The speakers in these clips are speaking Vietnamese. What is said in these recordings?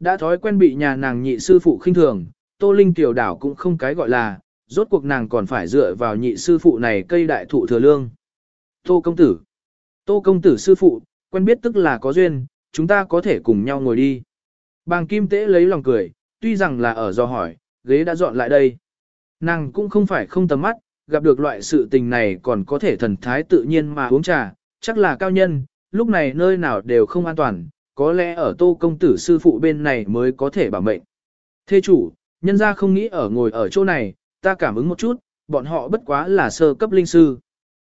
Đã thói quen bị nhà nàng nhị sư phụ khinh thường, Tô Linh tiểu đảo cũng không cái gọi là, rốt cuộc nàng còn phải dựa vào nhị sư phụ này cây đại thụ thừa lương. Tô công tử. Tô công tử sư phụ, quen biết tức là có duyên, chúng ta có thể cùng nhau ngồi đi. Bàng kim tế lấy lòng cười, tuy rằng là ở do hỏi, ghế đã dọn lại đây. Nàng cũng không phải không tầm mắt, gặp được loại sự tình này còn có thể thần thái tự nhiên mà uống trà, chắc là cao nhân, lúc này nơi nào đều không an toàn, có lẽ ở tô công tử sư phụ bên này mới có thể bảo mệnh. Thê chủ, nhân ra không nghĩ ở ngồi ở chỗ này, ta cảm ứng một chút, bọn họ bất quá là sơ cấp linh sư.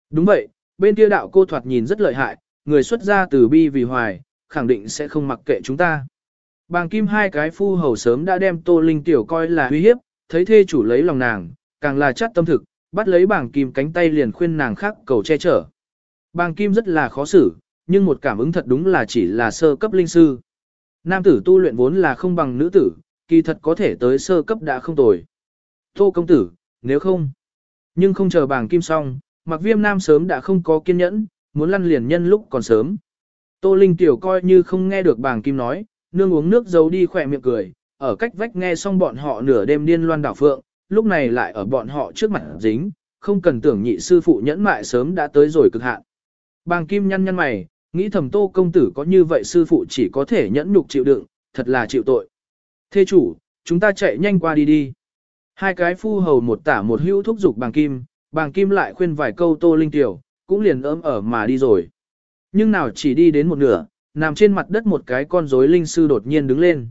Đúng vậy, bên kia đạo cô thoạt nhìn rất lợi hại, người xuất gia từ bi vì hoài, khẳng định sẽ không mặc kệ chúng ta. Bàng kim hai cái phu hầu sớm đã đem tô linh tiểu coi là uy hiếp, thấy thê chủ lấy lòng nàng, càng là chắc tâm thực, bắt lấy bàng kim cánh tay liền khuyên nàng khác cầu che chở. Bàng kim rất là khó xử, nhưng một cảm ứng thật đúng là chỉ là sơ cấp linh sư. Nam tử tu luyện vốn là không bằng nữ tử, kỳ thật có thể tới sơ cấp đã không tồi. Tô công tử, nếu không. Nhưng không chờ bảng kim xong, mặc viêm nam sớm đã không có kiên nhẫn, muốn lăn liền nhân lúc còn sớm. Tô Linh tiểu coi như không nghe được bảng kim nói, nương uống nước giấu đi khỏe miệng cười, ở cách vách nghe xong bọn họ nửa đêm điên loan đảo phượng, lúc này lại ở bọn họ trước mặt dính, không cần tưởng nhị sư phụ nhẫn mại sớm đã tới rồi cực hạn. Bàng kim nhăn nhăn mày, nghĩ thầm tô công tử có như vậy sư phụ chỉ có thể nhẫn nhục chịu đựng, thật là chịu tội. Thê chủ, chúng ta chạy nhanh qua đi đi. Hai cái phu hầu một tả một hữu thúc giục bàng kim, bàng kim lại khuyên vài câu tô linh tiểu, cũng liền ấm ở mà đi rồi. Nhưng nào chỉ đi đến một nửa, nằm trên mặt đất một cái con rối linh sư đột nhiên đứng lên.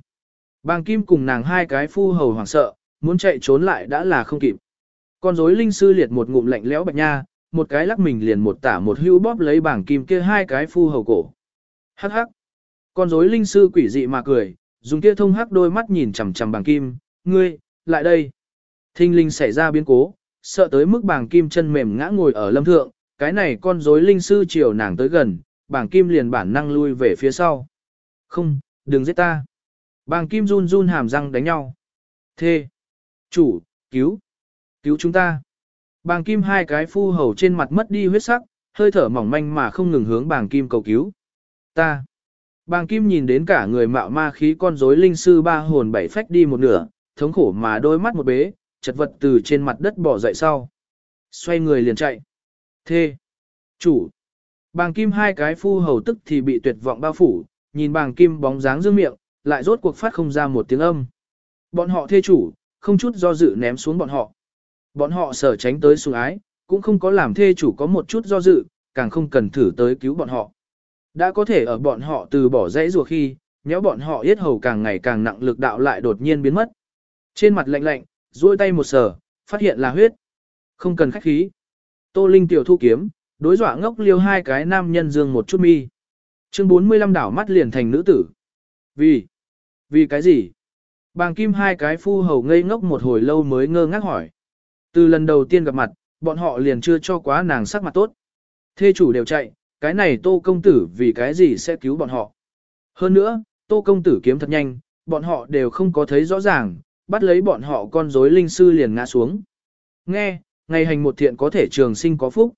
Bàng kim cùng nàng hai cái phu hầu hoảng sợ, muốn chạy trốn lại đã là không kịp. Con rối linh sư liệt một ngụm lạnh lẽo bạch nha, một cái lắc mình liền một tả một hưu bóp lấy bảng kim kia hai cái phu hầu cổ. Hắc hắc. Con rối linh sư quỷ dị mà cười, dùng kia thông hắc đôi mắt nhìn chằm chằm bảng kim, ngươi, lại đây. Thinh linh xảy ra biến cố, sợ tới mức bảng kim chân mềm ngã ngồi ở lâm thượng, cái này con rối linh sư chiều nàng tới gần, bảng kim liền bản năng lui về phía sau. Không, đừng giết ta. Bàng kim run run hàm răng đánh nhau. Thê. Chủ, cứu. Cứu chúng ta. Bàng kim hai cái phu hầu trên mặt mất đi huyết sắc, hơi thở mỏng manh mà không ngừng hướng bàng kim cầu cứu. Ta. Bàng kim nhìn đến cả người mạo ma khí con rối linh sư ba hồn bảy phách đi một nửa, thống khổ mà đôi mắt một bế, chật vật từ trên mặt đất bỏ dậy sau. Xoay người liền chạy. Thê. Chủ. Bàng kim hai cái phu hầu tức thì bị tuyệt vọng bao phủ, nhìn bàng kim bóng dáng dương miệng, lại rốt cuộc phát không ra một tiếng âm. Bọn họ thê chủ, không chút do dự ném xuống bọn họ. Bọn họ sở tránh tới sủng ái, cũng không có làm thê chủ có một chút do dự, càng không cần thử tới cứu bọn họ. Đã có thể ở bọn họ từ bỏ dãy rùa khi, nhéo bọn họ yết hầu càng ngày càng nặng lực đạo lại đột nhiên biến mất. Trên mặt lạnh lạnh, duỗi tay một sờ, phát hiện là huyết. Không cần khách khí. Tô Linh tiểu thu kiếm, đối dọa ngốc liêu hai cái nam nhân dương một chút mi. Chương 45 đảo mắt liền thành nữ tử. Vì? Vì cái gì? Bàng kim hai cái phu hầu ngây ngốc một hồi lâu mới ngơ ngác hỏi. Từ lần đầu tiên gặp mặt, bọn họ liền chưa cho quá nàng sắc mặt tốt. Thê chủ đều chạy, cái này tô công tử vì cái gì sẽ cứu bọn họ. Hơn nữa, tô công tử kiếm thật nhanh, bọn họ đều không có thấy rõ ràng, bắt lấy bọn họ con rối linh sư liền ngã xuống. Nghe, ngày hành một thiện có thể trường sinh có phúc.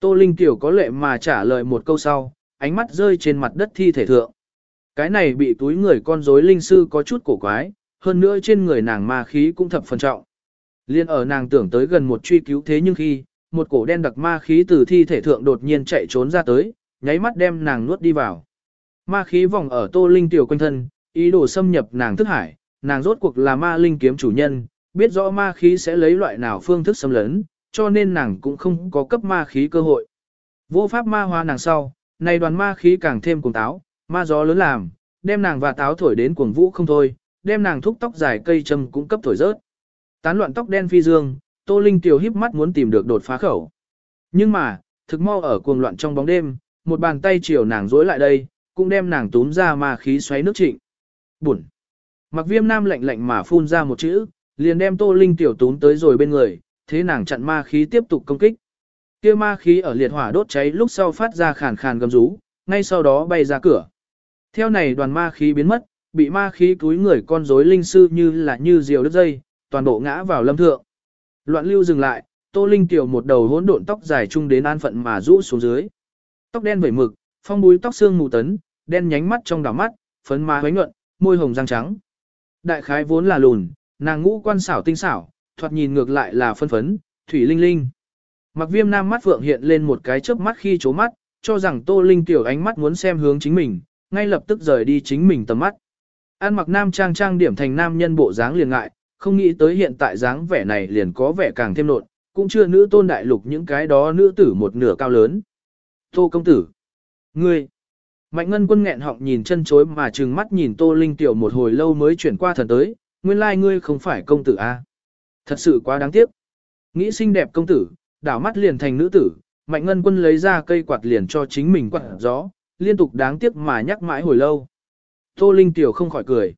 Tô Linh Tiểu có lệ mà trả lời một câu sau, ánh mắt rơi trên mặt đất thi thể thượng. Cái này bị túi người con rối linh sư có chút cổ quái, hơn nữa trên người nàng ma khí cũng thập phần trọng. Liên ở nàng tưởng tới gần một truy cứu thế nhưng khi, một cổ đen đặc ma khí từ thi thể thượng đột nhiên chạy trốn ra tới, nháy mắt đem nàng nuốt đi vào. Ma khí vòng ở Tô Linh tiểu quanh thân, ý đồ xâm nhập nàng thức hải, nàng rốt cuộc là ma linh kiếm chủ nhân, biết rõ ma khí sẽ lấy loại nào phương thức xâm lấn, cho nên nàng cũng không có cấp ma khí cơ hội. Vô pháp ma hoa nàng sau, này đoàn ma khí càng thêm cuồng táo, ma gió lớn làm, đem nàng và táo thổi đến cuồng vũ không thôi, đem nàng thúc tóc dài cây châm cũng cấp thổi rớt. Tán loạn tóc đen phi dương, Tô Linh tiểu híp mắt muốn tìm được đột phá khẩu. Nhưng mà, thực mau ở cuồng loạn trong bóng đêm, một bàn tay chiều nàng dối lại đây, cũng đem nàng túm ra ma khí xoáy nước trịnh. Bụn. Mặc viêm nam lạnh lạnh mà phun ra một chữ, liền đem Tô Linh tiểu túm tới rồi bên người, thế nàng chặn ma khí tiếp tục công kích. Kia ma khí ở liệt hỏa đốt cháy lúc sau phát ra khàn khàn gầm rú, ngay sau đó bay ra cửa. Theo này đoàn ma khí biến mất, bị ma khí túi người con rối linh sư như là như diều đứt dây, toàn bộ ngã vào lâm thượng. Loạn lưu dừng lại, Tô Linh tiểu một đầu hỗn độn tóc dài chung đến an phận mà rũ xuống dưới. Tóc đen vẩy mực, phong búi tóc xương mù tấn, đen nhánh mắt trong đảo mắt, phấn má hoánh nhuận, môi hồng răng trắng. Đại khái vốn là lùn, nàng ngũ quan xảo tinh xảo, thoạt nhìn ngược lại là phân phấn, thủy linh linh. Mặc viêm nam mắt vượng hiện lên một cái chớp mắt khi chố mắt, cho rằng tô linh tiểu ánh mắt muốn xem hướng chính mình, ngay lập tức rời đi chính mình tầm mắt. An mặc nam trang trang điểm thành nam nhân bộ dáng liền ngại, không nghĩ tới hiện tại dáng vẻ này liền có vẻ càng thêm nộn, cũng chưa nữ tôn đại lục những cái đó nữ tử một nửa cao lớn. Tô công tử. Ngươi. Mạnh ngân quân nghẹn họng nhìn chân chối mà trừng mắt nhìn tô linh tiểu một hồi lâu mới chuyển qua thần tới, nguyên lai ngươi không phải công tử a à? Thật sự quá đáng tiếc. Nghĩ xinh đẹp công tử, đảo mắt liền thành nữ tử, mạnh ngân quân lấy ra cây quạt liền cho chính mình quạt gió, liên tục đáng tiếc mà nhắc mãi hồi lâu. Tô Linh Tiểu không khỏi cười.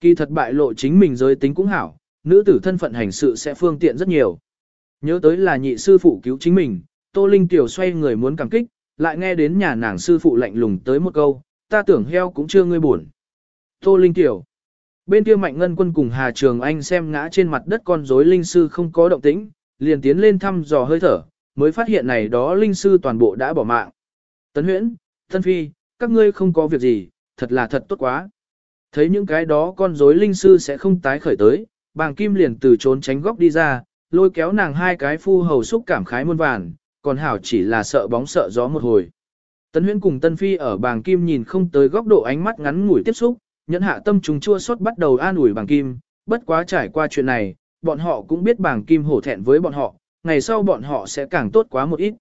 Kỳ thật bại lộ chính mình giới tính cũng hảo, nữ tử thân phận hành sự sẽ phương tiện rất nhiều. Nhớ tới là nhị sư phụ cứu chính mình, Tô Linh Tiểu xoay người muốn cảm kích, lại nghe đến nhà nàng sư phụ lạnh lùng tới một câu, ta tưởng heo cũng chưa ngươi buồn. Tô Linh Tiểu. Bên kia Mạnh Ngân Quân cùng Hà Trường Anh xem ngã trên mặt đất con rối linh sư không có động tĩnh, liền tiến lên thăm dò hơi thở, mới phát hiện này đó linh sư toàn bộ đã bỏ mạng. Tấn Huyễn, Thân Phi, các ngươi không có việc gì, thật là thật tốt quá. Thấy những cái đó con rối linh sư sẽ không tái khởi tới, bàng kim liền từ trốn tránh góc đi ra, lôi kéo nàng hai cái phu hầu xúc cảm khái muôn vàn, còn hảo chỉ là sợ bóng sợ gió một hồi. Tấn huyễn cùng Tân Phi ở bàng kim nhìn không tới góc độ ánh mắt ngắn ngủi tiếp xúc, nhẫn hạ tâm chúng chua xót bắt đầu an ủi bàng kim, bất quá trải qua chuyện này, bọn họ cũng biết bàng kim hổ thẹn với bọn họ, ngày sau bọn họ sẽ càng tốt quá một ít.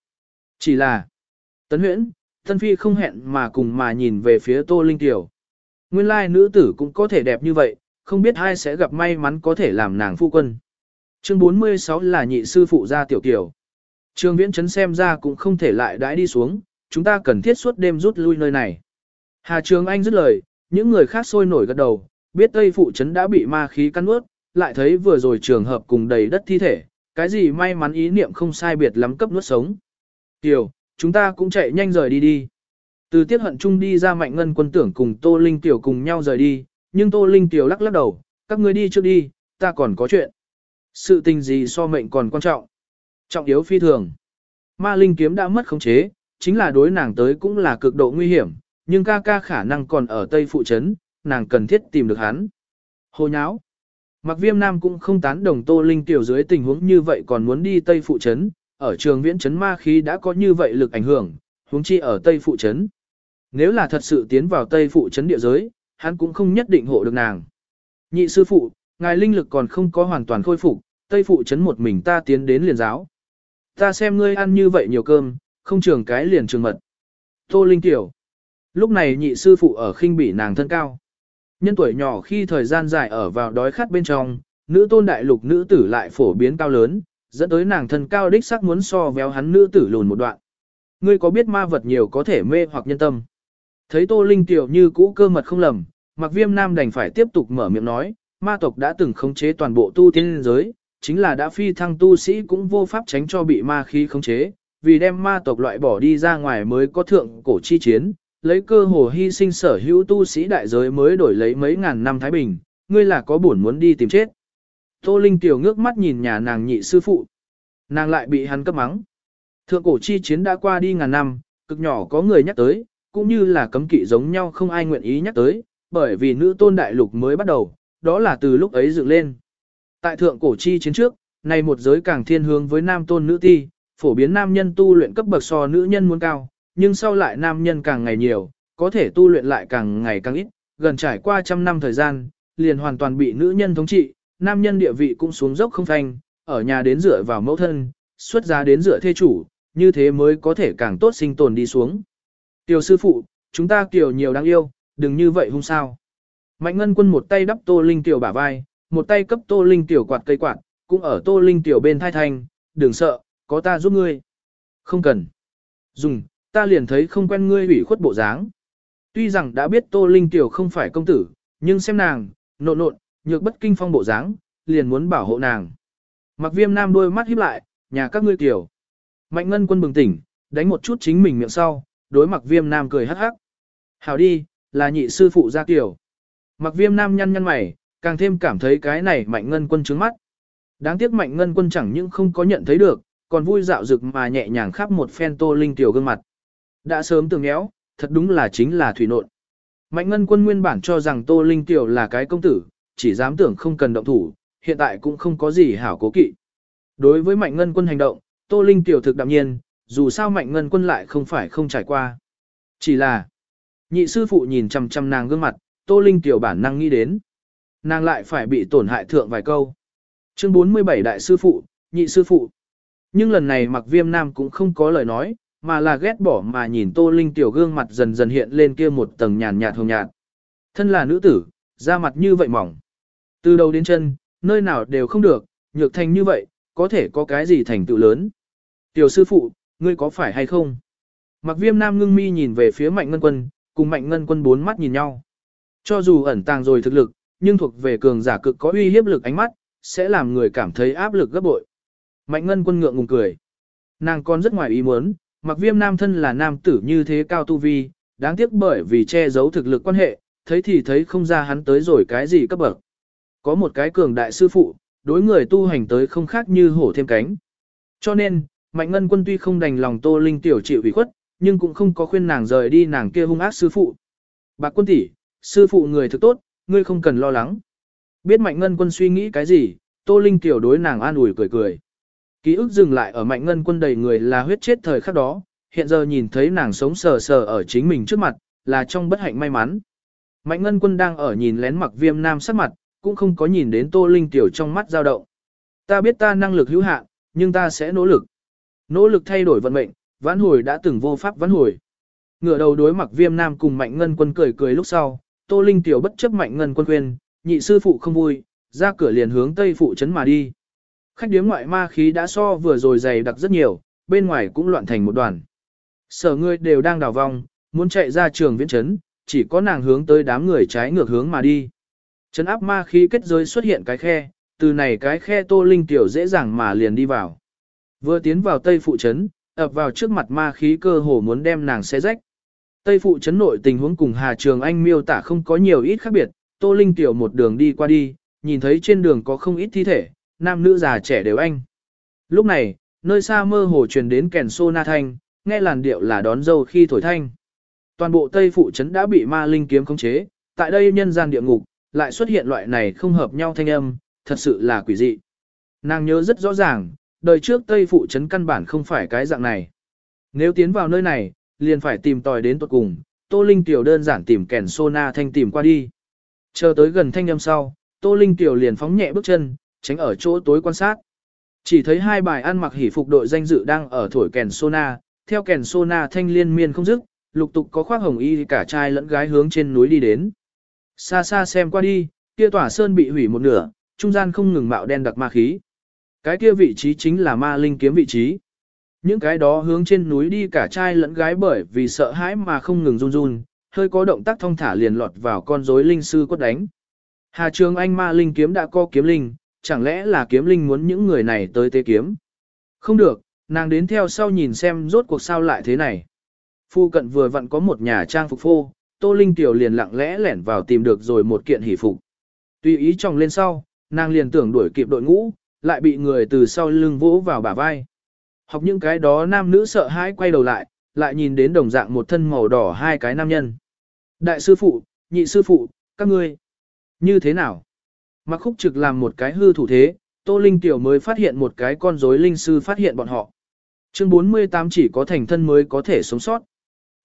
Chỉ là, Tấn huyễn, Tân Phi không hẹn mà cùng mà nhìn về phía Tô Linh Tiểu. Nguyên lai nữ tử cũng có thể đẹp như vậy, không biết ai sẽ gặp may mắn có thể làm nàng phu quân. Chương 46 là nhị sư phụ gia tiểu tiểu. Trương Viễn Trấn xem ra cũng không thể lại đãi đi xuống, chúng ta cần thiết suốt đêm rút lui nơi này. Hà Trường Anh dứt lời, những người khác sôi nổi gật đầu, biết Tây Phụ Trấn đã bị ma khí cắn ướt, lại thấy vừa rồi trường hợp cùng đầy đất thi thể, cái gì may mắn ý niệm không sai biệt lắm cấp nuốt sống. Tiểu, chúng ta cũng chạy nhanh rời đi đi. Từ tiết hận chung đi ra mạnh ngân quân tưởng cùng Tô Linh Tiểu cùng nhau rời đi, nhưng Tô Linh Tiểu lắc lắc đầu, các ngươi đi trước đi, ta còn có chuyện. Sự tình gì so mệnh còn quan trọng. Trọng yếu phi thường. Ma Linh kiếm đã mất khống chế, chính là đối nàng tới cũng là cực độ nguy hiểm, nhưng ca ca khả năng còn ở Tây Phụ Trấn, nàng cần thiết tìm được hắn. Hồ nháo. Mặc viêm nam cũng không tán đồng Tô Linh Tiểu dưới tình huống như vậy còn muốn đi Tây Phụ Trấn, ở trường viễn trấn ma khí đã có như vậy lực ảnh hưởng, huống chi ở Tây Phụ Trấn. Nếu là thật sự tiến vào Tây Phụ Trấn địa giới, hắn cũng không nhất định hộ được nàng. Nhị sư phụ, ngài linh lực còn không có hoàn toàn khôi phục, Tây Phụ Trấn một mình ta tiến đến liền giáo. Ta xem ngươi ăn như vậy nhiều cơm, không trường cái liền trường mật. Tô Linh Tiểu. Lúc này nhị sư phụ ở khinh bỉ nàng thân cao. Nhân tuổi nhỏ khi thời gian dài ở vào đói khát bên trong, nữ tôn đại lục nữ tử lại phổ biến cao lớn, dẫn tới nàng thân cao đích sắc muốn so véo hắn nữ tử lùn một đoạn. Ngươi có biết ma vật nhiều có thể mê hoặc nhân tâm. Thấy Tô Linh tiểu như cũ cơ mật không lầm, Mặc Viêm Nam đành phải tiếp tục mở miệng nói, ma tộc đã từng khống chế toàn bộ tu tiên giới, chính là đã phi thăng tu sĩ cũng vô pháp tránh cho bị ma khí khống chế, vì đem ma tộc loại bỏ đi ra ngoài mới có thượng cổ chi chiến, lấy cơ hồ hy sinh sở hữu tu sĩ đại giới mới đổi lấy mấy ngàn năm Thái Bình, ngươi là có buồn muốn đi tìm chết. Tô Linh tiểu ngước mắt nhìn nhà nàng nhị sư phụ. Nàng lại bị hắn cấp mắng. Thượng cổ chi chiến đã qua đi ngàn năm, cực nhỏ có người nhắc tới, cũng như là cấm kỵ giống nhau không ai nguyện ý nhắc tới, bởi vì nữ tôn đại lục mới bắt đầu, đó là từ lúc ấy dựng lên. Tại thượng cổ chi chiến trước, này một giới càng thiên hướng với nam tôn nữ ti, phổ biến nam nhân tu luyện cấp bậc so nữ nhân muốn cao, nhưng sau lại nam nhân càng ngày nhiều, có thể tu luyện lại càng ngày càng ít, gần trải qua trăm năm thời gian, liền hoàn toàn bị nữ nhân thống trị, nam nhân địa vị cũng xuống dốc không thành, ở nhà đến dựa vào mẫu thân, xuất giá đến dựa thê chủ, như thế mới có thể càng tốt sinh tồn đi xuống. Tiểu sư phụ, chúng ta tiểu nhiều đáng yêu, đừng như vậy hung sao. Mạnh ngân quân một tay đắp tô linh tiểu bả vai, một tay cấp tô linh tiểu quạt cây quạt, cũng ở tô linh tiểu bên thai thanh, đừng sợ, có ta giúp ngươi. Không cần. Dùng, ta liền thấy không quen ngươi ủy khuất bộ dáng. Tuy rằng đã biết tô linh tiểu không phải công tử, nhưng xem nàng, nộn nộn, nhược bất kinh phong bộ dáng, liền muốn bảo hộ nàng. Mặc viêm nam đôi mắt híp lại, nhà các ngươi tiểu. Mạnh ngân quân bừng tỉnh, đánh một chút chính mình miệng sau, đối mặc viêm nam cười hắc hắc. Hảo đi, là nhị sư phụ ra tiểu. Mặc viêm nam nhăn nhăn mày, càng thêm cảm thấy cái này mạnh ngân quân trướng mắt. Đáng tiếc mạnh ngân quân chẳng những không có nhận thấy được, còn vui dạo rực mà nhẹ nhàng khắp một phen tô linh tiểu gương mặt. Đã sớm tưởng éo, thật đúng là chính là thủy nộn. Mạnh Ngân Quân nguyên bản cho rằng Tô Linh Tiểu là cái công tử, chỉ dám tưởng không cần động thủ, hiện tại cũng không có gì hảo cố kỵ. Đối với Mạnh Ngân Quân hành động, Tô Linh Tiểu thực đạm nhiên, dù sao Mạnh Ngân Quân lại không phải không trải qua. Chỉ là, nhị sư phụ nhìn chằm chằm nàng gương mặt, Tô Linh Tiểu bản năng nghĩ đến. Nàng lại phải bị tổn hại thượng vài câu. Chương 47 Đại sư phụ, nhị sư phụ. Nhưng lần này mặc viêm nam cũng không có lời nói, mà là ghét bỏ mà nhìn Tô Linh tiểu gương mặt dần dần hiện lên kia một tầng nhàn nhạt hồng nhạt. Thân là nữ tử, da mặt như vậy mỏng. Từ đầu đến chân, nơi nào đều không được, nhược thành như vậy, có thể có cái gì thành tựu lớn. Tiểu sư phụ, ngươi có phải hay không? Mặc viêm nam ngưng mi nhìn về phía mạnh ngân quân, cùng mạnh ngân quân bốn mắt nhìn nhau. Cho dù ẩn tàng rồi thực lực, nhưng thuộc về cường giả cực có uy hiếp lực ánh mắt, sẽ làm người cảm thấy áp lực gấp bội. Mạnh ngân quân ngượng ngùng cười. Nàng con rất ngoài ý muốn, mặc viêm nam thân là nam tử như thế cao tu vi, đáng tiếc bởi vì che giấu thực lực quan hệ, thấy thì thấy không ra hắn tới rồi cái gì cấp bậc. Có một cái cường đại sư phụ, đối người tu hành tới không khác như hổ thêm cánh. Cho nên, mạnh ngân quân tuy không đành lòng tô linh tiểu chịu ủy khuất, nhưng cũng không có khuyên nàng rời đi nàng kia hung ác sư phụ. Bạc quân tỷ, sư phụ người thực tốt, ngươi không cần lo lắng. Biết mạnh ngân quân suy nghĩ cái gì, tô linh tiểu đối nàng an ủi cười cười. Ký ức dừng lại ở mạnh ngân quân đầy người là huyết chết thời khắc đó, hiện giờ nhìn thấy nàng sống sờ sờ ở chính mình trước mặt, là trong bất hạnh may mắn. Mạnh ngân quân đang ở nhìn lén mặc viêm nam sắc mặt, cũng không có nhìn đến tô linh tiểu trong mắt dao động. Ta biết ta năng lực hữu hạn, nhưng ta sẽ nỗ lực. Nỗ lực thay đổi vận mệnh, vãn hồi đã từng vô pháp vãn hồi. Ngửa đầu đối mặc viêm nam cùng mạnh ngân quân cười cười lúc sau, tô linh tiểu bất chấp mạnh ngân quân khuyên, nhị sư phụ không vui, ra cửa liền hướng tây phụ trấn mà đi. Khách điếm ngoại ma khí đã so vừa rồi dày đặc rất nhiều, bên ngoài cũng loạn thành một đoàn. Sở người đều đang đào vong, muốn chạy ra trường viễn trấn, chỉ có nàng hướng tới đám người trái ngược hướng mà đi. Trấn áp ma khí kết giới xuất hiện cái khe, từ này cái khe tô linh tiểu dễ dàng mà liền đi vào. Vừa tiến vào tây phụ trấn, ập vào trước mặt ma khí cơ hồ muốn đem nàng xé rách. Tây phụ trấn nội tình huống cùng Hà Trường Anh miêu tả không có nhiều ít khác biệt, Tô Linh tiểu một đường đi qua đi, nhìn thấy trên đường có không ít thi thể, nam nữ già trẻ đều anh. Lúc này, nơi xa mơ hồ truyền đến kèn sô na thanh, nghe làn điệu là đón dâu khi thổi thanh. Toàn bộ Tây Phụ Trấn đã bị ma linh kiếm khống chế, tại đây nhân gian địa ngục, lại xuất hiện loại này không hợp nhau thanh âm, thật sự là quỷ dị. Nàng nhớ rất rõ ràng, đời trước Tây Phụ Trấn căn bản không phải cái dạng này. Nếu tiến vào nơi này, liền phải tìm tòi đến tuột cùng, Tô Linh Tiểu đơn giản tìm kèn Sona thanh tìm qua đi. Chờ tới gần thanh âm sau, Tô Linh Tiểu liền phóng nhẹ bước chân, tránh ở chỗ tối quan sát. Chỉ thấy hai bài ăn mặc hỉ phục đội danh dự đang ở thổi kèn sona, theo kèn sona thanh liên miên không dứt, lục tục có khoác hồng y cả trai lẫn gái hướng trên núi đi đến. Xa xa xem qua đi, kia tỏa sơn bị hủy một nửa, trung gian không ngừng mạo đen đặc ma khí. Cái kia vị trí chính là ma linh kiếm vị trí. Những cái đó hướng trên núi đi cả trai lẫn gái bởi vì sợ hãi mà không ngừng run run, hơi có động tác thông thả liền lọt vào con rối linh sư quất đánh. Hà Trường Anh ma linh kiếm đã co kiếm linh, chẳng lẽ là kiếm linh muốn những người này tới tế kiếm. Không được, nàng đến theo sau nhìn xem rốt cuộc sao lại thế này. Phu cận vừa vặn có một nhà trang phục phô, Tô Linh Tiểu liền lặng lẽ lẻn vào tìm được rồi một kiện hỷ phục. Tùy ý tròng lên sau, nàng liền tưởng đuổi kịp đội ngũ, lại bị người từ sau lưng vỗ vào bả vai. Học những cái đó nam nữ sợ hãi quay đầu lại, lại nhìn đến đồng dạng một thân màu đỏ hai cái nam nhân. Đại sư phụ, nhị sư phụ, các ngươi, như thế nào? Mặc khúc trực làm một cái hư thủ thế, Tô Linh Tiểu mới phát hiện một cái con rối linh sư phát hiện bọn họ. Chương 48 chỉ có thành thân mới có thể sống sót.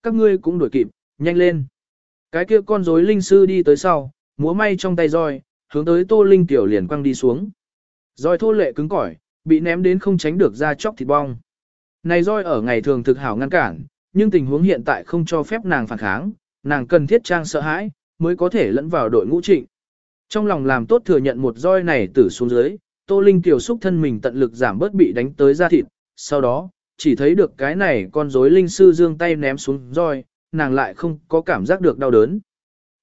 Các ngươi cũng đuổi kịp, nhanh lên. Cái kia con rối linh sư đi tới sau, múa may trong tay roi, hướng tới Tô Linh Tiểu liền quăng đi xuống. Roi thô lệ cứng cỏi, bị ném đến không tránh được ra chóc thịt bong. Này roi ở ngày thường thực hảo ngăn cản, nhưng tình huống hiện tại không cho phép nàng phản kháng, nàng cần thiết trang sợ hãi, mới có thể lẫn vào đội ngũ trịnh. Trong lòng làm tốt thừa nhận một roi này tử xuống dưới, Tô Linh tiểu xúc thân mình tận lực giảm bớt bị đánh tới da thịt, sau đó, chỉ thấy được cái này con rối linh sư dương tay ném xuống roi, nàng lại không có cảm giác được đau đớn.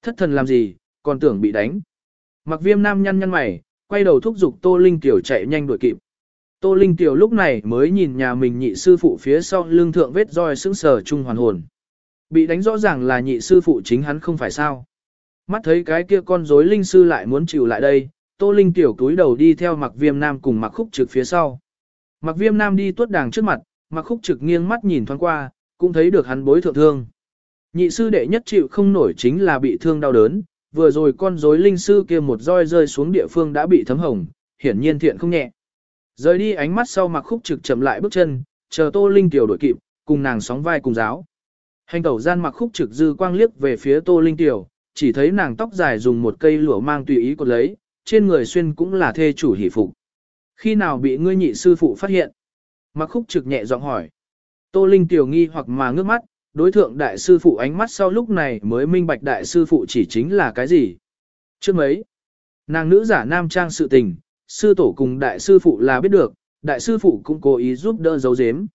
Thất thần làm gì, còn tưởng bị đánh. Mặc viêm nam nhăn nhăn mày, quay đầu thúc giục Tô Linh tiểu chạy nhanh đuổi kịp. Tô Linh tiểu lúc này mới nhìn nhà mình nhị sư phụ phía sau lưng thượng vết roi sững sờ chung hoàn hồn. Bị đánh rõ ràng là nhị sư phụ chính hắn không phải sao. Mắt thấy cái kia con rối linh sư lại muốn chịu lại đây, Tô Linh tiểu túi đầu đi theo Mặc Viêm Nam cùng Mặc Khúc Trực phía sau. Mặc Viêm Nam đi tuốt đàng trước mặt, Mặc Khúc Trực nghiêng mắt nhìn thoáng qua, cũng thấy được hắn bối thượng thương. Nhị sư đệ nhất chịu không nổi chính là bị thương đau đớn, vừa rồi con rối linh sư kia một roi rơi xuống địa phương đã bị thấm hồng, hiển nhiên thiện không nhẹ. Rời đi ánh mắt sau mặc khúc trực chậm lại bước chân, chờ Tô Linh Tiểu đổi kịp, cùng nàng sóng vai cùng giáo. Hành tẩu gian mặc khúc trực dư quang liếc về phía Tô Linh Tiểu, chỉ thấy nàng tóc dài dùng một cây lụa mang tùy ý cột lấy, trên người xuyên cũng là thê chủ hỷ phục. Khi nào bị ngươi nhị sư phụ phát hiện? Mặc khúc trực nhẹ giọng hỏi. Tô Linh Tiểu nghi hoặc mà ngước mắt, đối thượng đại sư phụ ánh mắt sau lúc này mới minh bạch đại sư phụ chỉ chính là cái gì. Trước mấy, nàng nữ giả nam trang sự tình, sư tổ cùng đại sư phụ là biết được, đại sư phụ cũng cố ý giúp đỡ giấu giếm.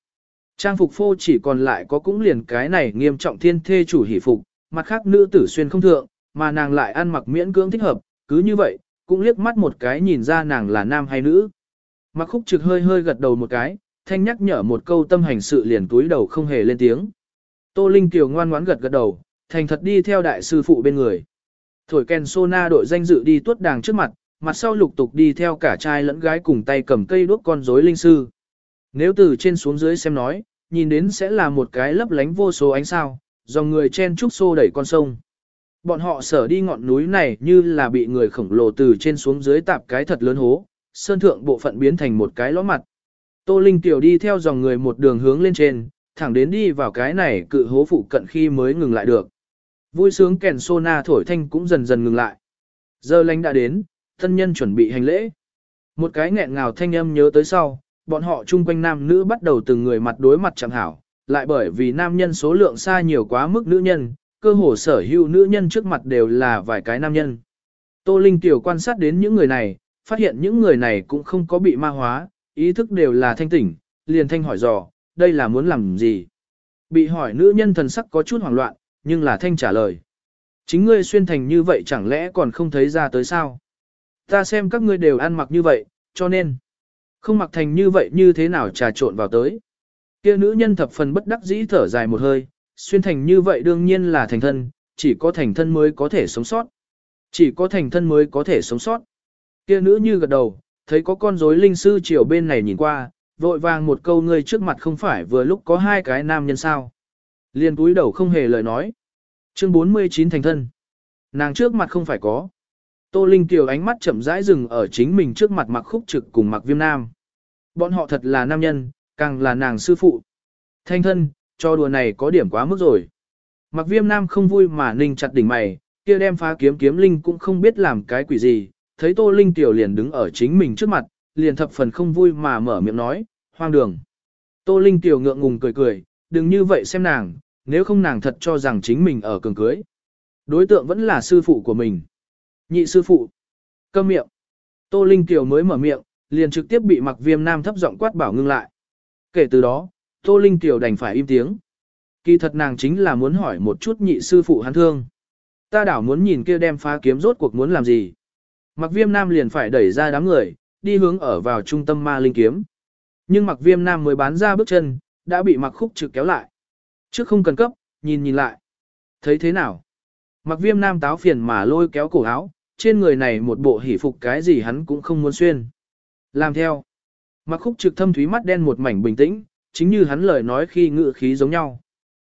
Trang phục phô chỉ còn lại có cũng liền cái này nghiêm trọng thiên thê chủ hỷ phục, mặt khác nữ tử xuyên không thượng, mà nàng lại ăn mặc miễn cưỡng thích hợp, cứ như vậy, cũng liếc mắt một cái nhìn ra nàng là nam hay nữ. Mặc khúc trực hơi hơi gật đầu một cái, thanh nhắc nhở một câu tâm hành sự liền túi đầu không hề lên tiếng. Tô Linh Kiều ngoan ngoãn gật gật đầu, thành thật đi theo đại sư phụ bên người. Thổi kèn sona đội danh dự đi tuốt đàng trước mặt, mặt sau lục tục đi theo cả trai lẫn gái cùng tay cầm cây đuốc con rối linh sư. Nếu từ trên xuống dưới xem nói, nhìn đến sẽ là một cái lấp lánh vô số ánh sao, dòng người chen trúc xô đẩy con sông. Bọn họ sở đi ngọn núi này như là bị người khổng lồ từ trên xuống dưới tạp cái thật lớn hố, sơn thượng bộ phận biến thành một cái lõ mặt. Tô Linh Tiểu đi theo dòng người một đường hướng lên trên, thẳng đến đi vào cái này cự hố phụ cận khi mới ngừng lại được. Vui sướng kèn sona thổi thanh cũng dần dần ngừng lại. Giờ lành đã đến, thân nhân chuẩn bị hành lễ. Một cái nghẹn ngào thanh âm nhớ tới sau, bọn họ chung quanh nam nữ bắt đầu từng người mặt đối mặt chẳng hảo, lại bởi vì nam nhân số lượng xa nhiều quá mức nữ nhân, cơ hồ sở hữu nữ nhân trước mặt đều là vài cái nam nhân. Tô Linh Tiểu quan sát đến những người này, phát hiện những người này cũng không có bị ma hóa, ý thức đều là thanh tỉnh, liền thanh hỏi dò, đây là muốn làm gì? Bị hỏi nữ nhân thần sắc có chút hoảng loạn, nhưng là thanh trả lời. Chính ngươi xuyên thành như vậy chẳng lẽ còn không thấy ra tới sao? Ta xem các ngươi đều ăn mặc như vậy, cho nên, không mặc thành như vậy như thế nào trà trộn vào tới. Kia nữ nhân thập phần bất đắc dĩ thở dài một hơi, xuyên thành như vậy đương nhiên là thành thân, chỉ có thành thân mới có thể sống sót. Chỉ có thành thân mới có thể sống sót. Kia nữ như gật đầu, thấy có con rối linh sư chiều bên này nhìn qua, vội vàng một câu ngươi trước mặt không phải vừa lúc có hai cái nam nhân sao. Liên túi đầu không hề lời nói. Chương 49 thành thân. Nàng trước mặt không phải có. Tô Linh Kiều ánh mắt chậm rãi dừng ở chính mình trước mặt mặc khúc trực cùng mặc viêm nam. Bọn họ thật là nam nhân, càng là nàng sư phụ. Thanh thân, cho đùa này có điểm quá mức rồi. Mặc viêm nam không vui mà ninh chặt đỉnh mày, kia đem phá kiếm kiếm linh cũng không biết làm cái quỷ gì, thấy Tô Linh Tiểu liền đứng ở chính mình trước mặt, liền thập phần không vui mà mở miệng nói, hoang đường. Tô Linh Tiểu ngượng ngùng cười cười, đừng như vậy xem nàng, nếu không nàng thật cho rằng chính mình ở cường cưới. Đối tượng vẫn là sư phụ của mình. Nhị sư phụ. Câm miệng. Tô Linh Tiểu mới mở miệng, liền trực tiếp bị mặc viêm nam thấp giọng quát bảo ngưng lại. Kể từ đó, Tô Linh Tiểu đành phải im tiếng. Kỳ thật nàng chính là muốn hỏi một chút nhị sư phụ hắn thương. Ta đảo muốn nhìn kia đem phá kiếm rốt cuộc muốn làm gì. Mặc viêm nam liền phải đẩy ra đám người, đi hướng ở vào trung tâm ma linh kiếm. Nhưng mặc viêm nam mới bán ra bước chân, đã bị mặc khúc trực kéo lại. Trước không cần cấp, nhìn nhìn lại. Thấy thế nào? Mặc viêm nam táo phiền mà lôi kéo cổ áo, trên người này một bộ hỉ phục cái gì hắn cũng không muốn xuyên. Làm theo. Mặc khúc trực thâm thúy mắt đen một mảnh bình tĩnh, chính như hắn lời nói khi ngự khí giống nhau.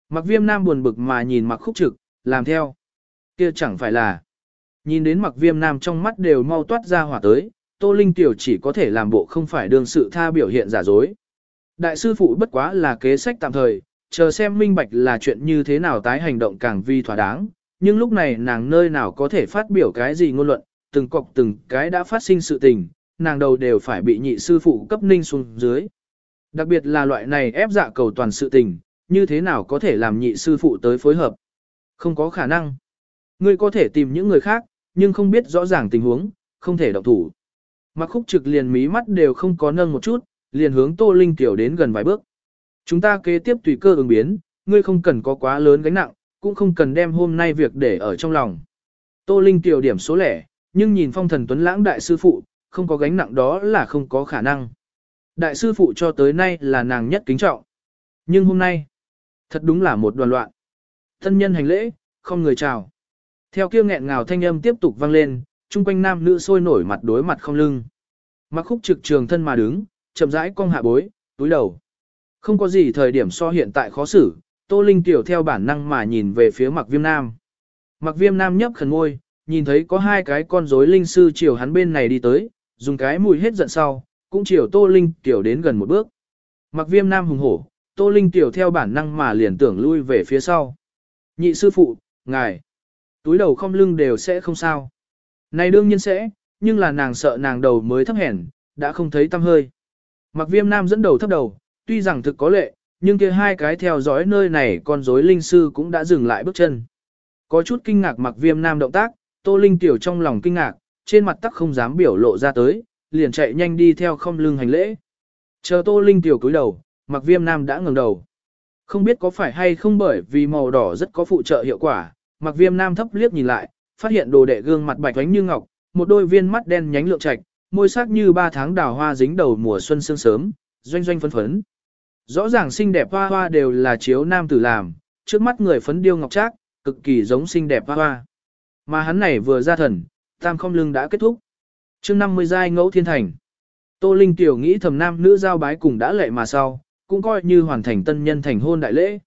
Mặc viêm nam buồn bực mà nhìn mặc khúc trực, làm theo. kia chẳng phải là. Nhìn đến mặc viêm nam trong mắt đều mau toát ra hỏa tới, Tô Linh Tiểu chỉ có thể làm bộ không phải đương sự tha biểu hiện giả dối. Đại sư phụ bất quá là kế sách tạm thời, chờ xem minh bạch là chuyện như thế nào tái hành động càng vi thỏa đáng, nhưng lúc này nàng nơi nào có thể phát biểu cái gì ngôn luận, từng cọc từng cái đã phát sinh sự tình, nàng đầu đều phải bị nhị sư phụ cấp ninh xuống dưới. Đặc biệt là loại này ép dạ cầu toàn sự tình, như thế nào có thể làm nhị sư phụ tới phối hợp. Không có khả năng. Ngươi có thể tìm những người khác, nhưng không biết rõ ràng tình huống, không thể động thủ. Mặc khúc trực liền mí mắt đều không có nâng một chút, liền hướng Tô Linh Tiểu đến gần vài bước. Chúng ta kế tiếp tùy cơ ứng biến, ngươi không cần có quá lớn gánh nặng, cũng không cần đem hôm nay việc để ở trong lòng. Tô Linh Tiểu điểm số lẻ, nhưng nhìn phong thần tuấn lãng đại sư phụ, không có gánh nặng đó là không có khả năng. Đại sư phụ cho tới nay là nàng nhất kính trọng. Nhưng hôm nay, thật đúng là một đoàn loạn. Thân nhân hành lễ, không người chào. Theo kia nghẹn ngào thanh âm tiếp tục vang lên, chung quanh nam nữ sôi nổi mặt đối mặt không lưng. Mặc khúc trực trường thân mà đứng, chậm rãi cong hạ bối, túi đầu. Không có gì thời điểm so hiện tại khó xử, Tô Linh tiểu theo bản năng mà nhìn về phía Mặc Viêm Nam. Mặc Viêm Nam nhấp khẩn môi, nhìn thấy có hai cái con rối linh sư chiều hắn bên này đi tới, dùng cái mùi hết giận sau, cũng chiều Tô Linh tiểu đến gần một bước. Mặc Viêm Nam hùng hổ, Tô Linh tiểu theo bản năng mà liền tưởng lui về phía sau. Nhị sư phụ, ngài, túi đầu không lưng đều sẽ không sao. Này đương nhiên sẽ, nhưng là nàng sợ nàng đầu mới thấp hèn, đã không thấy tâm hơi. Mặc viêm nam dẫn đầu thấp đầu, tuy rằng thực có lệ, nhưng kia hai cái theo dõi nơi này con rối linh sư cũng đã dừng lại bước chân. Có chút kinh ngạc mặc viêm nam động tác, tô linh tiểu trong lòng kinh ngạc, trên mặt tắc không dám biểu lộ ra tới, liền chạy nhanh đi theo không lưng hành lễ. Chờ tô linh tiểu cúi đầu, mặc viêm nam đã ngẩng đầu. Không biết có phải hay không bởi vì màu đỏ rất có phụ trợ hiệu quả, mặc viêm nam thấp liếc nhìn lại, phát hiện đồ đệ gương mặt bạch ánh như ngọc, một đôi viên mắt đen nhánh lượng trạch, môi sắc như ba tháng đào hoa dính đầu mùa xuân sương sớm, doanh doanh phấn phấn. Rõ ràng xinh đẹp hoa hoa đều là chiếu nam tử làm, trước mắt người phấn điêu ngọc trác, cực kỳ giống xinh đẹp hoa hoa. Mà hắn này vừa ra thần, tam không lưng đã kết thúc. chương 50 giai ngẫu thiên thành. Tô Linh tiểu nghĩ thầm nam nữ giao bái cùng đã lệ mà sau, cũng coi như hoàn thành tân nhân thành hôn đại lễ.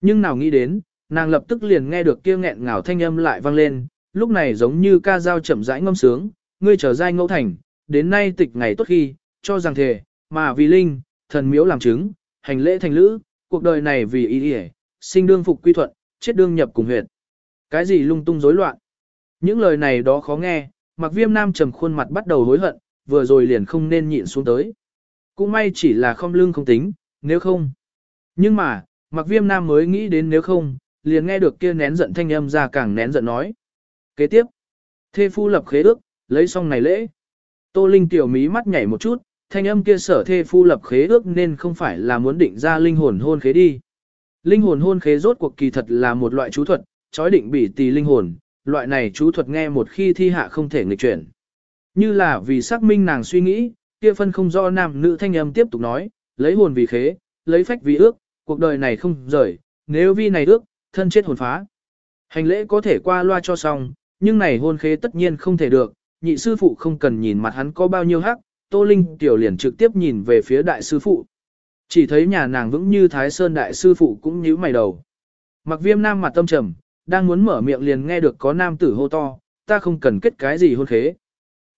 Nhưng nào nghĩ đến, nàng lập tức liền nghe được kia nghẹn ngào thanh âm lại vang lên, lúc này giống như ca dao chậm rãi ngâm sướng, ngươi trở giai ngẫu thành, đến nay tịch ngày tốt khi, cho rằng thề, mà vì linh, thần miếu làm chứng, hành lễ thành lữ, cuộc đời này vì ý nghĩa, sinh đương phục quy thuận, chết đương nhập cùng huyệt. Cái gì lung tung rối loạn? Những lời này đó khó nghe, mặc viêm nam trầm khuôn mặt bắt đầu hối hận, vừa rồi liền không nên nhịn xuống tới. Cũng may chỉ là không lương không tính, nếu không. Nhưng mà, mặc viêm nam mới nghĩ đến nếu không, liền nghe được kia nén giận thanh âm ra càng nén giận nói. Kế tiếp, thê phu lập khế ước, lấy xong này lễ. Tô Linh tiểu mí mắt nhảy một chút, thanh âm kia sở thê phu lập khế ước nên không phải là muốn định ra linh hồn hôn khế đi. Linh hồn hôn khế rốt cuộc kỳ thật là một loại chú thuật, chói định bị tì linh hồn, loại này chú thuật nghe một khi thi hạ không thể nghịch chuyển. Như là vì xác minh nàng suy nghĩ, kia phân không do nam nữ thanh âm tiếp tục nói, lấy hồn vì khế, lấy phách vì ước, cuộc đời này không rời, nếu vi này ước, thân chết hồn phá. Hành lễ có thể qua loa cho xong, nhưng này hôn khế tất nhiên không thể được, nhị sư phụ không cần nhìn mặt hắn có bao nhiêu hắc, Tô Linh tiểu liền trực tiếp nhìn về phía đại sư phụ. Chỉ thấy nhà nàng vững như Thái Sơn đại sư phụ cũng nhíu mày đầu. Mặc viêm nam mặt tâm trầm, đang muốn mở miệng liền nghe được có nam tử hô to, ta không cần kết cái gì hôn khế.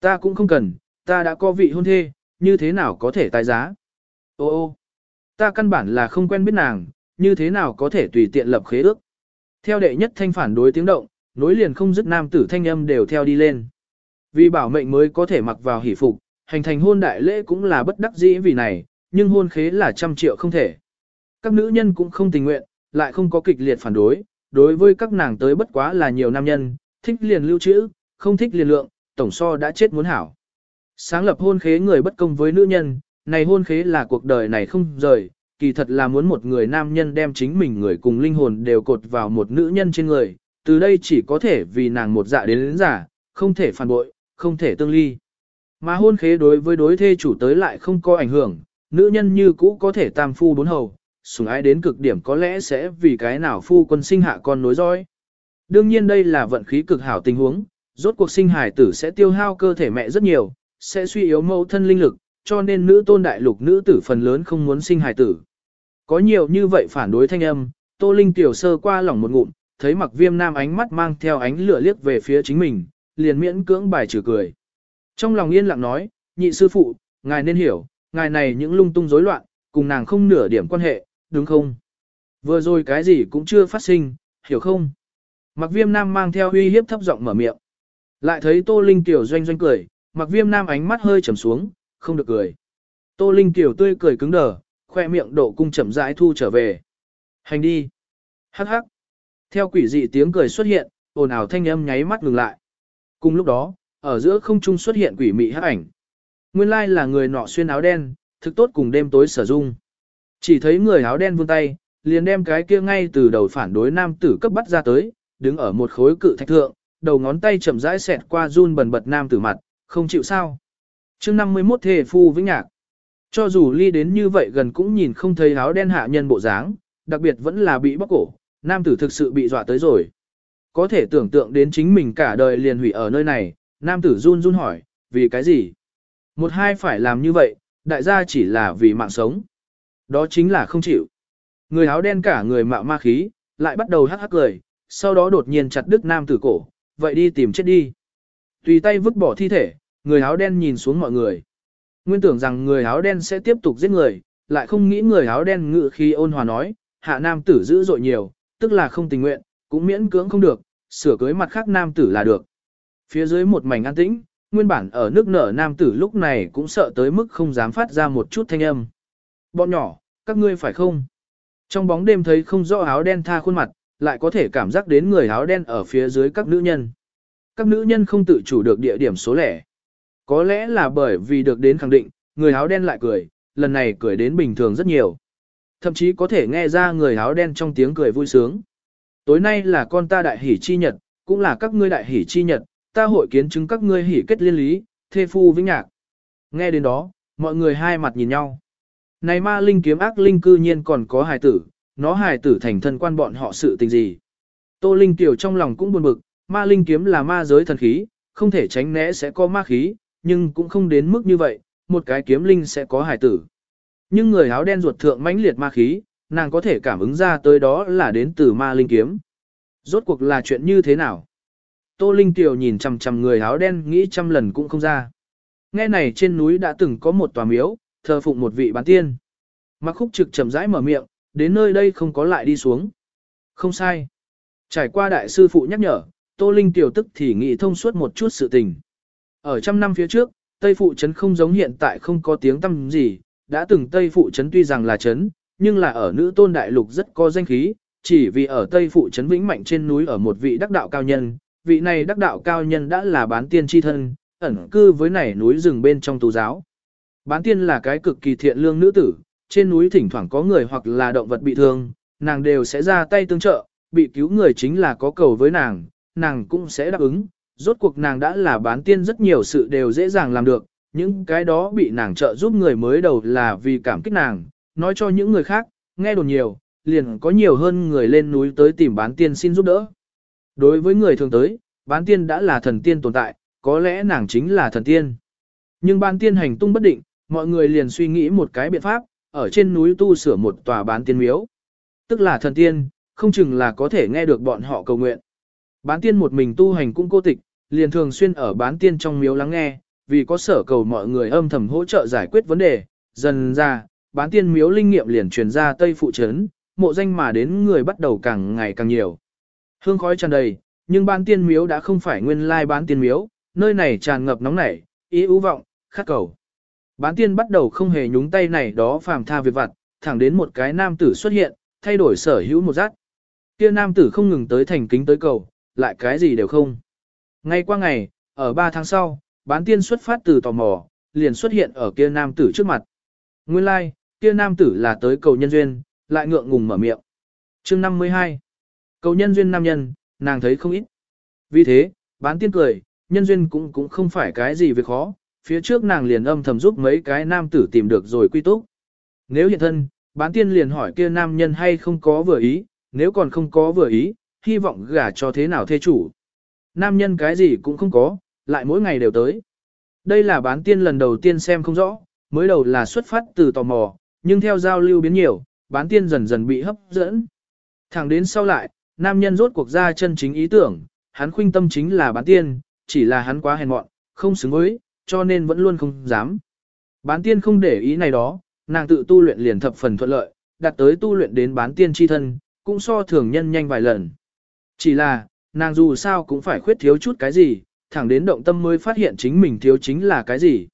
Ta cũng không cần, ta đã có vị hôn thê, như thế nào có thể tài giá. Ô ô, ta căn bản là không quen biết nàng, như thế nào có thể tùy tiện lập khế ước. Theo đệ nhất thanh phản đối tiếng động, nối liền không dứt nam tử thanh âm đều theo đi lên. Vì bảo mệnh mới có thể mặc vào hỷ phục, hành thành hôn đại lễ cũng là bất đắc dĩ vì này, nhưng hôn khế là trăm triệu không thể. Các nữ nhân cũng không tình nguyện, lại không có kịch liệt phản đối, đối với các nàng tới bất quá là nhiều nam nhân, thích liền lưu trữ, không thích liền lượng, tổng so đã chết muốn hảo. Sáng lập hôn khế người bất công với nữ nhân, này hôn khế là cuộc đời này không rời, kỳ thật là muốn một người nam nhân đem chính mình người cùng linh hồn đều cột vào một nữ nhân trên người, từ đây chỉ có thể vì nàng một dạ đến đến giả, không thể phản bội, không thể tương ly. Mà hôn khế đối với đối thê chủ tới lại không có ảnh hưởng, nữ nhân như cũ có thể tam phu bốn hầu, sủng ái đến cực điểm có lẽ sẽ vì cái nào phu quân sinh hạ con nối dõi. Đương nhiên đây là vận khí cực hảo tình huống, rốt cuộc sinh hài tử sẽ tiêu hao cơ thể mẹ rất nhiều, sẽ suy yếu mẫu thân linh lực, cho nên nữ tôn đại lục nữ tử phần lớn không muốn sinh hài tử. Có nhiều như vậy phản đối thanh âm, Tô Linh tiểu sơ qua lòng một ngụm, thấy mặc viêm nam ánh mắt mang theo ánh lửa liếc về phía chính mình, liền miễn cưỡng bài trừ cười. Trong lòng yên lặng nói, nhị sư phụ, ngài nên hiểu, ngài này những lung tung rối loạn, cùng nàng không nửa điểm quan hệ, đúng không? Vừa rồi cái gì cũng chưa phát sinh, hiểu không? Mặc viêm nam mang theo uy hiếp thấp giọng mở miệng. Lại thấy Tô Linh tiểu doanh doanh cười, mặc viêm nam ánh mắt hơi trầm xuống, không được cười. Tô Linh tiểu tươi cười cứng đờ, khoe miệng độ cung chậm rãi thu trở về. Hành đi. Hắc hắc. Theo quỷ dị tiếng cười xuất hiện, ồn ào thanh âm nháy mắt ngừng lại. Cùng lúc đó, ở giữa không trung xuất hiện quỷ mị hắc ảnh. Nguyên lai là người nọ xuyên áo đen, thực tốt cùng đêm tối sở dung. Chỉ thấy người áo đen vươn tay, liền đem cái kia ngay từ đầu phản đối nam tử cấp bắt ra tới, đứng ở một khối cự thạch thượng, đầu ngón tay chậm rãi xẹt qua run bần bật nam tử mặt, không chịu sao. chương 51 thề phu vĩnh nhạc. Cho dù ly đến như vậy gần cũng nhìn không thấy áo đen hạ nhân bộ dáng, đặc biệt vẫn là bị bóc cổ, nam tử thực sự bị dọa tới rồi. Có thể tưởng tượng đến chính mình cả đời liền hủy ở nơi này, nam tử run run hỏi, vì cái gì? Một hai phải làm như vậy, đại gia chỉ là vì mạng sống. Đó chính là không chịu. Người áo đen cả người mạo ma khí, lại bắt đầu hắc hắc cười, sau đó đột nhiên chặt đứt nam tử cổ, vậy đi tìm chết đi. Tùy tay vứt bỏ thi thể, người áo đen nhìn xuống mọi người. Nguyên tưởng rằng người áo đen sẽ tiếp tục giết người, lại không nghĩ người áo đen ngự khi ôn hòa nói, hạ nam tử dữ dội nhiều, tức là không tình nguyện, cũng miễn cưỡng không được, sửa cưới mặt khác nam tử là được. Phía dưới một mảnh an tĩnh, nguyên bản ở nước nở nam tử lúc này cũng sợ tới mức không dám phát ra một chút thanh âm. Bọn nhỏ, các ngươi phải không? Trong bóng đêm thấy không rõ áo đen tha khuôn mặt, lại có thể cảm giác đến người áo đen ở phía dưới các nữ nhân. Các nữ nhân không tự chủ được địa điểm số lẻ. Có lẽ là bởi vì được đến khẳng định, người áo đen lại cười, lần này cười đến bình thường rất nhiều. Thậm chí có thể nghe ra người áo đen trong tiếng cười vui sướng. Tối nay là con ta đại hỷ chi nhật, cũng là các ngươi đại hỷ chi nhật, ta hội kiến chứng các ngươi hỷ kết liên lý, thê phu vĩnh nhạc. Nghe đến đó, mọi người hai mặt nhìn nhau. Này ma linh kiếm ác linh cư nhiên còn có hài tử, nó hài tử thành thân quan bọn họ sự tình gì. Tô Linh tiểu trong lòng cũng buồn bực, ma linh kiếm là ma giới thần khí, không thể tránh né sẽ có ma khí, nhưng cũng không đến mức như vậy, một cái kiếm linh sẽ có hài tử. Nhưng người áo đen ruột thượng mãnh liệt ma khí, nàng có thể cảm ứng ra tới đó là đến từ ma linh kiếm. Rốt cuộc là chuyện như thế nào? Tô Linh Tiểu nhìn chằm chằm người áo đen nghĩ trăm lần cũng không ra. Nghe này trên núi đã từng có một tòa miếu, thờ phụng một vị bán tiên. Mặc khúc trực chậm rãi mở miệng, đến nơi đây không có lại đi xuống. Không sai. Trải qua đại sư phụ nhắc nhở, Tô Linh Tiểu tức thì nghĩ thông suốt một chút sự tình. Ở trăm năm phía trước, Tây Phụ Trấn không giống hiện tại không có tiếng tăm gì, đã từng Tây Phụ Trấn tuy rằng là trấn, nhưng là ở nữ tôn đại lục rất có danh khí, chỉ vì ở Tây Phụ Trấn Vĩnh Mạnh trên núi ở một vị đắc đạo cao nhân, vị này đắc đạo cao nhân đã là bán tiên chi thân, ẩn cư với nảy núi rừng bên trong tu giáo. Bán tiên là cái cực kỳ thiện lương nữ tử, trên núi thỉnh thoảng có người hoặc là động vật bị thương, nàng đều sẽ ra tay tương trợ, bị cứu người chính là có cầu với nàng, nàng cũng sẽ đáp ứng, rốt cuộc nàng đã là bán tiên rất nhiều sự đều dễ dàng làm được, những cái đó bị nàng trợ giúp người mới đầu là vì cảm kích nàng, nói cho những người khác, nghe đồn nhiều, liền có nhiều hơn người lên núi tới tìm bán tiên xin giúp đỡ. Đối với người thường tới, bán tiên đã là thần tiên tồn tại, có lẽ nàng chính là thần tiên. Nhưng bán tiên hành tung bất định, mọi người liền suy nghĩ một cái biện pháp, ở trên núi tu sửa một tòa bán tiên miếu. Tức là thần tiên, không chừng là có thể nghe được bọn họ cầu nguyện. Bán tiên một mình tu hành cũng cô tịch, liền thường xuyên ở bán tiên trong miếu lắng nghe, vì có sở cầu mọi người âm thầm hỗ trợ giải quyết vấn đề. Dần ra, bán tiên miếu linh nghiệm liền truyền ra Tây Phụ Trấn, mộ danh mà đến người bắt đầu càng ngày càng nhiều. Hương khói tràn đầy, nhưng bán tiên miếu đã không phải nguyên lai bán tiên miếu, nơi này tràn ngập nóng nảy, ý ưu vọng, khát cầu. Bán tiên bắt đầu không hề nhúng tay này đó phàm tha việc vặt, thẳng đến một cái nam tử xuất hiện, thay đổi sở hữu một giác. Kia nam tử không ngừng tới thành kính tới cầu, lại cái gì đều không. Ngay qua ngày, ở 3 tháng sau, bán tiên xuất phát từ tò mò, liền xuất hiện ở kia nam tử trước mặt. Nguyên lai, like, kia nam tử là tới cầu nhân duyên, lại ngượng ngùng mở miệng. chương 52. Cầu nhân duyên nam nhân, nàng thấy không ít. Vì thế, bán tiên cười, nhân duyên cũng cũng không phải cái gì việc khó, phía trước nàng liền âm thầm giúp mấy cái nam tử tìm được rồi quy túc. Nếu hiện thân, bán tiên liền hỏi kia nam nhân hay không có vừa ý, nếu còn không có vừa ý, hy vọng gả cho thế nào thê chủ. Nam nhân cái gì cũng không có, lại mỗi ngày đều tới. Đây là bán tiên lần đầu tiên xem không rõ, mới đầu là xuất phát từ tò mò, nhưng theo giao lưu biến nhiều, bán tiên dần dần bị hấp dẫn. Thẳng đến sau lại, nam nhân rốt cuộc ra chân chính ý tưởng, hắn khuynh tâm chính là bán tiên, chỉ là hắn quá hèn mọn, không xứng với, cho nên vẫn luôn không dám. Bán tiên không để ý này đó, nàng tự tu luyện liền thập phần thuận lợi, đạt tới tu luyện đến bán tiên chi thân, cũng so thường nhân nhanh vài lần. Chỉ là, nàng dù sao cũng phải khuyết thiếu chút cái gì, thẳng đến động tâm mới phát hiện chính mình thiếu chính là cái gì.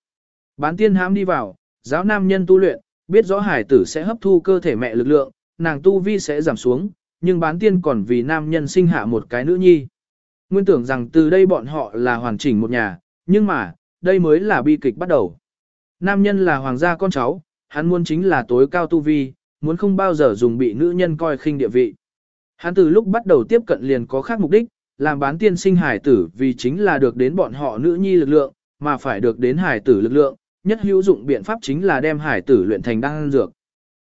Bán tiên hãm đi vào, giáo nam nhân tu luyện, biết rõ hải tử sẽ hấp thu cơ thể mẹ lực lượng, nàng tu vi sẽ giảm xuống, nhưng bán tiên còn vì nam nhân sinh hạ một cái nữ nhi. Nguyên tưởng rằng từ đây bọn họ là hoàn chỉnh một nhà, nhưng mà, đây mới là bi kịch bắt đầu. Nam nhân là hoàng gia con cháu, hắn muốn chính là tối cao tu vi, muốn không bao giờ dùng bị nữ nhân coi khinh địa vị. Hắn từ lúc bắt đầu tiếp cận liền có khác mục đích, làm bán tiên sinh hải tử vì chính là được đến bọn họ nữ nhi lực lượng, mà phải được đến hải tử lực lượng, nhất hữu dụng biện pháp chính là đem hải tử luyện thành đan dược.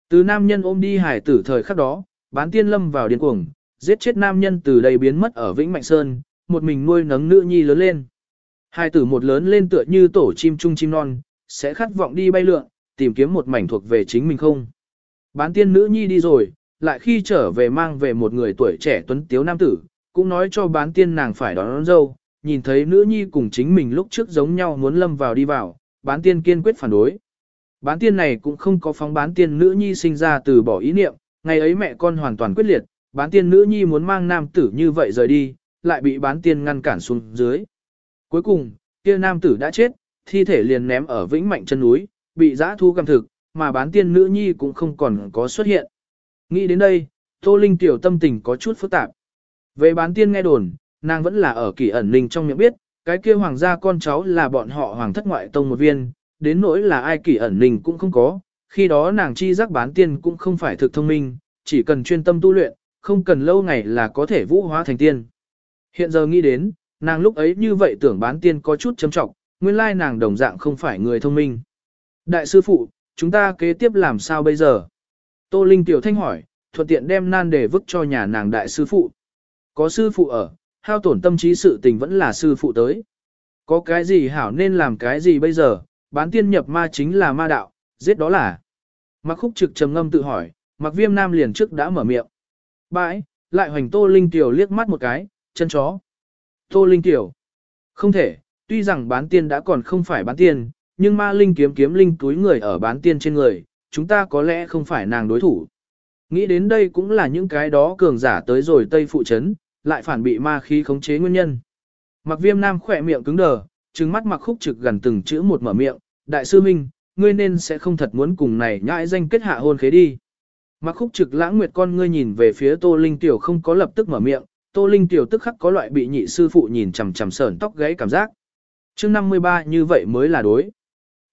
Từ nam nhân ôm đi hải tử thời khắc đó, bán tiên lâm vào điên cuồng, giết chết nam nhân từ đây biến mất ở Vĩnh Mạnh Sơn, một mình nuôi nấng nữ nhi lớn lên. Hải tử một lớn lên tựa như tổ chim trung chim non, sẽ khát vọng đi bay lượn, tìm kiếm một mảnh thuộc về chính mình không. Bán tiên nữ nhi đi rồi, lại khi trở về mang về một người tuổi trẻ tuấn tiếu nam tử, cũng nói cho bán tiên nàng phải đón, đón dâu, nhìn thấy nữ nhi cùng chính mình lúc trước giống nhau muốn lâm vào đi vào, bán tiên kiên quyết phản đối. Bán tiên này cũng không có phóng bán tiên nữ nhi sinh ra từ bỏ ý niệm, ngày ấy mẹ con hoàn toàn quyết liệt, bán tiên nữ nhi muốn mang nam tử như vậy rời đi, lại bị bán tiên ngăn cản xuống dưới. Cuối cùng, kia nam tử đã chết, thi thể liền ném ở vĩnh mạnh chân núi, bị giã thu cầm thực, mà bán tiên nữ nhi cũng không còn có xuất hiện. Nghĩ đến đây, Tô Linh tiểu tâm tình có chút phức tạp. Về bán tiên nghe đồn, nàng vẫn là ở kỳ ẩn ninh trong miệng biết, cái kia hoàng gia con cháu là bọn họ hoàng thất ngoại tông một viên, đến nỗi là ai kỳ ẩn ninh cũng không có, khi đó nàng chi giác bán tiên cũng không phải thực thông minh, chỉ cần chuyên tâm tu luyện, không cần lâu ngày là có thể vũ hóa thành tiên. Hiện giờ nghĩ đến, nàng lúc ấy như vậy tưởng bán tiên có chút châm trọng, nguyên lai nàng đồng dạng không phải người thông minh. Đại sư phụ, chúng ta kế tiếp làm sao bây giờ? Tô Linh tiểu thanh hỏi, thuận tiện đem nan để vứt cho nhà nàng đại sư phụ. Có sư phụ ở, hao tổn tâm trí sự tình vẫn là sư phụ tới. Có cái gì hảo nên làm cái gì bây giờ, bán tiên nhập ma chính là ma đạo, giết đó là. Mặc khúc trực trầm ngâm tự hỏi, mặc viêm nam liền trước đã mở miệng. Bãi, lại hoành tô linh tiểu liếc mắt một cái, chân chó. Tô linh tiểu. Không thể, tuy rằng bán tiên đã còn không phải bán tiên, nhưng ma linh kiếm kiếm linh túi người ở bán tiên trên người, chúng ta có lẽ không phải nàng đối thủ. Nghĩ đến đây cũng là những cái đó cường giả tới rồi Tây Phụ Trấn, lại phản bị ma khí khống chế nguyên nhân. Mặc viêm nam khỏe miệng cứng đờ, trừng mắt mặc khúc trực gần từng chữ một mở miệng, đại sư minh, ngươi nên sẽ không thật muốn cùng này nhãi danh kết hạ hôn khế đi. Mặc khúc trực lãng nguyệt con ngươi nhìn về phía Tô Linh Tiểu không có lập tức mở miệng, Tô Linh Tiểu tức khắc có loại bị nhị sư phụ nhìn chằm chằm sởn tóc gáy cảm giác. chương 53 như vậy mới là đối.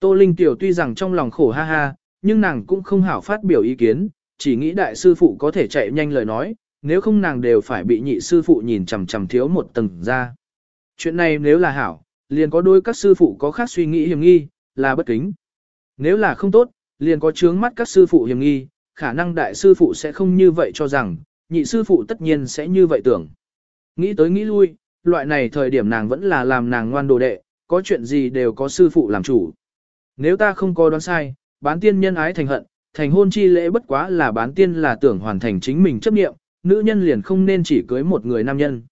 Tô Linh Tiểu tuy rằng trong lòng khổ ha ha, nhưng nàng cũng không hảo phát biểu ý kiến, chỉ nghĩ đại sư phụ có thể chạy nhanh lời nói, nếu không nàng đều phải bị nhị sư phụ nhìn chằm chằm thiếu một tầng ra. Chuyện này nếu là hảo, liền có đôi các sư phụ có khác suy nghĩ hiểm nghi, là bất kính. Nếu là không tốt, liền có chướng mắt các sư phụ hiểm nghi, khả năng đại sư phụ sẽ không như vậy cho rằng, nhị sư phụ tất nhiên sẽ như vậy tưởng. Nghĩ tới nghĩ lui, loại này thời điểm nàng vẫn là làm nàng ngoan đồ đệ, có chuyện gì đều có sư phụ làm chủ. Nếu ta không có đoán sai, bán tiên nhân ái thành hận, thành hôn chi lễ bất quá là bán tiên là tưởng hoàn thành chính mình chấp nghiệm, nữ nhân liền không nên chỉ cưới một người nam nhân.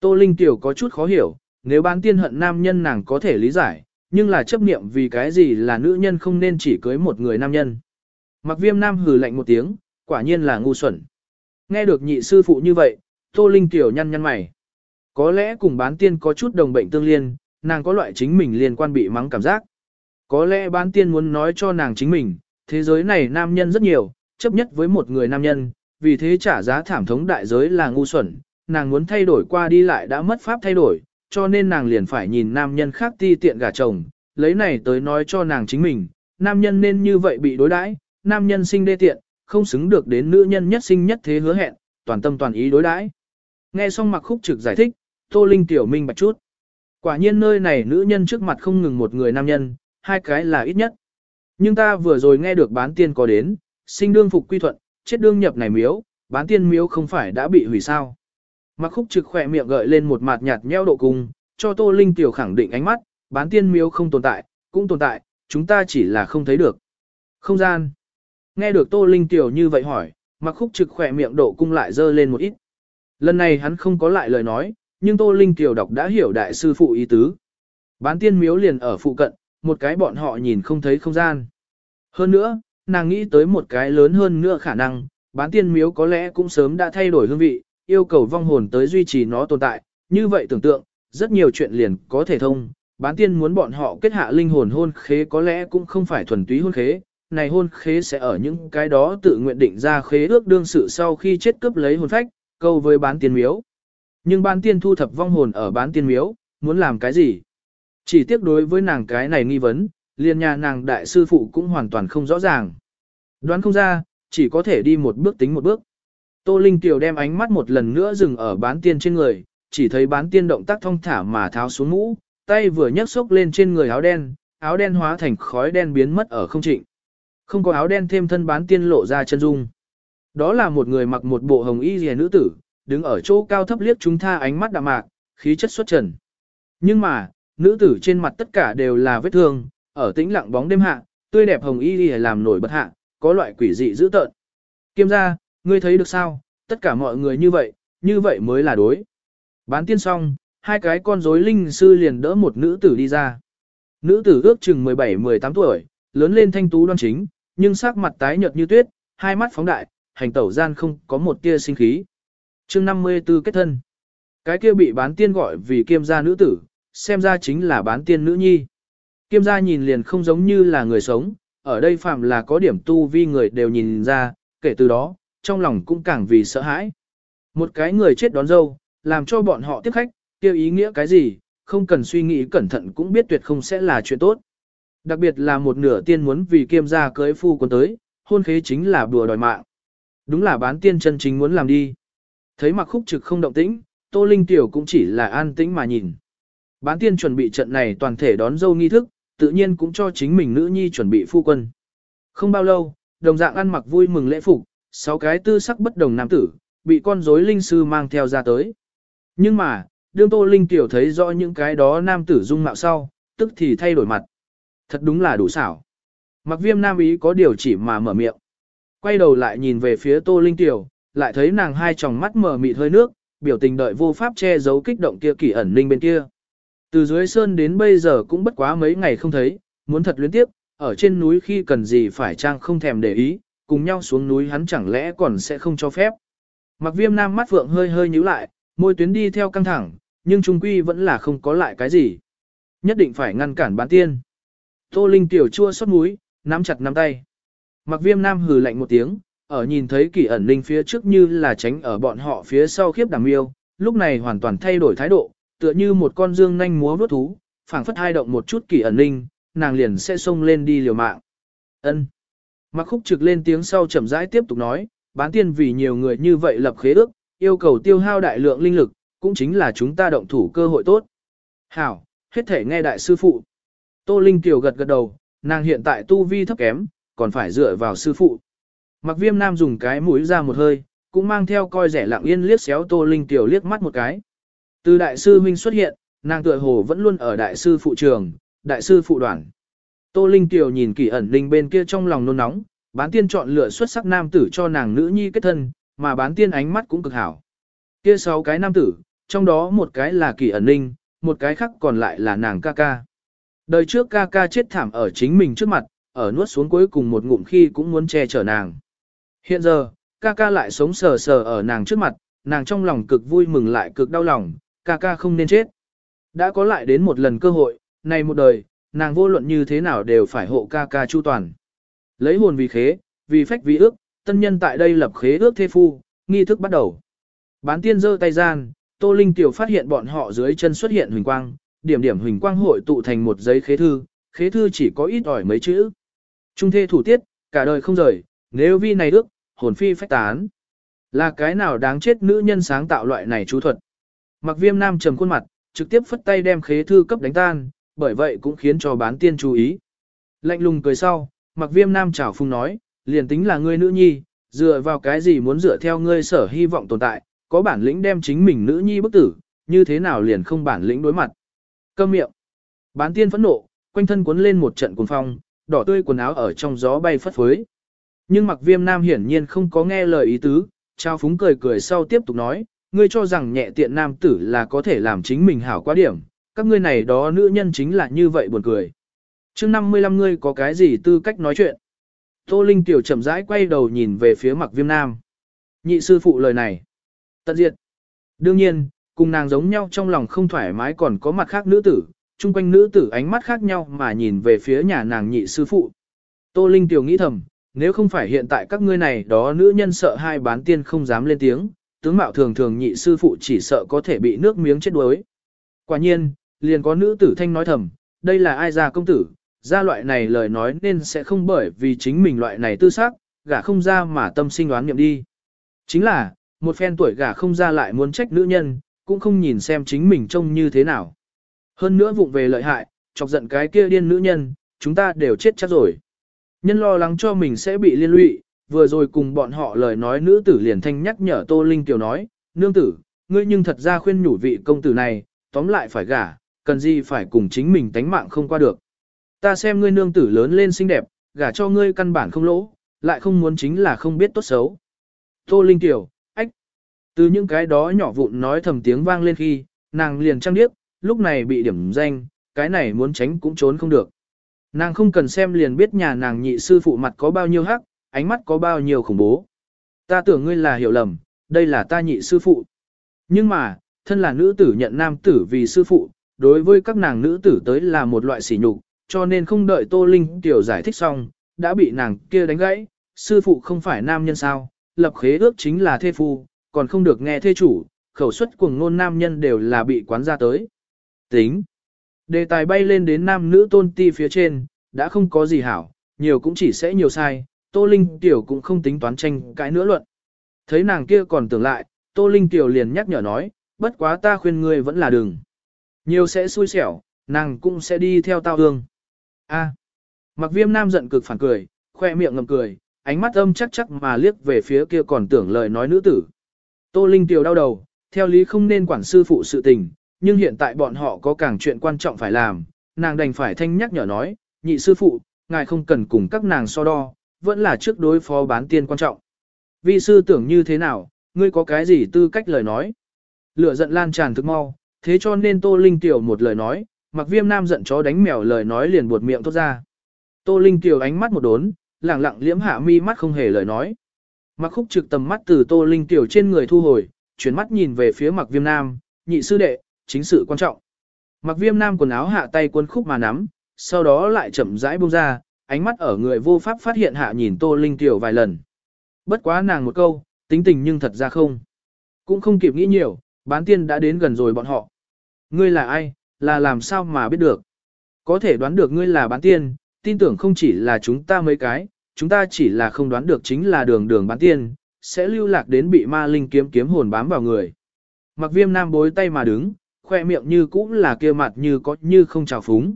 Tô Linh Tiểu có chút khó hiểu, nếu bán tiên hận nam nhân nàng có thể lý giải, nhưng là chấp niệm vì cái gì là nữ nhân không nên chỉ cưới một người nam nhân. Mặc viêm nam hừ lạnh một tiếng, quả nhiên là ngu xuẩn. Nghe được nhị sư phụ như vậy, Tô Linh Tiểu nhăn nhăn mày. Có lẽ cùng bán tiên có chút đồng bệnh tương liên, nàng có loại chính mình liên quan bị mắng cảm giác. Có lẽ bán tiên muốn nói cho nàng chính mình, thế giới này nam nhân rất nhiều, chấp nhất với một người nam nhân, vì thế trả giá thảm thống đại giới là ngu xuẩn, nàng muốn thay đổi qua đi lại đã mất pháp thay đổi, cho nên nàng liền phải nhìn nam nhân khác ti tiện gả chồng, lấy này tới nói cho nàng chính mình, nam nhân nên như vậy bị đối đãi, nam nhân sinh đê tiện, không xứng được đến nữ nhân nhất sinh nhất thế hứa hẹn, toàn tâm toàn ý đối đãi. Nghe xong mặc khúc trực giải thích, Tô Linh tiểu minh bạch chút. Quả nhiên nơi này nữ nhân trước mặt không ngừng một người nam nhân, hai cái là ít nhất. Nhưng ta vừa rồi nghe được bán tiên có đến, sinh đương phục quy thuận, chết đương nhập này miếu, bán tiên miếu không phải đã bị hủy sao. Mặc khúc trực khỏe miệng gợi lên một mặt nhạt nheo độ cung, cho Tô Linh tiểu khẳng định ánh mắt, bán tiên miếu không tồn tại, cũng tồn tại, chúng ta chỉ là không thấy được. Không gian. Nghe được Tô Linh tiểu như vậy hỏi, mặc khúc trực khỏe miệng độ cung lại dơ lên một ít. Lần này hắn không có lại lời nói, nhưng Tô Linh tiểu đọc đã hiểu đại sư phụ ý tứ. Bán tiên miếu liền ở phụ cận, một cái bọn họ nhìn không thấy không gian. Hơn nữa, nàng nghĩ tới một cái lớn hơn nữa khả năng, bán tiên miếu có lẽ cũng sớm đã thay đổi hương vị, yêu cầu vong hồn tới duy trì nó tồn tại, như vậy tưởng tượng, rất nhiều chuyện liền có thể thông, bán tiên muốn bọn họ kết hạ linh hồn hôn khế có lẽ cũng không phải thuần túy hôn khế, này hôn khế sẽ ở những cái đó tự nguyện định ra khế ước đương sự sau khi chết cướp lấy hồn phách, câu với bán tiên miếu. Nhưng bán tiên thu thập vong hồn ở bán tiên miếu, muốn làm cái gì? Chỉ tiếc đối với nàng cái này nghi vấn, liền nhà nàng đại sư phụ cũng hoàn toàn không rõ ràng. Đoán không ra, chỉ có thể đi một bước tính một bước. Tô Linh Tiểu đem ánh mắt một lần nữa dừng ở bán tiên trên người, chỉ thấy bán tiên động tác thông thả mà tháo xuống mũ, tay vừa nhấc xốc lên trên người áo đen, áo đen hóa thành khói đen biến mất ở không trịnh. Không có áo đen thêm thân bán tiên lộ ra chân dung. Đó là một người mặc một bộ hồng y rìa nữ tử, đứng ở chỗ cao thấp liếc chúng tha ánh mắt đạm mạc, khí chất xuất trần. Nhưng mà, nữ tử trên mặt tất cả đều là vết thương, ở tĩnh lặng bóng đêm hạ, tươi đẹp hồng y rìa làm nổi bật hạ, có loại quỷ dị dữ tợn. Kiêm gia, ngươi thấy được sao, tất cả mọi người như vậy, như vậy mới là đối. Bán tiên xong, hai cái con rối linh sư liền đỡ một nữ tử đi ra. Nữ tử ước chừng 17-18 tuổi, lớn lên thanh tú đoan chính, nhưng sắc mặt tái nhợt như tuyết, hai mắt phóng đại, hành tẩu gian không có một tia sinh khí. chương 54 kết thân. Cái kia bị bán tiên gọi vì kiêm gia nữ tử, xem ra chính là bán tiên nữ nhi. Kiêm gia nhìn liền không giống như là người sống, ở đây phạm là có điểm tu vi người đều nhìn ra, kể từ đó, trong lòng cũng càng vì sợ hãi. Một cái người chết đón dâu, làm cho bọn họ tiếp khách, kêu ý nghĩa cái gì, không cần suy nghĩ cẩn thận cũng biết tuyệt không sẽ là chuyện tốt. Đặc biệt là một nửa tiên muốn vì kiêm gia cưới phu quân tới, hôn khế chính là đùa đòi mạng. Đúng là bán tiên chân chính muốn làm đi. Thấy mặc khúc trực không động tĩnh, Tô Linh Tiểu cũng chỉ là an tĩnh mà nhìn. Bán tiên chuẩn bị trận này toàn thể đón dâu nghi thức, tự nhiên cũng cho chính mình nữ nhi chuẩn bị phu quân. Không bao lâu, đồng dạng ăn mặc vui mừng lễ phục, sáu cái tư sắc bất đồng nam tử, bị con rối linh sư mang theo ra tới. Nhưng mà, đương Tô Linh Tiểu thấy rõ những cái đó nam tử dung mạo sau, tức thì thay đổi mặt. Thật đúng là đủ xảo. Mặc viêm nam ý có điều chỉ mà mở miệng. Quay đầu lại nhìn về phía Tô Linh Tiểu, lại thấy nàng hai tròng mắt mở mịt hơi nước, biểu tình đợi vô pháp che giấu kích động kia kỳ ẩn linh bên kia. Từ dưới sơn đến bây giờ cũng bất quá mấy ngày không thấy, muốn thật luyến tiếp, ở trên núi khi cần gì phải trang không thèm để ý, cùng nhau xuống núi hắn chẳng lẽ còn sẽ không cho phép. Mặc viêm nam mắt vượng hơi hơi nhíu lại, môi tuyến đi theo căng thẳng, nhưng trung quy vẫn là không có lại cái gì. Nhất định phải ngăn cản bán tiên. Tô Linh tiểu chua xót mũi, nắm chặt nắm tay. Mặc viêm nam hừ lạnh một tiếng, ở nhìn thấy kỳ ẩn linh phía trước như là tránh ở bọn họ phía sau khiếp đảm yêu, lúc này hoàn toàn thay đổi thái độ, tựa như một con dương nhanh múa vuốt thú, phảng phất hai động một chút kỳ ẩn linh, nàng liền sẽ xông lên đi liều mạng. Ân. Mặc khúc trực lên tiếng sau chậm rãi tiếp tục nói, bán tiên vì nhiều người như vậy lập khế ước, yêu cầu tiêu hao đại lượng linh lực, cũng chính là chúng ta động thủ cơ hội tốt. Hảo, hết thể nghe đại sư phụ. Tô Linh Tiểu gật gật đầu, nàng hiện tại tu vi thấp kém, còn phải dựa vào sư phụ. Mặc viêm nam dùng cái mũi ra một hơi, cũng mang theo coi rẻ lặng yên liếc xéo Tô Linh Tiểu liếc mắt một cái. Từ đại sư huynh xuất hiện, nàng tựa hồ vẫn luôn ở đại sư phụ trường, đại sư phụ đoàn. Tô Linh Tiểu nhìn kỳ ẩn linh bên kia trong lòng nôn nóng, bán tiên chọn lựa xuất sắc nam tử cho nàng nữ nhi kết thân, mà bán tiên ánh mắt cũng cực hảo. Kia sáu cái nam tử, trong đó một cái là kỳ ẩn linh, một cái khác còn lại là nàng ca ca. Đời trước ca ca chết thảm ở chính mình trước mặt, ở nuốt xuống cuối cùng một ngụm khi cũng muốn che chở nàng. Hiện giờ, ca ca lại sống sờ sờ ở nàng trước mặt, nàng trong lòng cực vui mừng lại cực đau lòng, ca ca không nên chết. Đã có lại đến một lần cơ hội, này một đời, nàng vô luận như thế nào đều phải hộ ca ca chu toàn. Lấy hồn vì khế, vì phách vì ước, tân nhân tại đây lập khế ước thê phu, nghi thức bắt đầu. Bán tiên giơ tay gian, Tô Linh tiểu phát hiện bọn họ dưới chân xuất hiện huỳnh quang, điểm điểm huỳnh quang hội tụ thành một giấy khế thư, khế thư chỉ có ít ỏi mấy chữ. Trung thê thủ tiết, cả đời không rời, nếu vi này ước, hồn phi phách tán. Là cái nào đáng chết nữ nhân sáng tạo loại này chú thuật. Mặc viêm nam trầm khuôn mặt, trực tiếp phất tay đem khế thư cấp đánh tan, bởi vậy cũng khiến cho bán tiên chú ý. Lạnh lùng cười sau, mặc viêm nam chảo phung nói, liền tính là ngươi nữ nhi, dựa vào cái gì muốn dựa theo ngươi sở hy vọng tồn tại, có bản lĩnh đem chính mình nữ nhi bức tử, như thế nào liền không bản lĩnh đối mặt. Câm miệng. Bán tiên phẫn nộ, quanh thân cuốn lên một trận cuồng phong, đỏ tươi quần áo ở trong gió bay phất phới. Nhưng mặc viêm nam hiển nhiên không có nghe lời ý tứ, trao phúng cười cười sau tiếp tục nói, ngươi cho rằng nhẹ tiện nam tử là có thể làm chính mình hảo quá điểm, các ngươi này đó nữ nhân chính là như vậy buồn cười. chương 55 ngươi có cái gì tư cách nói chuyện? Tô Linh tiểu chậm rãi quay đầu nhìn về phía mặc viêm nam. Nhị sư phụ lời này. Tận diệt. Đương nhiên, cùng nàng giống nhau trong lòng không thoải mái còn có mặt khác nữ tử, chung quanh nữ tử ánh mắt khác nhau mà nhìn về phía nhà nàng nhị sư phụ. Tô Linh tiểu nghĩ thầm, nếu không phải hiện tại các ngươi này đó nữ nhân sợ hai bán tiên không dám lên tiếng, tướng mạo thường thường nhị sư phụ chỉ sợ có thể bị nước miếng chết đuối. Quả nhiên, liền có nữ tử thanh nói thầm, đây là ai ra công tử, ra loại này lời nói nên sẽ không bởi vì chính mình loại này tư xác, gả không ra mà tâm sinh đoán niệm đi. Chính là, một phen tuổi gả không ra lại muốn trách nữ nhân, cũng không nhìn xem chính mình trông như thế nào. Hơn nữa vụng về lợi hại, chọc giận cái kia điên nữ nhân, chúng ta đều chết chắc rồi. Nhân lo lắng cho mình sẽ bị liên lụy, vừa rồi cùng bọn họ lời nói nữ tử liền thanh nhắc nhở Tô Linh Tiểu nói, nương tử, ngươi nhưng thật ra khuyên nhủ vị công tử này, tóm lại phải gả, cần gì phải cùng chính mình tánh mạng không qua được. Ta xem ngươi nương tử lớn lên xinh đẹp, gả cho ngươi căn bản không lỗ, lại không muốn chính là không biết tốt xấu. Tô Linh Tiểu, ách. Từ những cái đó nhỏ vụn nói thầm tiếng vang lên khi, nàng liền trăng điếc, lúc này bị điểm danh, cái này muốn tránh cũng trốn không được. Nàng không cần xem liền biết nhà nàng nhị sư phụ mặt có bao nhiêu hắc, ánh mắt có bao nhiêu khủng bố. Ta tưởng ngươi là hiểu lầm, đây là ta nhị sư phụ. Nhưng mà, thân là nữ tử nhận nam tử vì sư phụ, đối với các nàng nữ tử tới là một loại sỉ nhục, cho nên không đợi Tô Linh tiểu giải thích xong, đã bị nàng kia đánh gãy, sư phụ không phải nam nhân sao, lập khế ước chính là thê phu, còn không được nghe thê chủ, khẩu suất cuồng ngôn nam nhân đều là bị quán ra tới. Tính. Đề tài bay lên đến nam nữ tôn ti phía trên, đã không có gì hảo, nhiều cũng chỉ sẽ nhiều sai, Tô Linh tiểu cũng không tính toán tranh cãi nữa luận. Thấy nàng kia còn tưởng lại, Tô Linh tiểu liền nhắc nhở nói, bất quá ta khuyên ngươi vẫn là đừng. Nhiều sẽ xui xẻo, nàng cũng sẽ đi theo tao hương. A. Mặc viêm nam giận cực phản cười, khoe miệng ngầm cười, ánh mắt âm chắc chắc mà liếc về phía kia còn tưởng lời nói nữ tử. Tô Linh Tiều đau đầu, theo lý không nên quản sư phụ sự tình, nhưng hiện tại bọn họ có càng chuyện quan trọng phải làm, nàng đành phải thanh nhắc nhở nói, nhị sư phụ, ngài không cần cùng các nàng so đo, vẫn là trước đối phó bán tiên quan trọng. Vi sư tưởng như thế nào, ngươi có cái gì tư cách lời nói. Lửa giận lan tràn thức mau, thế cho nên Tô Linh Tiểu một lời nói, mặc viêm nam giận chó đánh mèo lời nói liền buột miệng thốt ra. Tô Linh Tiểu ánh mắt một đốn, lẳng lặng liễm hạ mi mắt không hề lời nói. Mặc khúc trực tầm mắt từ Tô Linh Tiểu trên người thu hồi, chuyển mắt nhìn về phía mặc viêm nam, nhị sư đệ, chính sự quan trọng. Mặc viêm nam quần áo hạ tay quân khúc mà nắm, sau đó lại chậm rãi buông ra, ánh mắt ở người vô pháp phát hiện hạ nhìn Tô Linh Tiểu vài lần. Bất quá nàng một câu, tính tình nhưng thật ra không. Cũng không kịp nghĩ nhiều, bán tiên đã đến gần rồi bọn họ. Ngươi là ai, là làm sao mà biết được. Có thể đoán được ngươi là bán tiên, tin tưởng không chỉ là chúng ta mấy cái, chúng ta chỉ là không đoán được chính là đường đường bán tiên, sẽ lưu lạc đến bị ma linh kiếm kiếm hồn bám vào người. Mặc viêm nam bối tay mà đứng, khoe miệng như cũng là kia mặt như có như không trào phúng.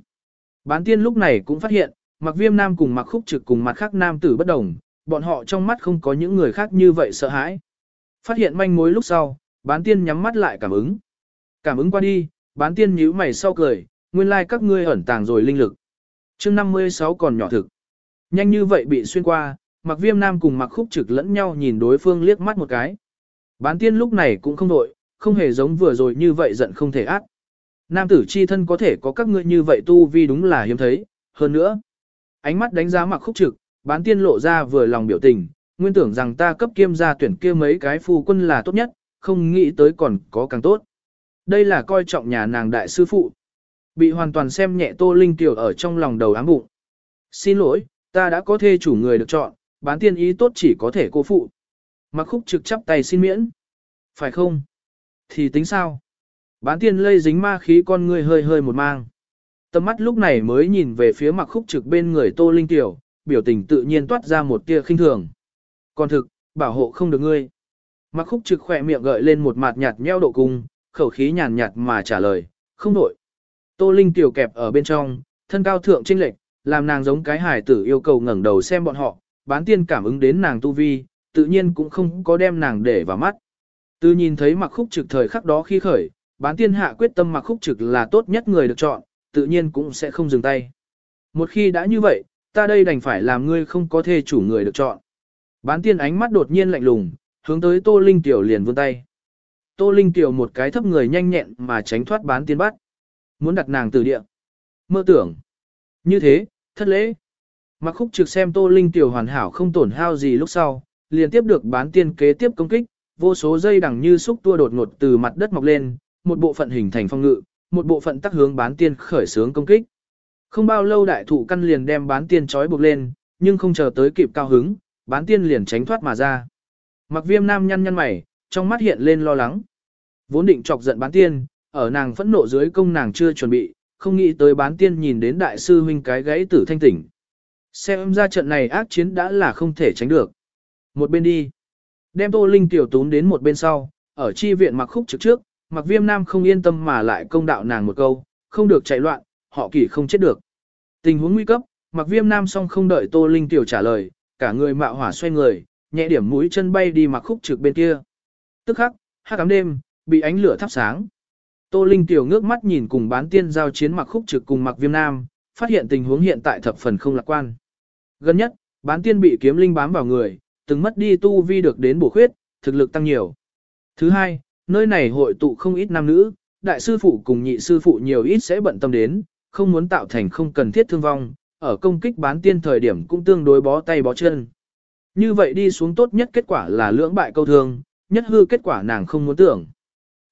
Bán tiên lúc này cũng phát hiện, mặc viêm nam cùng mặc khúc trực cùng mặt khác nam tử bất đồng, bọn họ trong mắt không có những người khác như vậy sợ hãi. Phát hiện manh mối lúc sau, bán tiên nhắm mắt lại cảm ứng. Cảm ứng qua đi, bán tiên nhíu mày sau cười, nguyên lai like các ngươi ẩn tàng rồi linh lực. chương 56 còn nhỏ thực. Nhanh như vậy bị xuyên qua, mặc viêm nam cùng mặc khúc trực lẫn nhau nhìn đối phương liếc mắt một cái. Bán tiên lúc này cũng không đội, không hề giống vừa rồi như vậy giận không thể ác. Nam tử chi thân có thể có các ngươi như vậy tu vi đúng là hiếm thấy, hơn nữa. Ánh mắt đánh giá mặc khúc trực, bán tiên lộ ra vừa lòng biểu tình, nguyên tưởng rằng ta cấp kiêm gia tuyển kia mấy cái phu quân là tốt nhất, không nghĩ tới còn có càng tốt. Đây là coi trọng nhà nàng đại sư phụ. Bị hoàn toàn xem nhẹ Tô Linh Tiểu ở trong lòng đầu ám bụng. Xin lỗi, ta đã có thê chủ người được chọn, bán tiên ý tốt chỉ có thể cô phụ. Mặc khúc trực chắp tay xin miễn. Phải không? Thì tính sao? Bán tiên lây dính ma khí con người hơi hơi một mang. Tầm mắt lúc này mới nhìn về phía mặc khúc trực bên người Tô Linh Tiểu, biểu tình tự nhiên toát ra một tia khinh thường. Còn thực, bảo hộ không được ngươi. Mặc khúc trực khỏe miệng gợi lên một mặt nhạt nheo độ cung, khẩu khí nhàn nhạt mà trả lời, không đổi. Tô Linh tiểu kẹp ở bên trong, thân cao thượng trinh lệch, làm nàng giống cái hải tử yêu cầu ngẩng đầu xem bọn họ, bán tiên cảm ứng đến nàng tu vi, tự nhiên cũng không có đem nàng để vào mắt. Từ nhìn thấy mặc khúc trực thời khắc đó khi khởi, bán tiên hạ quyết tâm mặc khúc trực là tốt nhất người được chọn, tự nhiên cũng sẽ không dừng tay. Một khi đã như vậy, ta đây đành phải làm ngươi không có thể chủ người được chọn. Bán tiên ánh mắt đột nhiên lạnh lùng, hướng tới Tô Linh Tiểu liền vươn tay. Tô Linh Tiểu một cái thấp người nhanh nhẹn mà tránh thoát bán tiên bắt. Muốn đặt nàng từ địa. Mơ tưởng. Như thế, thất lễ. Mặc khúc trực xem Tô Linh Tiểu hoàn hảo không tổn hao gì lúc sau, liền tiếp được bán tiên kế tiếp công kích, vô số dây đằng như xúc tua đột ngột từ mặt đất mọc lên, một bộ phận hình thành phong ngự, một bộ phận tắc hướng bán tiên khởi sướng công kích. Không bao lâu đại thụ căn liền đem bán tiên trói buộc lên, nhưng không chờ tới kịp cao hứng, bán tiên liền tránh thoát mà ra. Mặc viêm nam nhăn nhăn mày, trong mắt hiện lên lo lắng. Vốn định chọc giận bán tiên, ở nàng phẫn nộ dưới công nàng chưa chuẩn bị, không nghĩ tới bán tiên nhìn đến đại sư huynh cái gãy tử thanh tỉnh. Xem ra trận này ác chiến đã là không thể tránh được. Một bên đi. Đem tô linh tiểu tún đến một bên sau, ở chi viện mặc khúc trước trước, mặc viêm nam không yên tâm mà lại công đạo nàng một câu, không được chạy loạn, họ kỷ không chết được. Tình huống nguy cấp, mặc viêm nam song không đợi tô linh tiểu trả lời, cả người mạo hỏa xoay người, nhẹ điểm mũi chân bay đi mặc khúc trực bên kia. Tức khắc, hát cám đêm, bị ánh lửa thắp sáng. Tô Linh tiểu ngước mắt nhìn cùng bán tiên giao chiến mặc khúc trực cùng mặc viêm nam, phát hiện tình huống hiện tại thập phần không lạc quan. Gần nhất, bán tiên bị kiếm linh bám vào người, từng mất đi tu vi được đến bổ khuyết, thực lực tăng nhiều. Thứ hai, nơi này hội tụ không ít nam nữ, đại sư phụ cùng nhị sư phụ nhiều ít sẽ bận tâm đến, không muốn tạo thành không cần thiết thương vong, ở công kích bán tiên thời điểm cũng tương đối bó tay bó chân. Như vậy đi xuống tốt nhất kết quả là lưỡng bại câu thương, nhất hư kết quả nàng không muốn tưởng.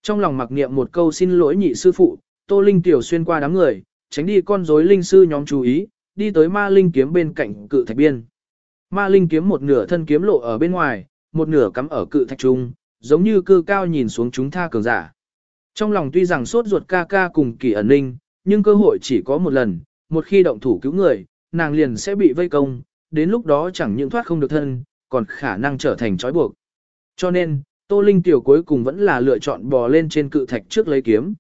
Trong lòng mặc niệm một câu xin lỗi nhị sư phụ, Tô Linh tiểu xuyên qua đám người, tránh đi con rối linh sư nhóm chú ý, đi tới ma linh kiếm bên cạnh cự thạch biên. Ma linh kiếm một nửa thân kiếm lộ ở bên ngoài, một nửa cắm ở cự thạch trung, giống như cư cao nhìn xuống chúng tha cường giả. Trong lòng tuy rằng sốt ruột ca ca cùng kỳ ẩn ninh, nhưng cơ hội chỉ có một lần, một khi động thủ cứu người, nàng liền sẽ bị vây công, đến lúc đó chẳng những thoát không được thân, còn khả năng trở thành trói buộc. Cho nên, Tô Linh tiểu cuối cùng vẫn là lựa chọn bò lên trên cự thạch trước lấy kiếm.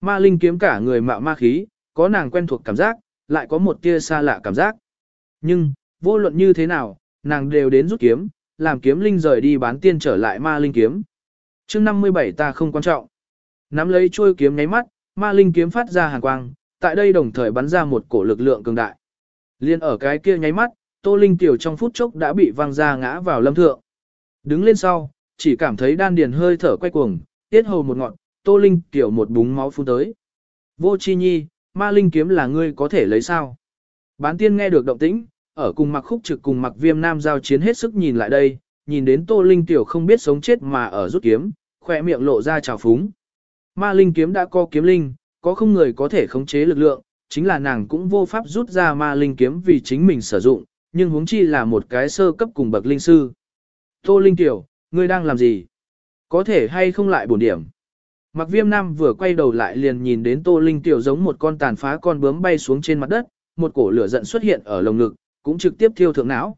Ma Linh kiếm cả người mạo ma khí, có nàng quen thuộc cảm giác, lại có một tia xa lạ cảm giác. Nhưng, vô luận như thế nào, nàng đều đến rút kiếm, làm kiếm linh rời đi bán tiên trở lại ma linh kiếm. chương 57 ta không quan trọng. Nắm lấy chuôi kiếm nháy mắt, ma linh kiếm phát ra hàn quang, tại đây đồng thời bắn ra một cổ lực lượng cường đại. Liên ở cái kia nháy mắt, Tô Linh tiểu trong phút chốc đã bị văng ra ngã vào lâm thượng. Đứng lên sau, chỉ cảm thấy đan điền hơi thở quay cuồng, tiết hầu một ngọn, Tô Linh tiểu một búng máu phun tới. Vô chi nhi, ma linh kiếm là ngươi có thể lấy sao? Bán tiên nghe được động tĩnh, ở cùng mặc khúc trực cùng mặc viêm nam giao chiến hết sức nhìn lại đây, nhìn đến Tô Linh tiểu không biết sống chết mà ở rút kiếm, khỏe miệng lộ ra trào phúng. Ma linh kiếm đã có kiếm linh, có không người có thể khống chế lực lượng, chính là nàng cũng vô pháp rút ra ma linh kiếm vì chính mình sử dụng, nhưng huống chi là một cái sơ cấp cùng bậc linh sư. Tô Linh tiểu, ngươi đang làm gì? Có thể hay không lại bổn điểm? Mặc viêm nam vừa quay đầu lại liền nhìn đến Tô Linh tiểu giống một con tàn phá con bướm bay xuống trên mặt đất, một cổ lửa giận xuất hiện ở lồng ngực, cũng trực tiếp thiêu thượng não.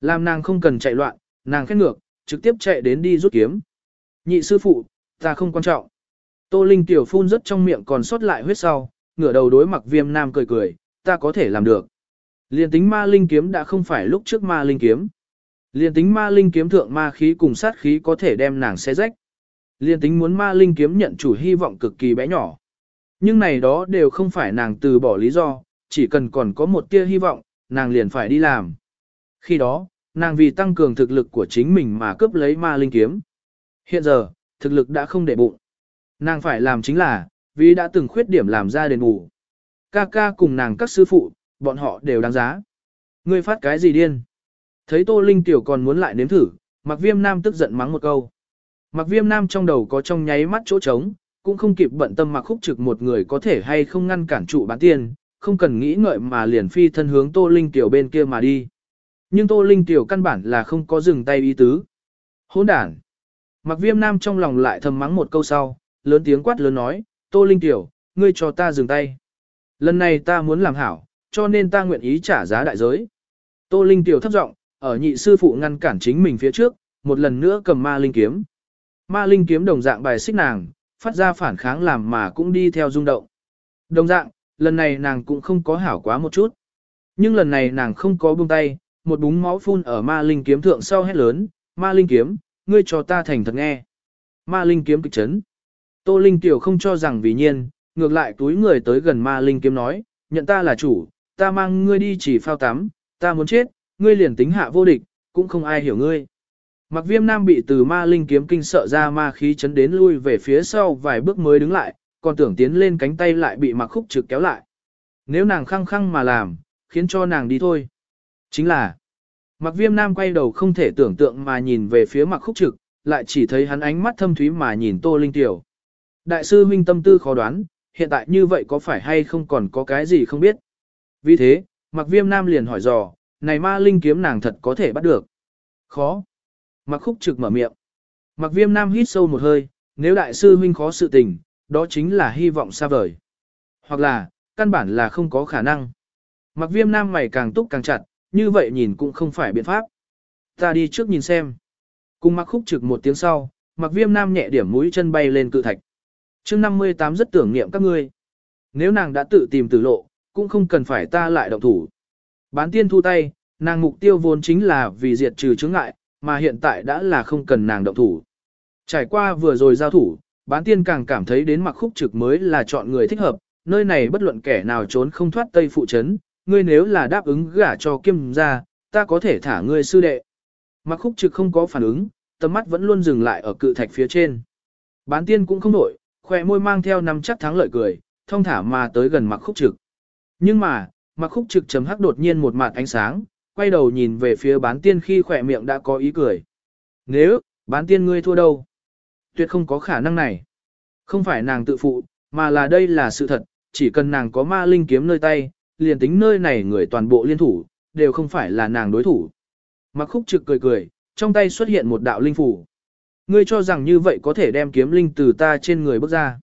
Làm nàng không cần chạy loạn, nàng khét ngược, trực tiếp chạy đến đi rút kiếm. Nhị sư phụ, ta không quan trọng. Tô Linh tiểu phun rất trong miệng còn sót lại huyết sau, ngửa đầu đối mặc viêm nam cười cười, ta có thể làm được. Liên tính ma linh kiếm đã không phải lúc trước ma linh kiếm. Liên tính ma linh kiếm thượng ma khí cùng sát khí có thể đem nàng xé rách. Liên tính muốn ma linh kiếm nhận chủ hy vọng cực kỳ bé nhỏ. Nhưng này đó đều không phải nàng từ bỏ lý do, chỉ cần còn có một tia hy vọng, nàng liền phải đi làm. Khi đó, nàng vì tăng cường thực lực của chính mình mà cướp lấy ma linh kiếm. Hiện giờ, thực lực đã không để bụng. Nàng phải làm chính là, vì đã từng khuyết điểm làm ra đền bù. Ca ca cùng nàng các sư phụ, bọn họ đều đáng giá. Ngươi phát cái gì điên? Thấy Tô Linh tiểu còn muốn lại nếm thử, Mặc Viêm Nam tức giận mắng một câu. Mặc Viêm Nam trong đầu có trong nháy mắt chỗ trống, cũng không kịp bận tâm Mặc Khúc Trực một người có thể hay không ngăn cản trụ bán tiền, không cần nghĩ ngợi mà liền phi thân hướng Tô Linh tiểu bên kia mà đi. Nhưng Tô Linh tiểu căn bản là không có dừng tay ý tứ. Hỗn đản. Mặc Viêm Nam trong lòng lại thầm mắng một câu sau, lớn tiếng quát lớn nói, Tô Linh tiểu, ngươi cho ta dừng tay. Lần này ta muốn làm hảo, cho nên ta nguyện ý trả giá đại giới. Tô Linh tiểu thấp giọng, ở nhị sư phụ ngăn cản chính mình phía trước, một lần nữa cầm ma linh kiếm. Ma linh kiếm đồng dạng bài xích nàng, phát ra phản kháng làm mà cũng đi theo rung động. Đồng dạng, lần này nàng cũng không có hảo quá một chút. Nhưng lần này nàng không có buông tay, một búng máu phun ở ma linh kiếm thượng sau hét lớn, ma linh kiếm, ngươi cho ta thành thật nghe. Ma linh kiếm kịch chấn. Tô Linh tiểu không cho rằng vì nhiên, ngược lại túi người tới gần ma linh kiếm nói, nhận ta là chủ, ta mang ngươi đi chỉ phao tắm, ta muốn chết, ngươi liền tính hạ vô địch, cũng không ai hiểu ngươi. Mặc viêm nam bị từ ma linh kiếm kinh sợ ra ma khí chấn đến lui về phía sau vài bước mới đứng lại, còn tưởng tiến lên cánh tay lại bị mặc khúc trực kéo lại. Nếu nàng khăng khăng mà làm, khiến cho nàng đi thôi. Chính là, mặc viêm nam quay đầu không thể tưởng tượng mà nhìn về phía mặc khúc trực, lại chỉ thấy hắn ánh mắt thâm thúy mà nhìn tô linh tiểu. Đại sư huynh tâm tư khó đoán, hiện tại như vậy có phải hay không còn có cái gì không biết. Vì thế, mặc viêm nam liền hỏi dò, này ma linh kiếm nàng thật có thể bắt được. Khó. Mặc khúc trực mở miệng. Mặc viêm nam hít sâu một hơi, nếu đại sư huynh khó sự tình, đó chính là hy vọng xa vời. Hoặc là, căn bản là không có khả năng. Mặc viêm nam mày càng túc càng chặt, như vậy nhìn cũng không phải biện pháp. Ta đi trước nhìn xem. Cùng mặc khúc trực một tiếng sau, mặc viêm nam nhẹ điểm mũi chân bay lên cự thạch. chương 58 rất tưởng niệm các ngươi. Nếu nàng đã tự tìm tử lộ, cũng không cần phải ta lại động thủ. Bán tiên thu tay, nàng mục tiêu vốn chính là vì diệt trừ chướng ngại, mà hiện tại đã là không cần nàng động thủ. Trải qua vừa rồi giao thủ, bán tiên càng cảm thấy đến mặc khúc trực mới là chọn người thích hợp, nơi này bất luận kẻ nào trốn không thoát tây phụ Trấn. ngươi nếu là đáp ứng gả cho kim ra, ta có thể thả ngươi sư đệ. Mặc khúc trực không có phản ứng, tầm mắt vẫn luôn dừng lại ở cự thạch phía trên. Bán tiên cũng không nổi, khỏe môi mang theo năm chắc thắng lợi cười, thông thả mà tới gần mặc khúc trực. Nhưng mà, mặc khúc trực chấm hắc đột nhiên một mặt ánh sáng, quay đầu nhìn về phía bán tiên khi khỏe miệng đã có ý cười. Nếu, bán tiên ngươi thua đâu? Tuyệt không có khả năng này. Không phải nàng tự phụ, mà là đây là sự thật, chỉ cần nàng có ma linh kiếm nơi tay, liền tính nơi này người toàn bộ liên thủ, đều không phải là nàng đối thủ. Mặc khúc trực cười cười, trong tay xuất hiện một đạo linh phủ. Ngươi cho rằng như vậy có thể đem kiếm linh từ ta trên người bước ra.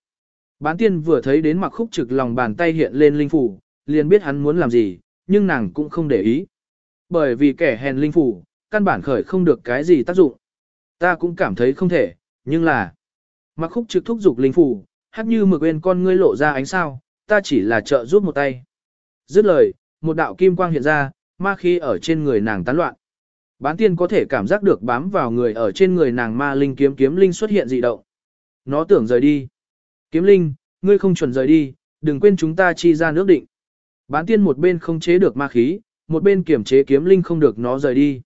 Bán tiên vừa thấy đến mặc khúc trực lòng bàn tay hiện lên linh phủ, liền biết hắn muốn làm gì, nhưng nàng cũng không để ý. Bởi vì kẻ hèn linh phủ, căn bản khởi không được cái gì tác dụng. Ta cũng cảm thấy không thể, nhưng là... Mặc khúc trực thúc dục linh phủ, hát như mực quên con ngươi lộ ra ánh sao, ta chỉ là trợ giúp một tay. Dứt lời, một đạo kim quang hiện ra, ma khí ở trên người nàng tán loạn. Bán tiên có thể cảm giác được bám vào người ở trên người nàng ma linh kiếm kiếm linh xuất hiện dị động. Nó tưởng rời đi. Kiếm linh, ngươi không chuẩn rời đi, đừng quên chúng ta chi ra nước định. Bán tiên một bên không chế được ma khí, một bên kiểm chế kiếm linh không được nó rời đi.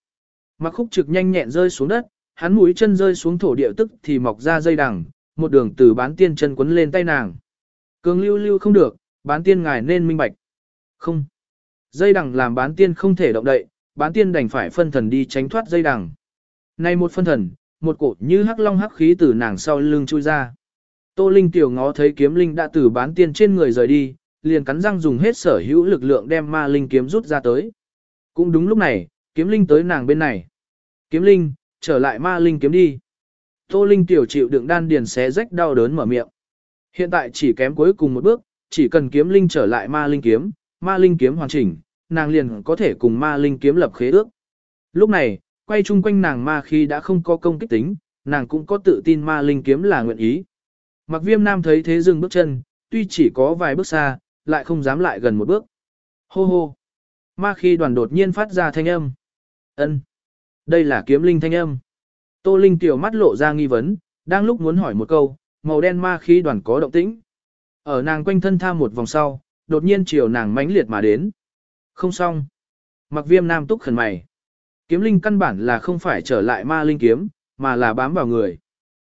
Mặc khúc trực nhanh nhẹn rơi xuống đất, hắn mũi chân rơi xuống thổ địa tức thì mọc ra dây đằng, một đường từ bán tiên chân quấn lên tay nàng. Cường lưu lưu không được, bán tiên ngài nên minh bạch. Không. Dây đằng làm bán tiên không thể động đậy, bán tiên đành phải phân thần đi tránh thoát dây đằng. Nay một phân thần, một cổ như hắc long hắc khí từ nàng sau lưng chui ra. Tô Linh tiểu ngó thấy kiếm linh đã từ bán tiên trên người rời đi, liền cắn răng dùng hết sở hữu lực lượng đem ma linh kiếm rút ra tới. Cũng đúng lúc này, kiếm linh tới nàng bên này. Kiếm linh, trở lại ma linh kiếm đi. Tô Linh tiểu chịu đựng đan điền xé rách đau đớn mở miệng. Hiện tại chỉ kém cuối cùng một bước, chỉ cần kiếm linh trở lại ma linh kiếm, ma linh kiếm hoàn chỉnh, nàng liền có thể cùng ma linh kiếm lập khế ước. Lúc này, quay chung quanh nàng ma khi đã không có công kích tính, nàng cũng có tự tin ma linh kiếm là nguyện ý. Mặc viêm nam thấy thế dừng bước chân, tuy chỉ có vài bước xa, lại không dám lại gần một bước. Hô hô! Ma khi đoàn đột nhiên phát ra thanh âm. ân đây là kiếm linh thanh âm. Tô Linh tiểu mắt lộ ra nghi vấn, đang lúc muốn hỏi một câu, màu đen ma khí đoàn có động tĩnh. Ở nàng quanh thân tham một vòng sau, đột nhiên chiều nàng mãnh liệt mà đến. Không xong. Mặc viêm nam túc khẩn mày. Kiếm linh căn bản là không phải trở lại ma linh kiếm, mà là bám vào người.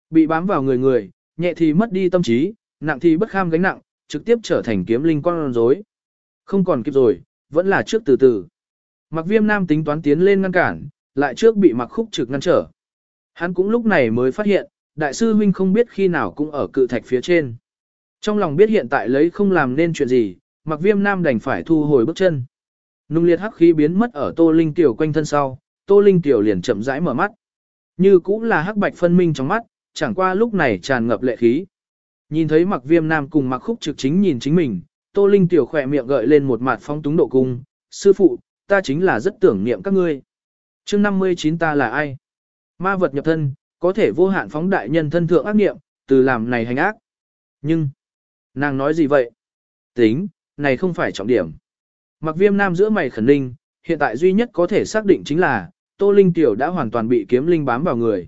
Bị bám vào người người, nhẹ thì mất đi tâm trí, nặng thì bất kham gánh nặng, trực tiếp trở thành kiếm linh con rối. Không còn kịp rồi, vẫn là trước từ từ. Mặc viêm nam tính toán tiến lên ngăn cản, lại trước bị mặc khúc trực ngăn trở. Hắn cũng lúc này mới phát hiện, đại sư huynh không biết khi nào cũng ở cự thạch phía trên. Trong lòng biết hiện tại lấy không làm nên chuyện gì, mặc viêm nam đành phải thu hồi bước chân. Nung liệt hắc khí biến mất ở Tô Linh Tiểu quanh thân sau, Tô Linh Tiểu liền chậm rãi mở mắt. Như cũng là hắc bạch phân minh trong mắt, chẳng qua lúc này tràn ngập lệ khí. Nhìn thấy mặc viêm nam cùng mặc khúc trực chính nhìn chính mình, Tô Linh Tiểu khỏe miệng gợi lên một mặt phong túng độ cung. Sư phụ, ta chính là rất tưởng niệm các ngươi chương 59 ta là ai? Ma vật nhập thân, có thể vô hạn phóng đại nhân thân thượng ác niệm, từ làm này hành ác. Nhưng, nàng nói gì vậy? Tính, này không phải trọng điểm. Mặc viêm nam giữa mày khẩn ninh, hiện tại duy nhất có thể xác định chính là, Tô Linh Tiểu đã hoàn toàn bị kiếm linh bám vào người.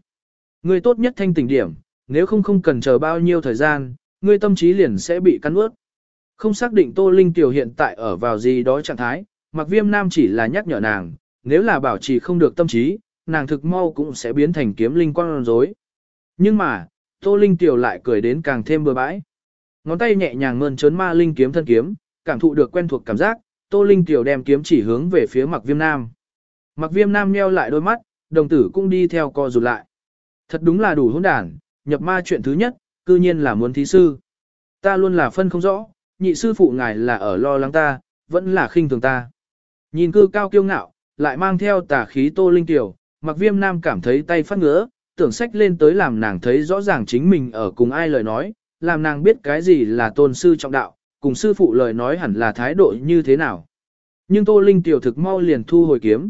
Người tốt nhất thanh tỉnh điểm, nếu không không cần chờ bao nhiêu thời gian, người tâm trí liền sẽ bị cắn ướt. Không xác định Tô Linh Tiểu hiện tại ở vào gì đó trạng thái, mặc viêm nam chỉ là nhắc nhở nàng, nếu là bảo trì không được tâm trí, nàng thực mau cũng sẽ biến thành kiếm linh con rối. Nhưng mà, Tô Linh Tiểu lại cười đến càng thêm bừa bãi. Ngón tay nhẹ nhàng mơn trớn ma linh kiếm thân kiếm, cảm thụ được quen thuộc cảm giác, Tô Linh Tiểu đem kiếm chỉ hướng về phía Mặc Viêm Nam. Mặc Viêm Nam nheo lại đôi mắt, đồng tử cũng đi theo co rụt lại. Thật đúng là đủ hỗn đản, nhập ma chuyện thứ nhất, cư nhiên là muốn thí sư. Ta luôn là phân không rõ, nhị sư phụ ngài là ở lo lắng ta, vẫn là khinh thường ta. Nhìn cư cao kiêu ngạo, lại mang theo tà khí Tô Linh Tiểu, Mặc Viêm Nam cảm thấy tay phát ngứa, tưởng sách lên tới làm nàng thấy rõ ràng chính mình ở cùng ai lời nói, làm nàng biết cái gì là tôn sư trọng đạo, cùng sư phụ lời nói hẳn là thái độ như thế nào. Nhưng Tô Linh tiểu thực mau liền thu hồi kiếm.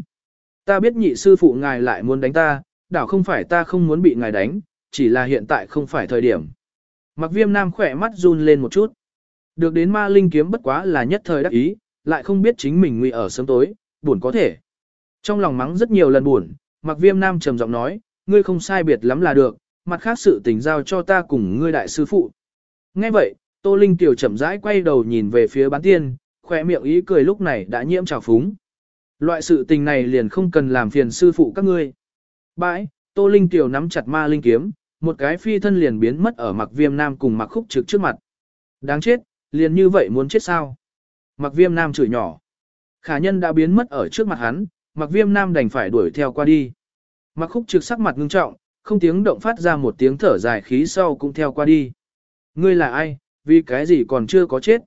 Ta biết nhị sư phụ ngài lại muốn đánh ta, đảo không phải ta không muốn bị ngài đánh, chỉ là hiện tại không phải thời điểm. Mặc viêm nam khỏe mắt run lên một chút. Được đến ma linh kiếm bất quá là nhất thời đắc ý, lại không biết chính mình nguy ở sớm tối, buồn có thể. Trong lòng mắng rất nhiều lần buồn, mặc viêm nam trầm giọng nói, ngươi không sai biệt lắm là được, mặt khác sự tình giao cho ta cùng ngươi đại sư phụ. Nghe vậy, Tô Linh tiểu chậm rãi quay đầu nhìn về phía bán tiên, khỏe miệng ý cười lúc này đã nhiễm trào phúng. Loại sự tình này liền không cần làm phiền sư phụ các ngươi. Bãi, Tô Linh Tiểu nắm chặt ma linh kiếm, một cái phi thân liền biến mất ở mặc viêm nam cùng mặc khúc trực trước mặt. Đáng chết, liền như vậy muốn chết sao? Mặc viêm nam chửi nhỏ. Khả nhân đã biến mất ở trước mặt hắn, mặc viêm nam đành phải đuổi theo qua đi. Mặc khúc trực sắc mặt ngưng trọng, không tiếng động phát ra một tiếng thở dài khí sau cũng theo qua đi. Ngươi là ai, vì cái gì còn chưa có chết?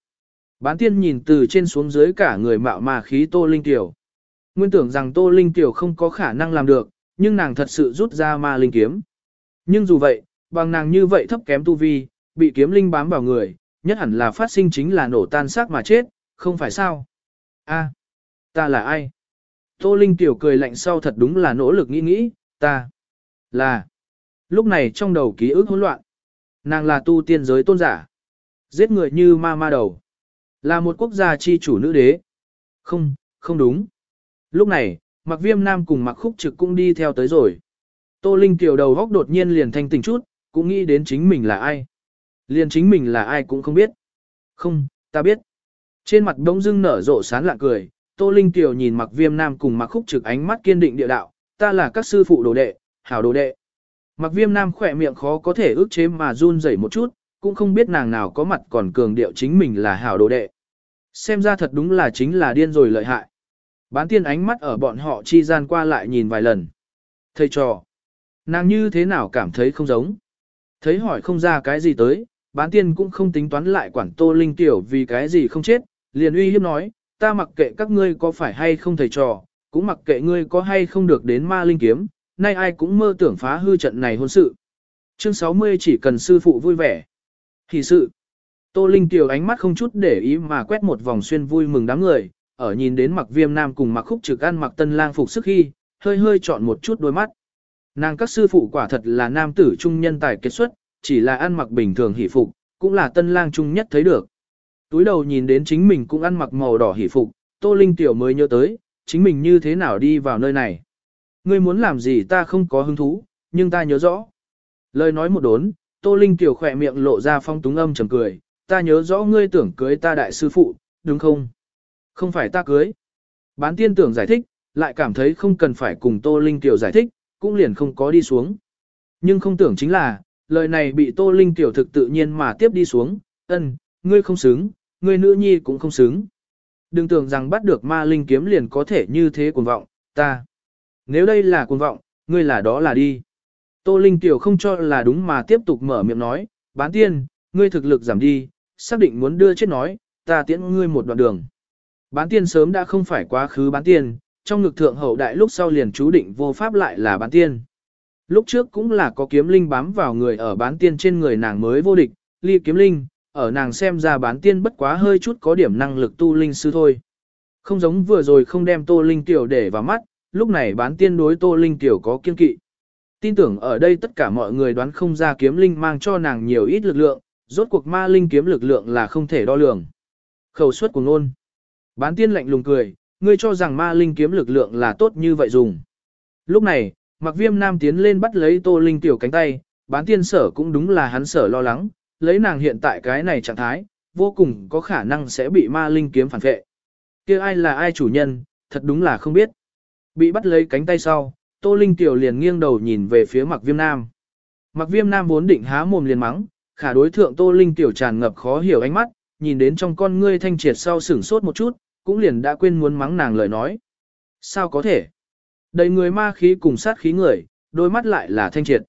Bán tiên nhìn từ trên xuống dưới cả người mạo mà khí Tô Linh Tiểu. Nguyên tưởng rằng Tô Linh Tiểu không có khả năng làm được, nhưng nàng thật sự rút ra ma linh kiếm. Nhưng dù vậy, bằng nàng như vậy thấp kém tu vi, bị kiếm linh bám vào người, nhất hẳn là phát sinh chính là nổ tan xác mà chết, không phải sao? A, ta là ai? Tô Linh tiểu cười lạnh sau thật đúng là nỗ lực nghĩ nghĩ, ta là. Lúc này trong đầu ký ức hỗn loạn. Nàng là tu tiên giới tôn giả. Giết người như ma ma đầu. Là một quốc gia chi chủ nữ đế. Không, không đúng. Lúc này, mặc viêm nam cùng mặc khúc trực cũng đi theo tới rồi. Tô Linh tiểu đầu góc đột nhiên liền thanh tỉnh chút, cũng nghĩ đến chính mình là ai. Liền chính mình là ai cũng không biết. Không, ta biết. Trên mặt bỗng dưng nở rộ sán lạ cười, Tô Linh tiểu nhìn mặc viêm nam cùng mặc khúc trực ánh mắt kiên định địa đạo, ta là các sư phụ đồ đệ, hảo đồ đệ. Mặc viêm nam khỏe miệng khó có thể ước chế mà run rẩy một chút, cũng không biết nàng nào có mặt còn cường điệu chính mình là hảo đồ đệ. Xem ra thật đúng là chính là điên rồi lợi hại. Bán tiên ánh mắt ở bọn họ chi gian qua lại nhìn vài lần. Thầy trò. Nàng như thế nào cảm thấy không giống. Thấy hỏi không ra cái gì tới, bán tiên cũng không tính toán lại quản tô linh tiểu vì cái gì không chết, liền uy hiếp nói, ta mặc kệ các ngươi có phải hay không thầy trò, cũng mặc kệ ngươi có hay không được đến ma linh kiếm, nay ai cũng mơ tưởng phá hư trận này hôn sự. Chương 60 chỉ cần sư phụ vui vẻ. Thì sự. Tô Linh Tiểu ánh mắt không chút để ý mà quét một vòng xuyên vui mừng đám người, ở nhìn đến mặc viêm nam cùng mặc khúc trực ăn mặc tân lang phục sức khi, hơi hơi chọn một chút đôi mắt. Nàng các sư phụ quả thật là nam tử trung nhân tài kết xuất, chỉ là ăn mặc bình thường hỷ phục, cũng là tân lang trung nhất thấy được. Túi đầu nhìn đến chính mình cũng ăn mặc màu đỏ hỉ phục, Tô Linh Tiểu mới nhớ tới, chính mình như thế nào đi vào nơi này. Ngươi muốn làm gì ta không có hứng thú, nhưng ta nhớ rõ. Lời nói một đốn, Tô Linh Tiểu khỏe miệng lộ ra phong túng âm trầm cười, ta nhớ rõ ngươi tưởng cưới ta đại sư phụ, đúng không? Không phải ta cưới. Bán tiên tưởng giải thích, lại cảm thấy không cần phải cùng Tô Linh Tiểu giải thích, cũng liền không có đi xuống. Nhưng không tưởng chính là, lời này bị Tô Linh Tiểu thực tự nhiên mà tiếp đi xuống, ân, ngươi không xứng, ngươi nữ nhi cũng không xứng. Đừng tưởng rằng bắt được ma linh kiếm liền có thể như thế cuồng vọng, ta. Nếu đây là cuồng vọng, ngươi là đó là đi. Tô Linh Tiểu không cho là đúng mà tiếp tục mở miệng nói, bán tiên, ngươi thực lực giảm đi, xác định muốn đưa chết nói, ta tiễn ngươi một đoạn đường. Bán tiên sớm đã không phải quá khứ bán tiên, trong ngực thượng hậu đại lúc sau liền chú định vô pháp lại là bán tiên. Lúc trước cũng là có kiếm linh bám vào người ở bán tiên trên người nàng mới vô địch, ly kiếm linh, ở nàng xem ra bán tiên bất quá hơi chút có điểm năng lực tu linh sư thôi. Không giống vừa rồi không đem tô linh tiểu để vào mắt, lúc này bán tiên đối tô linh tiểu có kiên kỵ. Tin tưởng ở đây tất cả mọi người đoán không ra kiếm linh mang cho nàng nhiều ít lực lượng, rốt cuộc ma linh kiếm lực lượng là không thể đo lường. Khẩu suất của ngôn. Bán tiên lạnh lùng cười, ngươi cho rằng ma linh kiếm lực lượng là tốt như vậy dùng. Lúc này, mặc viêm nam tiến lên bắt lấy tô linh tiểu cánh tay, bán tiên sở cũng đúng là hắn sở lo lắng, lấy nàng hiện tại cái này trạng thái, vô cùng có khả năng sẽ bị ma linh kiếm phản vệ. kia ai là ai chủ nhân, thật đúng là không biết. Bị bắt lấy cánh tay sau, tô linh tiểu liền nghiêng đầu nhìn về phía mặc viêm nam. Mặc viêm nam vốn định há mồm liền mắng, khả đối thượng tô linh tiểu tràn ngập khó hiểu ánh mắt, nhìn đến trong con ngươi thanh triệt sau sửng sốt một chút, cũng liền đã quên muốn mắng nàng lời nói. Sao có thể? Đầy người ma khí cùng sát khí người, đôi mắt lại là thanh triệt.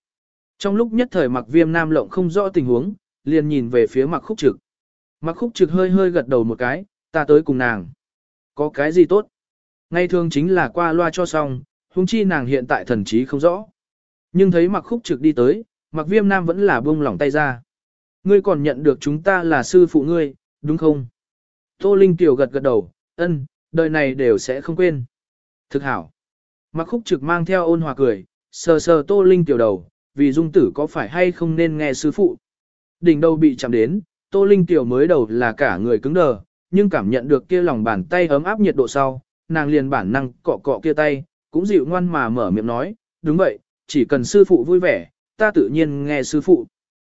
Trong lúc nhất thời mặc viêm nam lộng không rõ tình huống, liền nhìn về phía mặc khúc trực. Mặc khúc trực hơi hơi gật đầu một cái, ta tới cùng nàng. Có cái gì tốt? Ngay thường chính là qua loa cho xong, huống chi nàng hiện tại thần trí không rõ. Nhưng thấy mặc khúc trực đi tới, mặc viêm nam vẫn là buông lỏng tay ra. Ngươi còn nhận được chúng ta là sư phụ ngươi, đúng không? Tô Linh Tiểu gật gật đầu, ân, đời này đều sẽ không quên. Thực hảo. Mặc khúc trực mang theo ôn hòa cười, sờ sờ Tô Linh Tiểu đầu, vì dung tử có phải hay không nên nghe sư phụ. Đỉnh đầu bị chạm đến, Tô Linh Tiểu mới đầu là cả người cứng đờ, nhưng cảm nhận được kia lòng bàn tay ấm áp nhiệt độ sau, nàng liền bản năng cọ cọ kia tay, cũng dịu ngoan mà mở miệng nói, đúng vậy, chỉ cần sư phụ vui vẻ, ta tự nhiên nghe sư phụ.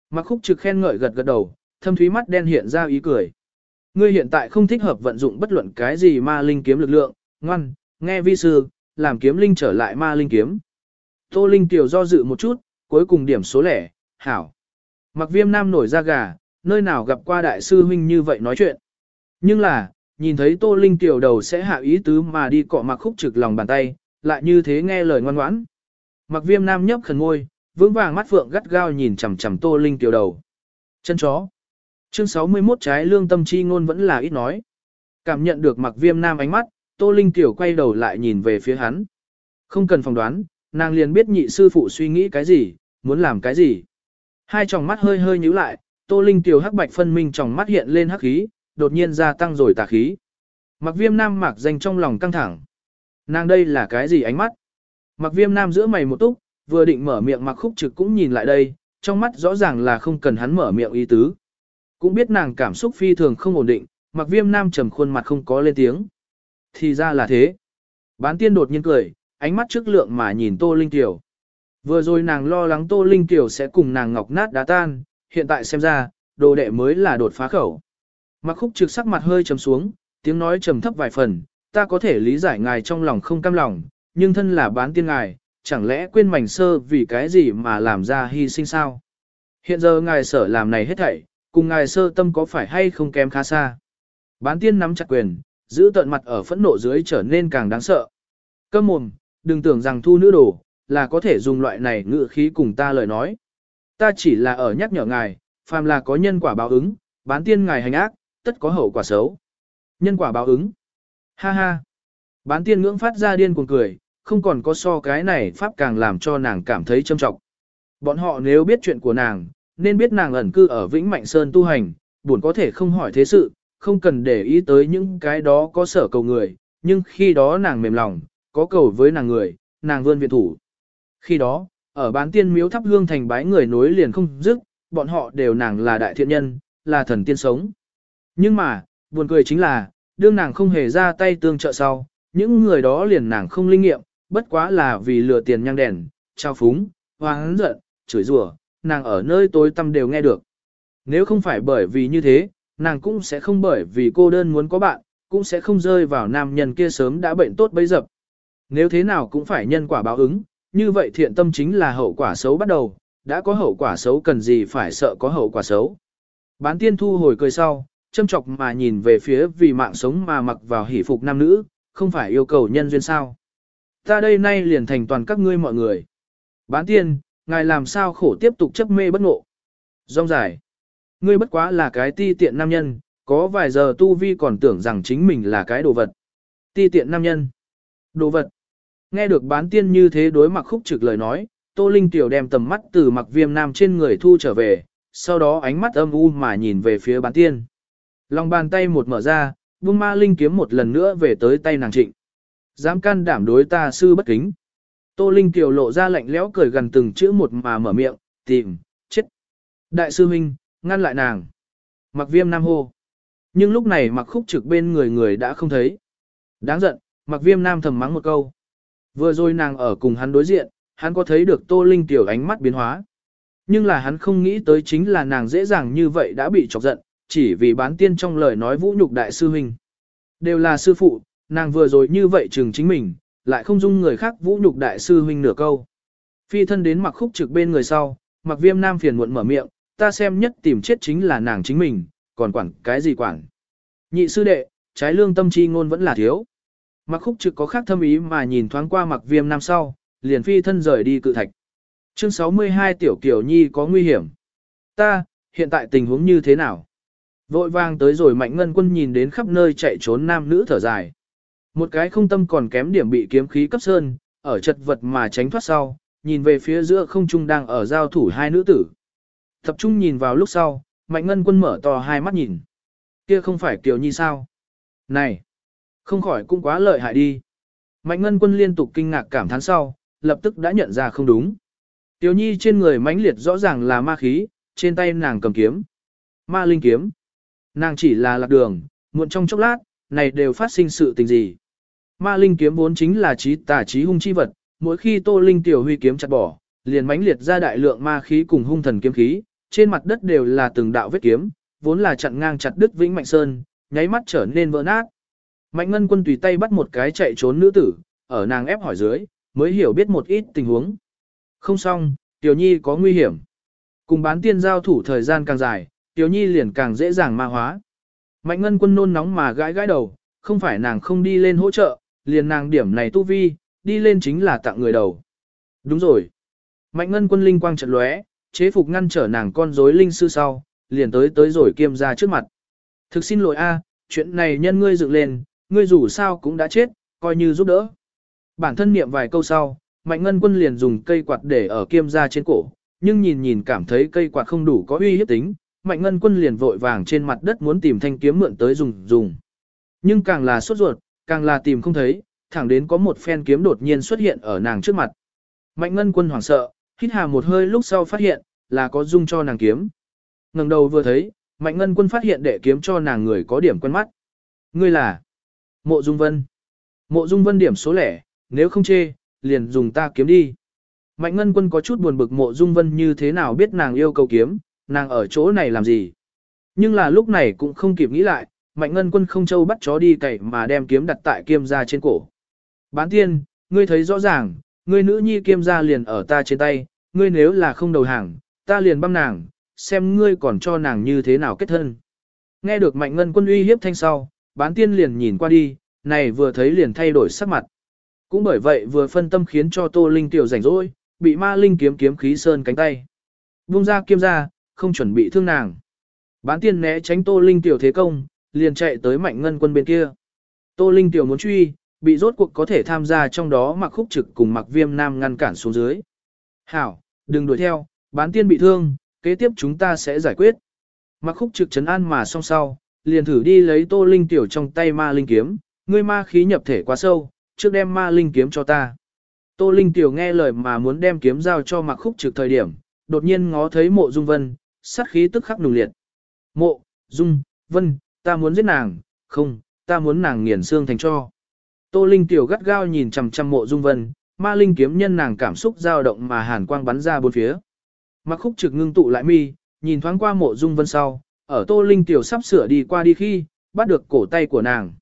Mặc khúc trực khen ngợi gật gật đầu, thâm thúy mắt đen hiện ra ý cười. Ngươi hiện tại không thích hợp vận dụng bất luận cái gì ma linh kiếm lực lượng, ngoan, nghe vi sư, làm kiếm linh trở lại ma linh kiếm. Tô Linh tiểu do dự một chút, cuối cùng điểm số lẻ, hảo. Mặc viêm nam nổi ra gà, nơi nào gặp qua đại sư huynh như vậy nói chuyện. Nhưng là, nhìn thấy Tô Linh tiểu đầu sẽ hạ ý tứ mà đi cọ mặc khúc trực lòng bàn tay, lại như thế nghe lời ngoan ngoãn. Mặc viêm nam nhấp khẩn ngôi, vững vàng mắt phượng gắt gao nhìn chằm chằm Tô Linh tiểu đầu. Chân chó. Chương 61 trái lương tâm chi ngôn vẫn là ít nói. Cảm nhận được mặc viêm nam ánh mắt, Tô Linh tiểu quay đầu lại nhìn về phía hắn. Không cần phỏng đoán, nàng liền biết nhị sư phụ suy nghĩ cái gì, muốn làm cái gì. Hai tròng mắt hơi hơi nhíu lại, Tô Linh tiểu hắc bạch phân minh tròng mắt hiện lên hắc khí, đột nhiên gia tăng rồi tà khí. Mặc viêm nam mặc danh trong lòng căng thẳng. Nàng đây là cái gì ánh mắt? Mặc viêm nam giữa mày một túc, vừa định mở miệng mặc khúc trực cũng nhìn lại đây, trong mắt rõ ràng là không cần hắn mở miệng ý tứ. Cũng biết nàng cảm xúc phi thường không ổn định, mặc viêm nam trầm khuôn mặt không có lên tiếng. Thì ra là thế. Bán tiên đột nhiên cười, ánh mắt trước lượng mà nhìn Tô Linh Tiểu. Vừa rồi nàng lo lắng Tô Linh Tiểu sẽ cùng nàng ngọc nát đá tan, hiện tại xem ra, đồ đệ mới là đột phá khẩu. Mặc khúc trực sắc mặt hơi trầm xuống, tiếng nói trầm thấp vài phần, ta có thể lý giải ngài trong lòng không cam lòng, nhưng thân là bán tiên ngài, chẳng lẽ quên mảnh sơ vì cái gì mà làm ra hy sinh sao? Hiện giờ ngài sở làm này hết thảy, cùng ngài sơ tâm có phải hay không kém khá xa? Bán tiên nắm chặt quyền, giữ tận mặt ở phẫn nộ dưới trở nên càng đáng sợ. Câm mồm, đừng tưởng rằng thu nữ đồ, là có thể dùng loại này ngữ khí cùng ta lời nói. Ta chỉ là ở nhắc nhở ngài, phàm là có nhân quả báo ứng, bán tiên ngài hành ác, tất có hậu quả xấu. Nhân quả báo ứng. Ha ha. Bán tiên ngưỡng phát ra điên cuồng cười, không còn có so cái này pháp càng làm cho nàng cảm thấy châm trọng. Bọn họ nếu biết chuyện của nàng, nên biết nàng ẩn cư ở Vĩnh Mạnh Sơn tu hành, buồn có thể không hỏi thế sự, không cần để ý tới những cái đó có sở cầu người, nhưng khi đó nàng mềm lòng, có cầu với nàng người, nàng vươn viện thủ. Khi đó, ở bán tiên miếu thắp hương thành bái người nối liền không dứt, bọn họ đều nàng là đại thiện nhân, là thần tiên sống. Nhưng mà, buồn cười chính là, đương nàng không hề ra tay tương trợ sau, những người đó liền nàng không linh nghiệm, bất quá là vì lừa tiền nhang đèn, trao phúng, hoáng giận, chửi rủa, nàng ở nơi tối tăm đều nghe được. Nếu không phải bởi vì như thế, nàng cũng sẽ không bởi vì cô đơn muốn có bạn, cũng sẽ không rơi vào nam nhân kia sớm đã bệnh tốt bấy dập. Nếu thế nào cũng phải nhân quả báo ứng, như vậy thiện tâm chính là hậu quả xấu bắt đầu, đã có hậu quả xấu cần gì phải sợ có hậu quả xấu. Bán tiên thu hồi cười sau, châm chọc mà nhìn về phía vì mạng sống mà mặc vào hỷ phục nam nữ, không phải yêu cầu nhân duyên sao. Ta đây nay liền thành toàn các ngươi mọi người. Bán tiên, ngài làm sao khổ tiếp tục chấp mê bất ngộ. Rong dài. Ngươi bất quá là cái ti tiện nam nhân, có vài giờ tu vi còn tưởng rằng chính mình là cái đồ vật. Ti tiện nam nhân. Đồ vật. Nghe được bán tiên như thế đối mặt khúc trực lời nói, Tô Linh Tiểu đem tầm mắt từ mặc viêm nam trên người thu trở về, sau đó ánh mắt âm u mà nhìn về phía bán tiên. Lòng bàn tay một mở ra, buông ma linh kiếm một lần nữa về tới tay nàng trịnh. Dám can đảm đối ta sư bất kính. Tô Linh Tiểu lộ ra lạnh lẽo cười gần từng chữ một mà mở miệng, tìm, chết. Đại sư huynh, ngăn lại nàng. Mặc viêm nam hô. Nhưng lúc này mặc khúc trực bên người người đã không thấy. Đáng giận, mặc viêm nam thầm mắng một câu. Vừa rồi nàng ở cùng hắn đối diện, hắn có thấy được Tô Linh Tiểu ánh mắt biến hóa. Nhưng là hắn không nghĩ tới chính là nàng dễ dàng như vậy đã bị chọc giận, chỉ vì bán tiên trong lời nói vũ nhục đại sư huynh. Đều là sư phụ, nàng vừa rồi như vậy chừng chính mình, lại không dung người khác vũ nhục đại sư huynh nửa câu. Phi thân đến mặc khúc trực bên người sau, mặc viêm nam phiền muộn mở miệng, ta xem nhất tìm chết chính là nàng chính mình, còn quản cái gì quản. Nhị sư đệ, trái lương tâm chi ngôn vẫn là thiếu. Mặc khúc trực có khác thâm ý mà nhìn thoáng qua mặc viêm nam sau, liền phi thân rời đi cự thạch. Chương 62 Tiểu Kiều Nhi có nguy hiểm. Ta, hiện tại tình huống như thế nào? Vội vàng tới rồi mạnh ngân quân nhìn đến khắp nơi chạy trốn nam nữ thở dài. Một cái không tâm còn kém điểm bị kiếm khí cấp sơn, ở chật vật mà tránh thoát sau, nhìn về phía giữa không trung đang ở giao thủ hai nữ tử. Tập trung nhìn vào lúc sau, mạnh ngân quân mở to hai mắt nhìn. Kia không phải Kiều Nhi sao? Này! Không khỏi cũng quá lợi hại đi. Mạnh ngân quân liên tục kinh ngạc cảm thán sau, lập tức đã nhận ra không đúng. Tiểu nhi trên người mãnh liệt rõ ràng là ma khí, trên tay nàng cầm kiếm. Ma linh kiếm. Nàng chỉ là lạc đường, muộn trong chốc lát, này đều phát sinh sự tình gì. Ma linh kiếm vốn chính là trí tà trí hung chi vật, mỗi khi tô linh tiểu huy kiếm chặt bỏ, liền mãnh liệt ra đại lượng ma khí cùng hung thần kiếm khí, trên mặt đất đều là từng đạo vết kiếm, vốn là chặn ngang chặt đứt vĩnh mạnh sơn, nháy mắt trở nên vỡ nát. Mạnh ngân quân tùy tay bắt một cái chạy trốn nữ tử, ở nàng ép hỏi dưới, mới hiểu biết một ít tình huống. Không xong, Tiểu Nhi có nguy hiểm. Cùng bán tiên giao thủ thời gian càng dài, Tiểu Nhi liền càng dễ dàng ma hóa. Mạnh ngân quân nôn nóng mà gãi gãi đầu, không phải nàng không đi lên hỗ trợ, liền nàng điểm này tu vi, đi lên chính là tặng người đầu. Đúng rồi. Mạnh ngân quân linh quang trận lóe, chế phục ngăn trở nàng con rối linh sư sau, liền tới tới rồi kiêm ra trước mặt. Thực xin lỗi a, chuyện này nhân ngươi dựng lên, ngươi dù sao cũng đã chết, coi như giúp đỡ. Bản thân niệm vài câu sau, Mạnh Ngân Quân liền dùng cây quạt để ở kiêm ra trên cổ, nhưng nhìn nhìn cảm thấy cây quạt không đủ có uy hiếp tính, Mạnh Ngân Quân liền vội vàng trên mặt đất muốn tìm thanh kiếm mượn tới dùng dùng. Nhưng càng là sốt ruột, càng là tìm không thấy, thẳng đến có một phen kiếm đột nhiên xuất hiện ở nàng trước mặt. Mạnh Ngân Quân hoảng sợ, hít hà một hơi lúc sau phát hiện, là có dung cho nàng kiếm. ngẩng đầu vừa thấy, Mạnh Ngân Quân phát hiện đệ kiếm cho nàng người có điểm quen mắt. Ngươi là Mộ Dung Vân. Mộ Dung Vân điểm số lẻ, nếu không chê, liền dùng ta kiếm đi. Mạnh Ngân Quân có chút buồn bực Mộ Dung Vân như thế nào biết nàng yêu cầu kiếm, nàng ở chỗ này làm gì. Nhưng là lúc này cũng không kịp nghĩ lại, Mạnh Ngân Quân không châu bắt chó đi cậy mà đem kiếm đặt tại kiêm gia trên cổ. Bán tiên, ngươi thấy rõ ràng, ngươi nữ nhi kiêm gia liền ở ta trên tay, ngươi nếu là không đầu hàng, ta liền băm nàng, xem ngươi còn cho nàng như thế nào kết thân. Nghe được Mạnh Ngân Quân uy hiếp thanh sau, bán tiên liền nhìn qua đi, này vừa thấy liền thay đổi sắc mặt. Cũng bởi vậy vừa phân tâm khiến cho Tô Linh tiểu rảnh rỗi, bị ma linh kiếm kiếm khí sơn cánh tay. Vung ra kiếm ra, không chuẩn bị thương nàng. Bán tiên né tránh Tô Linh tiểu thế công, liền chạy tới mạnh ngân quân bên kia. Tô Linh tiểu muốn truy, bị rốt cuộc có thể tham gia trong đó mặc khúc trực cùng mặc viêm nam ngăn cản xuống dưới. Hảo, đừng đuổi theo, bán tiên bị thương, kế tiếp chúng ta sẽ giải quyết. Mặc khúc trực chấn an mà song sau, liền thử đi lấy Tô Linh tiểu trong tay ma linh kiếm, ngươi ma khí nhập thể quá sâu, trước đem ma linh kiếm cho ta. Tô Linh tiểu nghe lời mà muốn đem kiếm giao cho mặc khúc trực thời điểm, đột nhiên ngó thấy mộ dung vân, sát khí tức khắc nùng liệt. Mộ, dung, vân, ta muốn giết nàng, không, ta muốn nàng nghiền xương thành cho. Tô Linh tiểu gắt gao nhìn chằm chằm mộ dung vân, ma linh kiếm nhân nàng cảm xúc dao động mà hàn quang bắn ra bốn phía. Mặc khúc trực ngưng tụ lại mi, nhìn thoáng qua mộ dung vân sau, ở Tô Linh tiểu sắp sửa đi qua đi khi, bắt được cổ tay của nàng.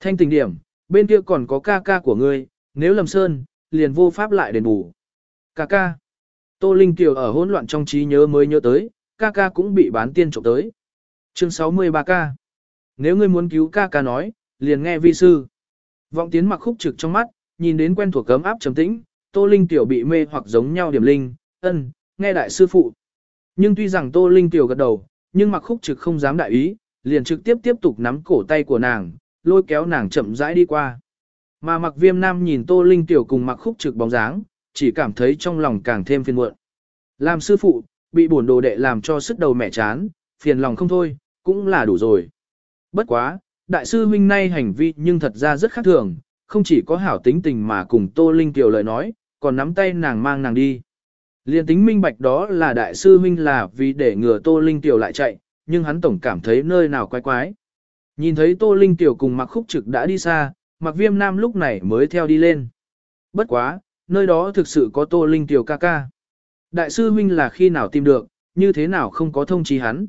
Thanh tình điểm, bên kia còn có ca ca của ngươi, nếu lầm sơn, liền vô pháp lại đền bù. Ca ca. Tô Linh Tiểu ở hỗn loạn trong trí nhớ mới nhớ tới, ca ca cũng bị bán tiên trộm tới. Chương 63 ca. Nếu ngươi muốn cứu ca ca nói, liền nghe vi sư. Vọng tiến mặc khúc trực trong mắt, nhìn đến quen thuộc cấm áp trầm tĩnh, Tô Linh Tiểu bị mê hoặc giống nhau điểm linh, ân, nghe đại sư phụ. Nhưng tuy rằng Tô Linh Tiểu gật đầu, nhưng mặc khúc trực không dám đại ý, liền trực tiếp tiếp tục nắm cổ tay của nàng, lôi kéo nàng chậm rãi đi qua. Mà mặc viêm nam nhìn Tô Linh Tiểu cùng mặc khúc trực bóng dáng, chỉ cảm thấy trong lòng càng thêm phiền muộn. Làm sư phụ, bị bổn đồ đệ làm cho sức đầu mẹ chán, phiền lòng không thôi, cũng là đủ rồi. Bất quá, đại sư huynh nay hành vi nhưng thật ra rất khác thường, không chỉ có hảo tính tình mà cùng Tô Linh Tiểu lời nói, còn nắm tay nàng mang nàng đi. Liên tính minh bạch đó là đại sư huynh là vì để ngừa Tô Linh Tiểu lại chạy, nhưng hắn tổng cảm thấy nơi nào quái quái. Nhìn thấy Tô Linh Tiểu cùng Mặc Khúc Trực đã đi xa, Mặc Viêm Nam lúc này mới theo đi lên. Bất quá, nơi đó thực sự có Tô Linh Tiểu ca ca. Đại sư huynh là khi nào tìm được, như thế nào không có thông chí hắn.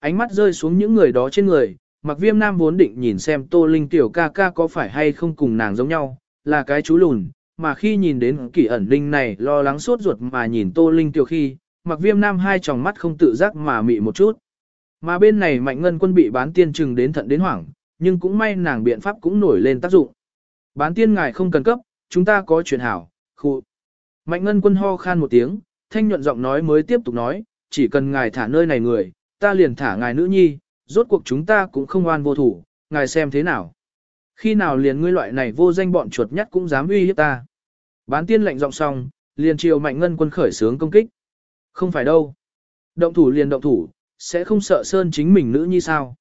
Ánh mắt rơi xuống những người đó trên người, Mặc Viêm Nam vốn định nhìn xem Tô Linh Tiểu ca ca có phải hay không cùng nàng giống nhau, là cái chú lùn, mà khi nhìn đến kỳ ẩn linh này lo lắng suốt ruột mà nhìn Tô Linh tiêu khi, Mặc Viêm Nam hai tròng mắt không tự giác mà mị một chút. Mà bên này mạnh ngân quân bị bán tiên trừng đến thận đến hoảng, nhưng cũng may nàng biện pháp cũng nổi lên tác dụng. Bán tiên ngài không cần cấp, chúng ta có chuyện hảo, khu. Mạnh ngân quân ho khan một tiếng, thanh nhuận giọng nói mới tiếp tục nói, chỉ cần ngài thả nơi này người, ta liền thả ngài nữ nhi, rốt cuộc chúng ta cũng không oan vô thủ, ngài xem thế nào. Khi nào liền ngươi loại này vô danh bọn chuột nhất cũng dám uy hiếp ta. Bán tiên lệnh giọng xong, liền chiều mạnh ngân quân khởi sướng công kích. Không phải đâu. Động thủ liền động thủ, sẽ không sợ Sơn chính mình nữ như sao.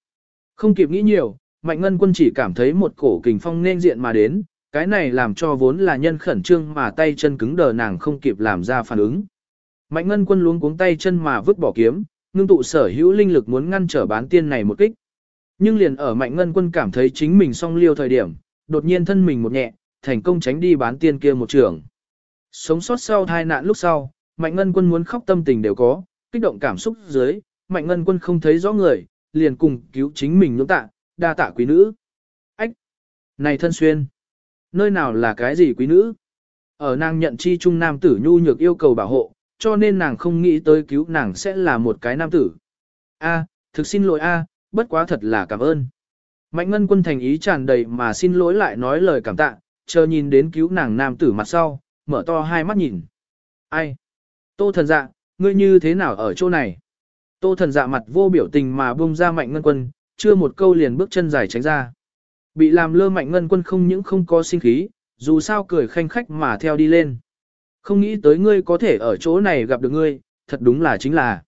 Không kịp nghĩ nhiều, Mạnh Ngân Quân chỉ cảm thấy một cổ kình phong nên diện mà đến, cái này làm cho vốn là nhân khẩn trương mà tay chân cứng đờ nàng không kịp làm ra phản ứng. Mạnh Ngân Quân luống cuống tay chân mà vứt bỏ kiếm, ngưng tụ sở hữu linh lực muốn ngăn trở bán tiên này một kích. Nhưng liền ở Mạnh Ngân Quân cảm thấy chính mình song liêu thời điểm, đột nhiên thân mình một nhẹ, thành công tránh đi bán tiên kia một trường. Sống sót sau hai nạn lúc sau, Mạnh Ngân Quân muốn khóc tâm tình đều có, kích động cảm xúc dưới, mạnh ngân quân không thấy rõ người, liền cùng cứu chính mình nhưỡng tạ, đa tạ quý nữ. Ách! Này thân xuyên! Nơi nào là cái gì quý nữ? Ở nàng nhận chi trung nam tử nhu nhược yêu cầu bảo hộ, cho nên nàng không nghĩ tới cứu nàng sẽ là một cái nam tử. A, thực xin lỗi a, bất quá thật là cảm ơn. Mạnh ngân quân thành ý tràn đầy mà xin lỗi lại nói lời cảm tạ, chờ nhìn đến cứu nàng nam tử mặt sau, mở to hai mắt nhìn. Ai? Tô thần dạ, ngươi như thế nào ở chỗ này? Tô thần dạ mặt vô biểu tình mà buông ra mạnh ngân quân, chưa một câu liền bước chân dài tránh ra. Bị làm lơ mạnh ngân quân không những không có sinh khí, dù sao cười khanh khách mà theo đi lên. Không nghĩ tới ngươi có thể ở chỗ này gặp được ngươi, thật đúng là chính là.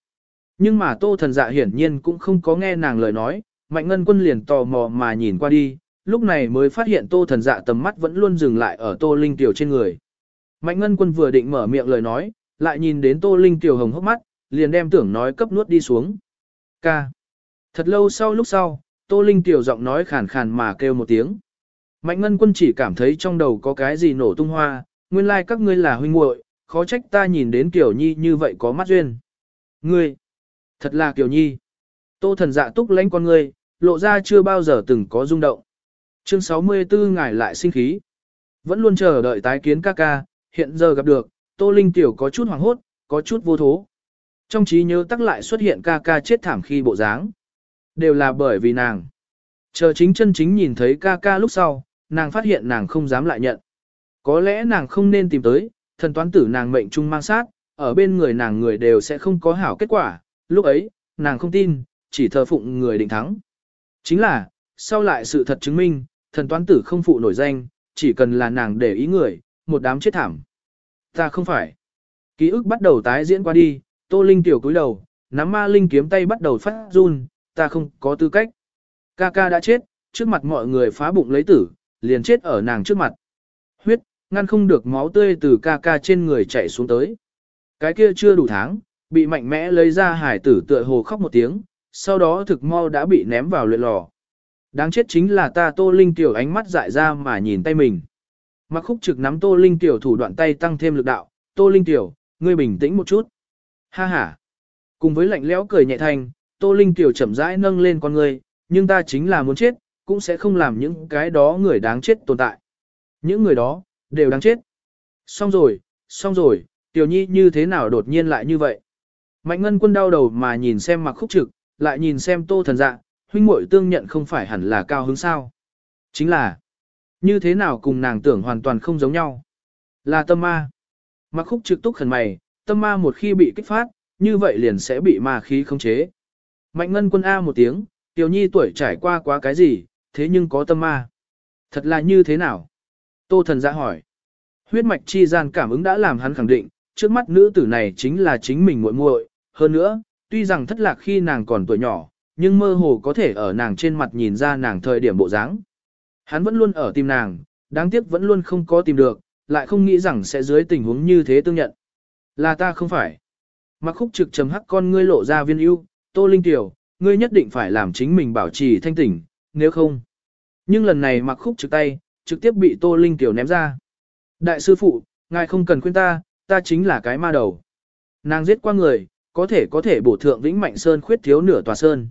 Nhưng mà tô thần dạ hiển nhiên cũng không có nghe nàng lời nói, mạnh ngân quân liền tò mò mà nhìn qua đi, lúc này mới phát hiện tô thần dạ tầm mắt vẫn luôn dừng lại ở tô linh tiểu trên người. Mạnh ngân quân vừa định mở miệng lời nói, lại nhìn đến tô linh tiểu hồng hốc mắt, liền đem tưởng nói cấp nuốt đi xuống. Ca. Thật lâu sau lúc sau, tô linh tiểu giọng nói khàn khàn mà kêu một tiếng. Mạnh ngân quân chỉ cảm thấy trong đầu có cái gì nổ tung hoa, nguyên lai like các ngươi là huynh muội, khó trách ta nhìn đến tiểu Nhi như vậy có mắt duyên. Ngươi, thật là Kiều Nhi. Tô thần dạ túc lãnh con ngươi, lộ ra chưa bao giờ từng có rung động. Chương 64 ngài lại sinh khí. Vẫn luôn chờ đợi tái kiến ca ca, hiện giờ gặp được, Tô Linh Tiểu có chút hoảng hốt, có chút vô thố. Trong trí nhớ tắc lại xuất hiện ca ca chết thảm khi bộ dáng. Đều là bởi vì nàng. Chờ chính chân chính nhìn thấy ca ca lúc sau, nàng phát hiện nàng không dám lại nhận. Có lẽ nàng không nên tìm tới, thần toán tử nàng mệnh trung mang sát, ở bên người nàng người đều sẽ không có hảo kết quả, lúc ấy, nàng không tin, chỉ thờ phụng người định thắng. Chính là, sau lại sự thật chứng minh, thần toán tử không phụ nổi danh, chỉ cần là nàng để ý người, một đám chết thảm. Ta không phải. Ký ức bắt đầu tái diễn qua đi, tô linh tiểu cúi đầu, nắm ma linh kiếm tay bắt đầu phát run, ta không có tư cách. Ca ca đã chết, trước mặt mọi người phá bụng lấy tử, liền chết ở nàng trước mặt. Huyết, ngăn không được máu tươi từ ca ca trên người chảy xuống tới. Cái kia chưa đủ tháng, bị mạnh mẽ lấy ra hải tử tựa hồ khóc một tiếng, sau đó thực mau đã bị ném vào luyện lò. Đáng chết chính là ta Tô Linh Tiểu ánh mắt dại ra mà nhìn tay mình. Mặc khúc trực nắm Tô Linh Tiểu thủ đoạn tay tăng thêm lực đạo, Tô Linh Tiểu, ngươi bình tĩnh một chút. Ha ha. Cùng với lạnh lẽo cười nhẹ thanh, Tô Linh Tiểu chậm rãi nâng lên con ngươi, nhưng ta chính là muốn chết, cũng sẽ không làm những cái đó người đáng chết tồn tại. Những người đó, đều đáng chết. Xong rồi, xong rồi, Tiểu Nhi như thế nào đột nhiên lại như vậy? Mạnh Ngân quân đau đầu mà nhìn xem mặc khúc trực, lại nhìn xem tô thần dạ, huynh muội tương nhận không phải hẳn là cao hứng sao. Chính là, như thế nào cùng nàng tưởng hoàn toàn không giống nhau. Là tâm ma. Mặc khúc trực túc khẩn mày, tâm ma một khi bị kích phát, như vậy liền sẽ bị ma khí khống chế. Mạnh ngân quân A một tiếng, tiểu nhi tuổi trải qua quá cái gì, thế nhưng có tâm ma. Thật là như thế nào? Tô thần dạ hỏi. Huyết mạch chi gian cảm ứng đã làm hắn khẳng định, trước mắt nữ tử này chính là chính mình muội muội. Hơn nữa, tuy rằng thất lạc khi nàng còn tuổi nhỏ, nhưng mơ hồ có thể ở nàng trên mặt nhìn ra nàng thời điểm bộ dáng. Hắn vẫn luôn ở tìm nàng, đáng tiếc vẫn luôn không có tìm được, lại không nghĩ rằng sẽ dưới tình huống như thế tương nhận. Là ta không phải. Mặc khúc trực trầm hắc con ngươi lộ ra viên ưu, tô linh tiểu, ngươi nhất định phải làm chính mình bảo trì thanh tỉnh, nếu không. Nhưng lần này mặc khúc trực tay, trực tiếp bị tô linh tiểu ném ra. Đại sư phụ, ngài không cần khuyên ta, ta chính là cái ma đầu. Nàng giết qua người, có thể có thể bổ thượng vĩnh mạnh sơn khuyết thiếu nửa tòa sơn.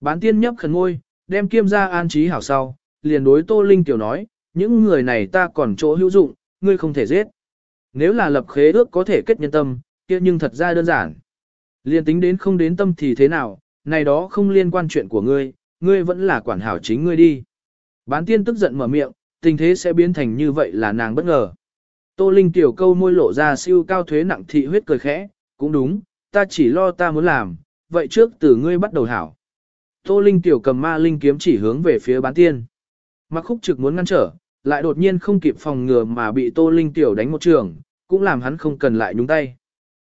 Bán tiên nhấp khẩn ngôi, đem kiêm ra an trí hảo sau, liền đối Tô Linh tiểu nói, những người này ta còn chỗ hữu dụng, ngươi không thể giết. Nếu là lập khế ước có thể kết nhân tâm, kia nhưng thật ra đơn giản. Liên tính đến không đến tâm thì thế nào, này đó không liên quan chuyện của ngươi, ngươi vẫn là quản hảo chính ngươi đi. Bán tiên tức giận mở miệng, tình thế sẽ biến thành như vậy là nàng bất ngờ. Tô Linh tiểu câu môi lộ ra siêu cao thuế nặng thị huyết cười khẽ, cũng đúng, ta chỉ lo ta muốn làm, vậy trước từ ngươi bắt đầu hảo. Tô Linh tiểu cầm ma linh kiếm chỉ hướng về phía bán tiên. Mặc khúc trực muốn ngăn trở, lại đột nhiên không kịp phòng ngừa mà bị Tô Linh tiểu đánh một trường, cũng làm hắn không cần lại nhúng tay.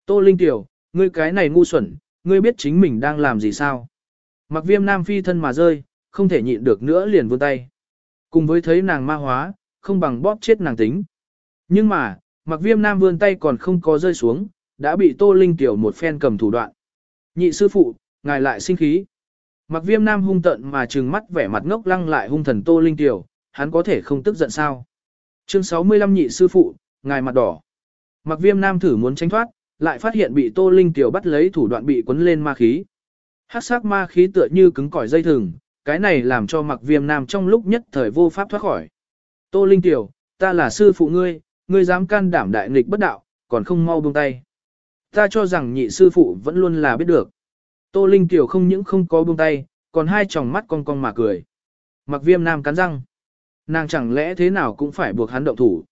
Tô Linh tiểu, ngươi cái này ngu xuẩn, ngươi biết chính mình đang làm gì sao? Mặc viêm nam phi thân mà rơi, không thể nhịn được nữa liền vươn tay. Cùng với thấy nàng ma hóa, không bằng bóp chết nàng tính. Nhưng mà, mặc viêm nam vươn tay còn không có rơi xuống, đã bị Tô Linh Tiểu một phen cầm thủ đoạn. Nhị sư phụ, ngài lại sinh khí. Mặc viêm nam hung tận mà trừng mắt vẻ mặt ngốc lăng lại hung thần Tô Linh Tiểu, hắn có thể không tức giận sao. Chương 65 nhị sư phụ, ngài mặt đỏ. Mặc viêm nam thử muốn tránh thoát, lại phát hiện bị Tô Linh Tiểu bắt lấy thủ đoạn bị quấn lên ma khí. Hát sắc ma khí tựa như cứng cỏi dây thừng, cái này làm cho mặc viêm nam trong lúc nhất thời vô pháp thoát khỏi. Tô Linh Tiểu, ta là sư phụ ngươi, ngươi dám can đảm đại nghịch bất đạo, còn không mau buông tay. Ta cho rằng nhị sư phụ vẫn luôn là biết được. Tô Linh Tiểu không những không có buông tay, còn hai tròng mắt cong cong mà cười. Mặc viêm nam cắn răng. Nàng chẳng lẽ thế nào cũng phải buộc hắn động thủ.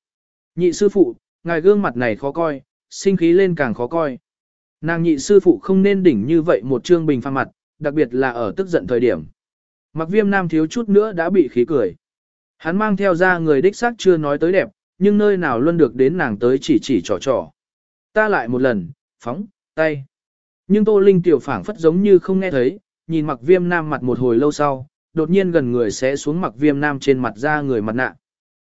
Nhị sư phụ, ngài gương mặt này khó coi, sinh khí lên càng khó coi. Nàng nhị sư phụ không nên đỉnh như vậy một trương bình pha mặt, đặc biệt là ở tức giận thời điểm. Mặc viêm nam thiếu chút nữa đã bị khí cười. Hắn mang theo ra người đích xác chưa nói tới đẹp, nhưng nơi nào luôn được đến nàng tới chỉ chỉ trò trò. Ta lại một lần, phóng, tay. Nhưng Tô Linh tiểu phảng phất giống như không nghe thấy, nhìn mặc viêm nam mặt một hồi lâu sau, đột nhiên gần người sẽ xuống mặc viêm nam trên mặt ra người mặt nạ.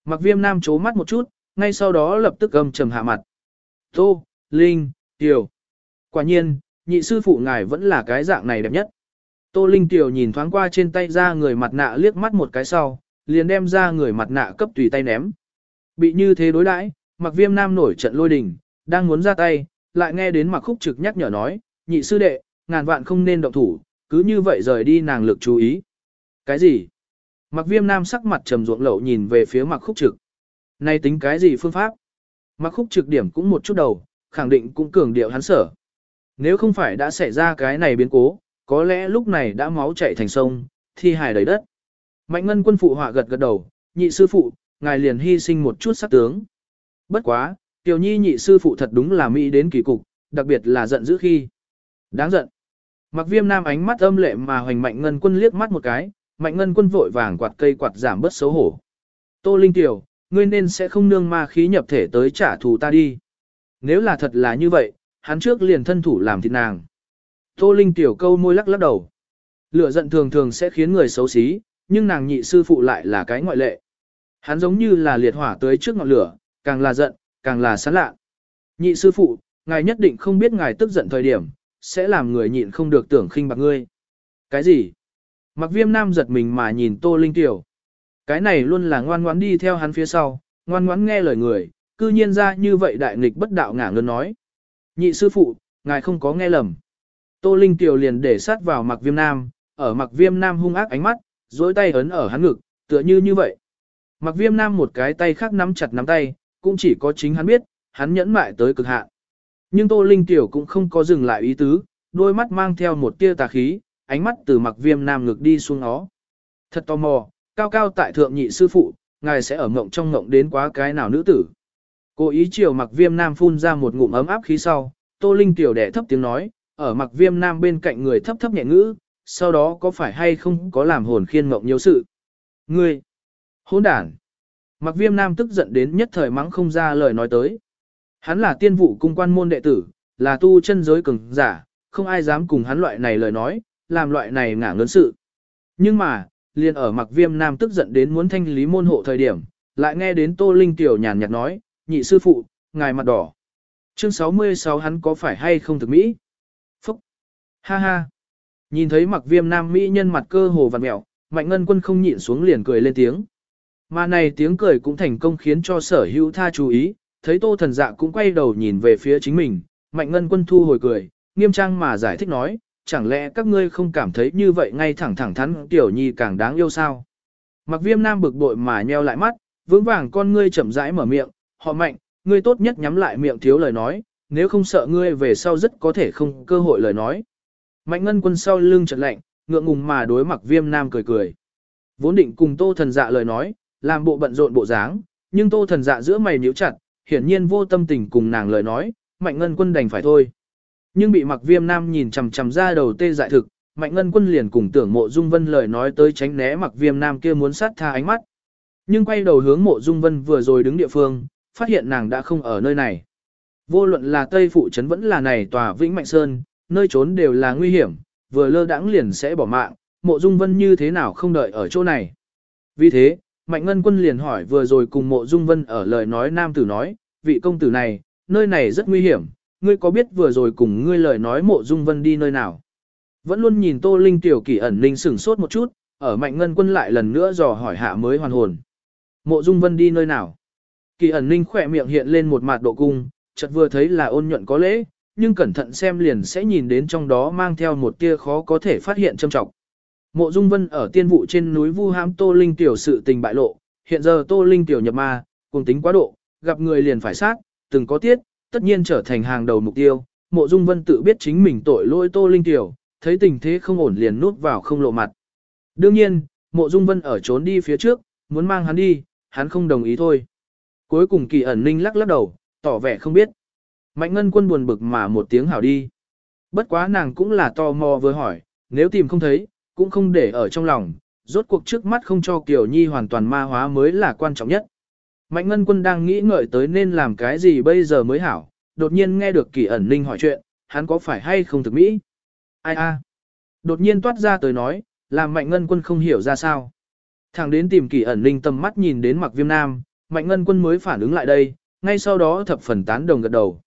Mặc viêm nam chố mắt một chút, ngay sau đó lập tức âm trầm hạ mặt. Tô, Linh, tiểu. Quả nhiên, nhị sư phụ ngài vẫn là cái dạng này đẹp nhất. Tô Linh tiểu nhìn thoáng qua trên tay ra người mặt nạ liếc mắt một cái sau, liền đem ra người mặt nạ cấp tùy tay ném. Bị như thế đối đãi, mặc viêm nam nổi trận lôi đình, đang muốn ra tay, lại nghe đến mặc khúc trực nhắc nhở nói, nhị sư đệ, ngàn vạn không nên động thủ, cứ như vậy rời đi nàng lực chú ý. Cái gì? Mặc viêm nam sắc mặt trầm ruộng lậu nhìn về phía mặc khúc trực. Này tính cái gì phương pháp? Mặc khúc trực điểm cũng một chút đầu, khẳng định cũng cường điệu hắn sở. Nếu không phải đã xảy ra cái này biến cố, có lẽ lúc này đã máu chảy thành sông, thi hài đầy đất. Mạnh ngân quân phụ họa gật gật đầu, nhị sư phụ, ngài liền hy sinh một chút sắc tướng. Bất quá, tiểu nhi nhị sư phụ thật đúng là mỹ đến kỳ cục, đặc biệt là giận dữ khi. Đáng giận. Mặc viêm nam ánh mắt âm lệ mà hoành mạnh ngân quân liếc mắt một cái, mạnh ngân quân vội vàng quạt cây quạt giảm bớt xấu hổ. Tô Linh Tiểu, ngươi nên sẽ không nương ma khí nhập thể tới trả thù ta đi. Nếu là thật là như vậy, hắn trước liền thân thủ làm thịt nàng. Tô Linh Tiểu câu môi lắc lắc đầu. Lửa giận thường thường sẽ khiến người xấu xí, nhưng nàng nhị sư phụ lại là cái ngoại lệ. Hắn giống như là liệt hỏa tới trước ngọn lửa, càng là giận, càng là sán lạ. Nhị sư phụ, ngài nhất định không biết ngài tức giận thời điểm, sẽ làm người nhịn không được tưởng khinh bạc ngươi. Cái gì? Mặc viêm nam giật mình mà nhìn Tô Linh Tiểu. Cái này luôn là ngoan ngoãn đi theo hắn phía sau, ngoan ngoãn nghe lời người, cư nhiên ra như vậy đại nghịch bất đạo ngả ngơn nói. Nhị sư phụ, ngài không có nghe lầm. Tô Linh Tiểu liền để sát vào mặc viêm nam, ở mặc viêm nam hung ác ánh mắt, dối tay ấn ở hắn ngực, tựa như như vậy. Mặc viêm nam một cái tay khác nắm chặt nắm tay, cũng chỉ có chính hắn biết, hắn nhẫn mại tới cực hạn. Nhưng Tô Linh Tiểu cũng không có dừng lại ý tứ, đôi mắt mang theo một tia tà khí, ánh mắt từ mặc viêm nam ngực đi xuống nó. Thật tò mò, cao cao tại thượng nhị sư phụ, ngài sẽ ở ngộng trong ngộng đến quá cái nào nữ tử. Cố ý chiều mặc viêm nam phun ra một ngụm ấm áp khí sau, Tô Linh Tiểu đẻ thấp tiếng nói, ở mặc viêm nam bên cạnh người thấp thấp nhẹ ngữ, sau đó có phải hay không có làm hồn khiên ngộng nhiều sự. Ngươi, hỗn đản. Mặc viêm nam tức giận đến nhất thời mắng không ra lời nói tới. Hắn là tiên vụ cung quan môn đệ tử, là tu chân giới cường giả, không ai dám cùng hắn loại này lời nói, làm loại này ngả ngớn sự. Nhưng mà, liền ở mặc viêm nam tức giận đến muốn thanh lý môn hộ thời điểm, lại nghe đến Tô Linh Tiểu nhàn nhạt nói, nhị sư phụ, ngài mặt đỏ. Chương 66 hắn có phải hay không thực mỹ? Phúc! Ha ha! Nhìn thấy mặc viêm nam mỹ nhân mặt cơ hồ vặn mẹo, mạnh ngân quân không nhịn xuống liền cười lên tiếng. Mà này tiếng cười cũng thành công khiến cho sở hữu tha chú ý, thấy tô thần dạ cũng quay đầu nhìn về phía chính mình, mạnh ngân quân thu hồi cười, nghiêm trang mà giải thích nói, chẳng lẽ các ngươi không cảm thấy như vậy ngay thẳng thẳng thắn tiểu nhi càng đáng yêu sao? Mặc viêm nam bực bội mà nheo lại mắt, vững vàng con ngươi chậm rãi mở miệng, họ mạnh, ngươi tốt nhất nhắm lại miệng thiếu lời nói, nếu không sợ ngươi về sau rất có thể không cơ hội lời nói. Mạnh ngân quân sau lưng chợt lạnh, ngượng ngùng mà đối mặc viêm nam cười cười. Vốn định cùng tô thần dạ lời nói, làm bộ bận rộn bộ dáng, nhưng tô thần dạ giữa mày nhíu chặt, hiển nhiên vô tâm tình cùng nàng lời nói, mạnh ngân quân đành phải thôi. Nhưng bị mặc viêm nam nhìn chằm chằm ra đầu tê dại thực, mạnh ngân quân liền cùng tưởng mộ dung vân lời nói tới tránh né mặc viêm nam kia muốn sát tha ánh mắt. Nhưng quay đầu hướng mộ dung vân vừa rồi đứng địa phương, phát hiện nàng đã không ở nơi này. Vô luận là Tây Phụ Trấn vẫn là này tòa Vĩnh Mạnh Sơn, nơi trốn đều là nguy hiểm, vừa lơ đãng liền sẽ bỏ mạng, mộ dung vân như thế nào không đợi ở chỗ này. Vì thế, Mạnh Ngân Quân liền hỏi vừa rồi cùng mộ dung vân ở lời nói nam tử nói, vị công tử này, nơi này rất nguy hiểm, ngươi có biết vừa rồi cùng ngươi lời nói mộ dung vân đi nơi nào. Vẫn luôn nhìn Tô Linh tiểu kỳ ẩn linh sửng sốt một chút, ở Mạnh Ngân Quân lại lần nữa dò hỏi hạ mới hoàn hồn. Mộ dung vân đi nơi nào? Kỳ ẩn linh khỏe miệng hiện lên một mặt độ cung, chợt vừa thấy là ôn nhuận có lễ, nhưng cẩn thận xem liền sẽ nhìn đến trong đó mang theo một tia khó có thể phát hiện châm trọng. Mộ Dung Vân ở tiên vụ trên núi Vu Hãm Tô Linh tiểu sự tình bại lộ, hiện giờ Tô Linh tiểu nhập ma, cùng tính quá độ, gặp người liền phải sát, từng có tiết, tất nhiên trở thành hàng đầu mục tiêu. Mộ Dung Vân tự biết chính mình tội lỗi Tô Linh Tiểu, thấy tình thế không ổn liền nuốt vào không lộ mặt. Đương nhiên, Mộ Dung Vân ở trốn đi phía trước, muốn mang hắn đi, hắn không đồng ý thôi. Cuối cùng kỳ ẩn ninh lắc lắc đầu, tỏ vẻ không biết. Mạnh ngân quân buồn bực mà một tiếng hảo đi. Bất quá nàng cũng là tò mò với hỏi, nếu tìm không thấy, cũng không để ở trong lòng, rốt cuộc trước mắt không cho Kiều Nhi hoàn toàn ma hóa mới là quan trọng nhất. Mạnh ngân quân đang nghĩ ngợi tới nên làm cái gì bây giờ mới hảo, đột nhiên nghe được kỳ ẩn ninh hỏi chuyện, hắn có phải hay không thực mỹ? Ai a? Đột nhiên toát ra tới nói, làm mạnh ngân quân không hiểu ra sao. Thằng đến tìm kỳ ẩn ninh tầm mắt nhìn đến mặc viêm nam, mạnh ngân quân mới phản ứng lại đây, ngay sau đó thập phần tán đồng gật đầu.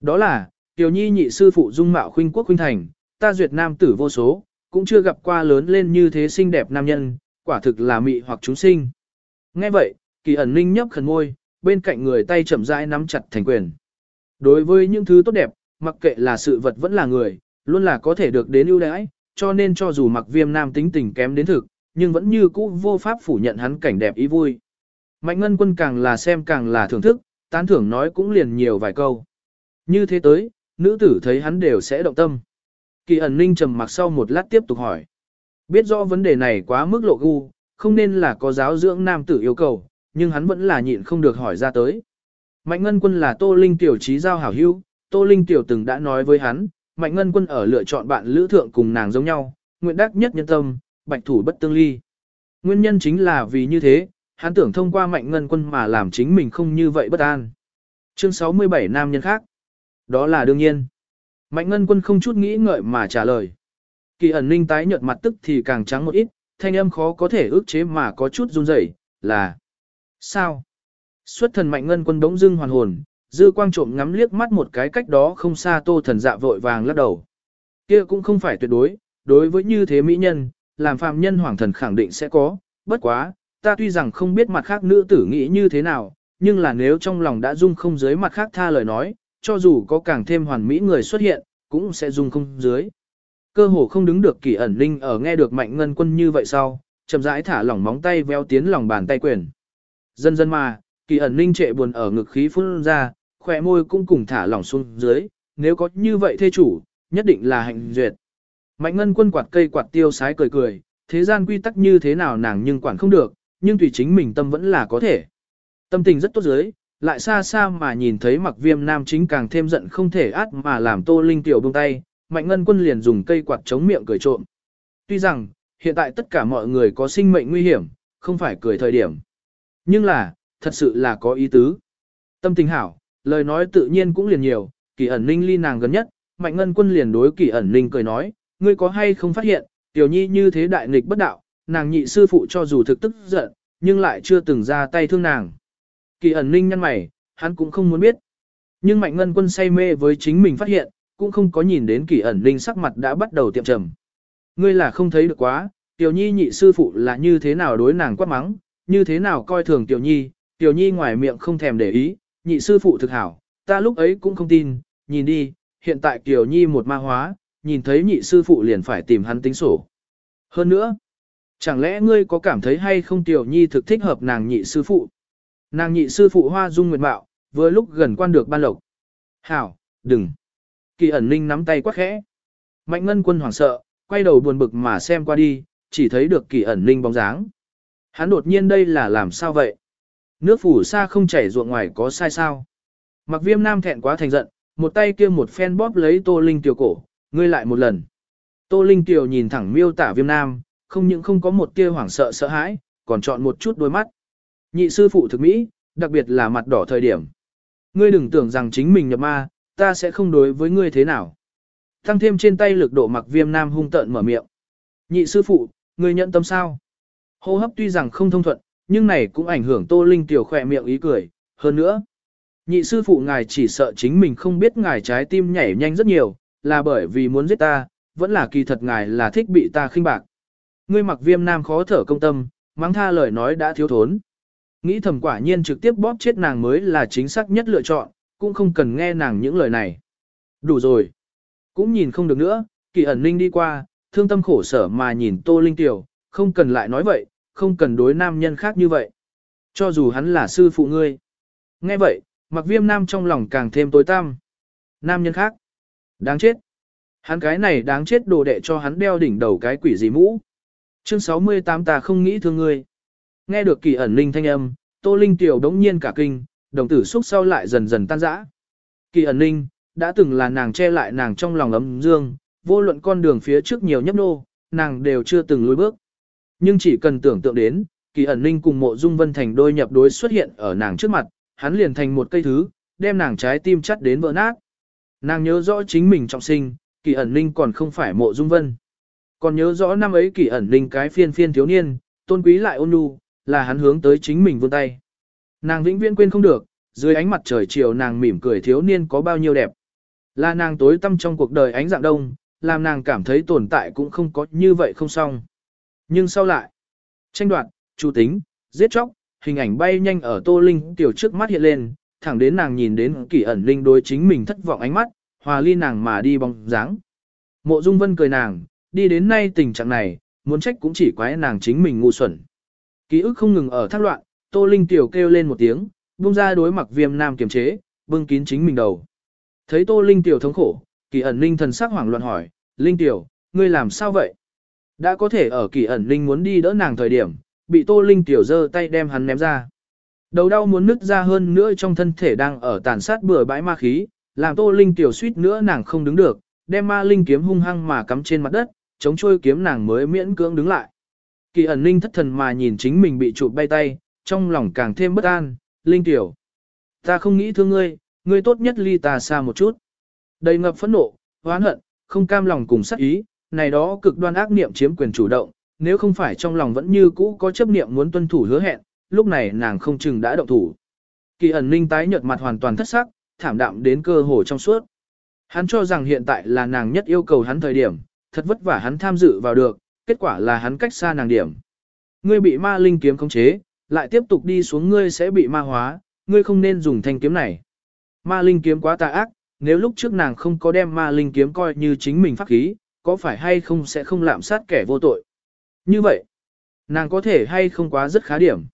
Đó là, tiểu nhi nhị sư phụ dung mạo khuynh quốc khuynh thành, ta duyệt nam tử vô số, cũng chưa gặp qua lớn lên như thế xinh đẹp nam nhân, quả thực là mị hoặc chúng sinh. Nghe vậy, kỳ ẩn ninh nhấp khẩn môi, bên cạnh người tay chậm rãi nắm chặt thành quyền. Đối với những thứ tốt đẹp, mặc kệ là sự vật vẫn là người, luôn là có thể được đến ưu đãi, cho nên cho dù mặc viêm nam tính tình kém đến thực, nhưng vẫn như cũ vô pháp phủ nhận hắn cảnh đẹp ý vui. Mạnh ngân quân càng là xem càng là thưởng thức, tán thưởng nói cũng liền nhiều vài câu. Như thế tới, nữ tử thấy hắn đều sẽ động tâm. Kỳ ẩn ninh trầm mặc sau một lát tiếp tục hỏi. Biết rõ vấn đề này quá mức lộ gu, không nên là có giáo dưỡng nam tử yêu cầu, nhưng hắn vẫn là nhịn không được hỏi ra tới. Mạnh Ngân Quân là Tô Linh tiểu trí giao hảo hữu, Tô Linh tiểu từng đã nói với hắn, Mạnh Ngân Quân ở lựa chọn bạn lữ thượng cùng nàng giống nhau, nguyện đắc nhất nhân tâm, bạch thủ bất tương ly. Nguyên nhân chính là vì như thế, hắn tưởng thông qua Mạnh Ngân Quân mà làm chính mình không như vậy bất an. Chương 67 Nam nhân khác. Đó là đương nhiên. Mạnh Ngân Quân không chút nghĩ ngợi mà trả lời. Kỳ ẩn ninh tái nhợt mặt tức thì càng trắng một ít, thanh âm khó có thể ước chế mà có chút run rẩy, là Sao? Xuất thần mạnh ngân quân đống dưng hoàn hồn, dư quang trộm ngắm liếc mắt một cái cách đó không xa tô thần dạ vội vàng lắc đầu. Kia cũng không phải tuyệt đối, đối với như thế mỹ nhân, làm phàm nhân hoàng thần khẳng định sẽ có, bất quá, ta tuy rằng không biết mặt khác nữ tử nghĩ như thế nào, nhưng là nếu trong lòng đã dung không dưới mặt khác tha lời nói, cho dù có càng thêm hoàn mỹ người xuất hiện, cũng sẽ dùng không dưới. Cơ hồ không đứng được kỳ ẩn linh ở nghe được mạnh ngân quân như vậy sau, chậm rãi thả lỏng móng tay veo tiến lòng bàn tay quyền. Dần dần mà, kỳ ẩn linh trệ buồn ở ngực khí phun ra, khỏe môi cũng cùng thả lỏng xuống dưới, nếu có như vậy thê chủ, nhất định là hạnh duyệt. Mạnh ngân quân quạt cây quạt tiêu sái cười cười, thế gian quy tắc như thế nào nàng nhưng quản không được, nhưng tùy chính mình tâm vẫn là có thể. Tâm tình rất tốt dưới, lại xa xa mà nhìn thấy mặc viêm nam chính càng thêm giận không thể át mà làm tô linh tiểu buông tay, mạnh ngân quân liền dùng cây quạt chống miệng cười trộm. Tuy rằng, hiện tại tất cả mọi người có sinh mệnh nguy hiểm, không phải cười thời điểm. Nhưng là, thật sự là có ý tứ. Tâm tình hảo, lời nói tự nhiên cũng liền nhiều, kỳ ẩn ninh ly nàng gần nhất, mạnh ngân quân liền đối kỳ ẩn ninh cười nói, ngươi có hay không phát hiện, tiểu nhi như thế đại nghịch bất đạo, nàng nhị sư phụ cho dù thực tức giận, nhưng lại chưa từng ra tay thương nàng. Kỳ ẩn ninh nhăn mày, hắn cũng không muốn biết. Nhưng mạnh ngân quân say mê với chính mình phát hiện, cũng không có nhìn đến kỳ ẩn ninh sắc mặt đã bắt đầu tiệm trầm. Ngươi là không thấy được quá, tiểu nhi nhị sư phụ là như thế nào đối nàng quát mắng, như thế nào coi thường tiểu nhi, tiểu nhi ngoài miệng không thèm để ý, nhị sư phụ thực hảo, ta lúc ấy cũng không tin, nhìn đi, hiện tại tiểu nhi một ma hóa, nhìn thấy nhị sư phụ liền phải tìm hắn tính sổ. Hơn nữa, chẳng lẽ ngươi có cảm thấy hay không tiểu nhi thực thích hợp nàng nhị sư phụ? Nàng nhị sư phụ hoa dung nguyệt mạo, vừa lúc gần quan được ban lộc. Hảo, đừng. Kỳ ẩn ninh nắm tay quá khẽ. Mạnh ngân quân hoảng sợ, quay đầu buồn bực mà xem qua đi, chỉ thấy được kỳ ẩn ninh bóng dáng. Hắn đột nhiên đây là làm sao vậy? Nước phủ xa không chảy ruộng ngoài có sai sao? Mặc viêm nam thẹn quá thành giận, một tay kia một phen bóp lấy tô linh tiểu cổ, ngươi lại một lần. Tô linh tiểu nhìn thẳng miêu tả viêm nam, không những không có một tia hoảng sợ sợ hãi, còn chọn một chút đôi mắt. Nhị sư phụ thực mỹ, đặc biệt là mặt đỏ thời điểm. Ngươi đừng tưởng rằng chính mình nhập ma, ta sẽ không đối với ngươi thế nào. Thăng thêm trên tay lực độ mặc viêm nam hung tợn mở miệng. Nhị sư phụ, ngươi nhận tâm sao? Hô hấp tuy rằng không thông thuận, nhưng này cũng ảnh hưởng Tô Linh tiểu khỏe miệng ý cười, hơn nữa. Nhị sư phụ ngài chỉ sợ chính mình không biết ngài trái tim nhảy nhanh rất nhiều, là bởi vì muốn giết ta, vẫn là kỳ thật ngài là thích bị ta khinh bạc. Ngươi mặc viêm nam khó thở công tâm, mắng tha lời nói đã thiếu thốn. Nghĩ thầm quả nhiên trực tiếp bóp chết nàng mới là chính xác nhất lựa chọn, cũng không cần nghe nàng những lời này. Đủ rồi. Cũng nhìn không được nữa, kỳ ẩn ninh đi qua, thương tâm khổ sở mà nhìn tô linh tiểu, không cần lại nói vậy, không cần đối nam nhân khác như vậy. Cho dù hắn là sư phụ ngươi. Nghe vậy, mặc viêm nam trong lòng càng thêm tối tăm. Nam nhân khác. Đáng chết. Hắn cái này đáng chết đồ đệ cho hắn đeo đỉnh đầu cái quỷ gì mũ. Chương 68 ta không nghĩ thương ngươi. Nghe được kỳ ẩn linh thanh âm, Tô Linh tiểu đống nhiên cả kinh, đồng tử xúc sau lại dần dần tan rã. Kỳ ẩn linh, đã từng là nàng che lại nàng trong lòng ấm dương, vô luận con đường phía trước nhiều nhấp nô, nàng đều chưa từng lùi bước. Nhưng chỉ cần tưởng tượng đến, kỳ ẩn linh cùng mộ dung vân thành đôi nhập đối xuất hiện ở nàng trước mặt, hắn liền thành một cây thứ, đem nàng trái tim chắt đến vỡ nát. Nàng nhớ rõ chính mình trọng sinh, kỳ ẩn linh còn không phải mộ dung vân. Còn nhớ rõ năm ấy kỳ ẩn linh cái phiên phiên thiếu niên, tôn quý lại ôn nhu, là hắn hướng tới chính mình vươn tay. Nàng vĩnh viễn quên không được, dưới ánh mặt trời chiều nàng mỉm cười thiếu niên có bao nhiêu đẹp. Là nàng tối tâm trong cuộc đời ánh dạng đông, làm nàng cảm thấy tồn tại cũng không có như vậy không xong. Nhưng sau lại, tranh đoạt, chủ tính, giết chóc, hình ảnh bay nhanh ở Tô Linh tiểu trước mắt hiện lên, thẳng đến nàng nhìn đến kỳ ẩn linh đối chính mình thất vọng ánh mắt, hòa ly nàng mà đi bóng dáng. Mộ Dung Vân cười nàng, đi đến nay tình trạng này, muốn trách cũng chỉ quái nàng chính mình ngu xuẩn. Ký ức không ngừng ở thác loạn, Tô Linh tiểu kêu lên một tiếng, buông ra đối mặt viêm nam kiềm chế, bưng kín chính mình đầu. Thấy Tô Linh tiểu thống khổ, kỳ ẩn linh thần sắc hoảng loạn hỏi, Linh tiểu, ngươi làm sao vậy? Đã có thể ở kỳ ẩn linh muốn đi đỡ nàng thời điểm, bị Tô Linh tiểu giơ tay đem hắn ném ra. Đầu đau muốn nứt ra hơn nữa trong thân thể đang ở tàn sát bừa bãi ma khí, làm Tô Linh tiểu suýt nữa nàng không đứng được, đem ma linh kiếm hung hăng mà cắm trên mặt đất, chống trôi kiếm nàng mới miễn cưỡng đứng lại. Kỳ ẩn linh thất thần mà nhìn chính mình bị chụp bay tay, trong lòng càng thêm bất an, Linh tiểu. Ta không nghĩ thương ngươi, ngươi tốt nhất ly ta xa một chút. Đầy ngập phẫn nộ, oán hận, không cam lòng cùng sát ý, này đó cực đoan ác niệm chiếm quyền chủ động, nếu không phải trong lòng vẫn như cũ có chấp niệm muốn tuân thủ hứa hẹn, lúc này nàng không chừng đã động thủ. Kỳ ẩn ninh tái nhợt mặt hoàn toàn thất sắc, thảm đạm đến cơ hồ trong suốt. Hắn cho rằng hiện tại là nàng nhất yêu cầu hắn thời điểm, thật vất vả hắn tham dự vào được, kết quả là hắn cách xa nàng điểm. Ngươi bị ma linh kiếm khống chế, lại tiếp tục đi xuống ngươi sẽ bị ma hóa, ngươi không nên dùng thanh kiếm này. Ma linh kiếm quá tà ác, nếu lúc trước nàng không có đem ma linh kiếm coi như chính mình pháp khí, có phải hay không sẽ không lạm sát kẻ vô tội. Như vậy, nàng có thể hay không quá rất khá điểm.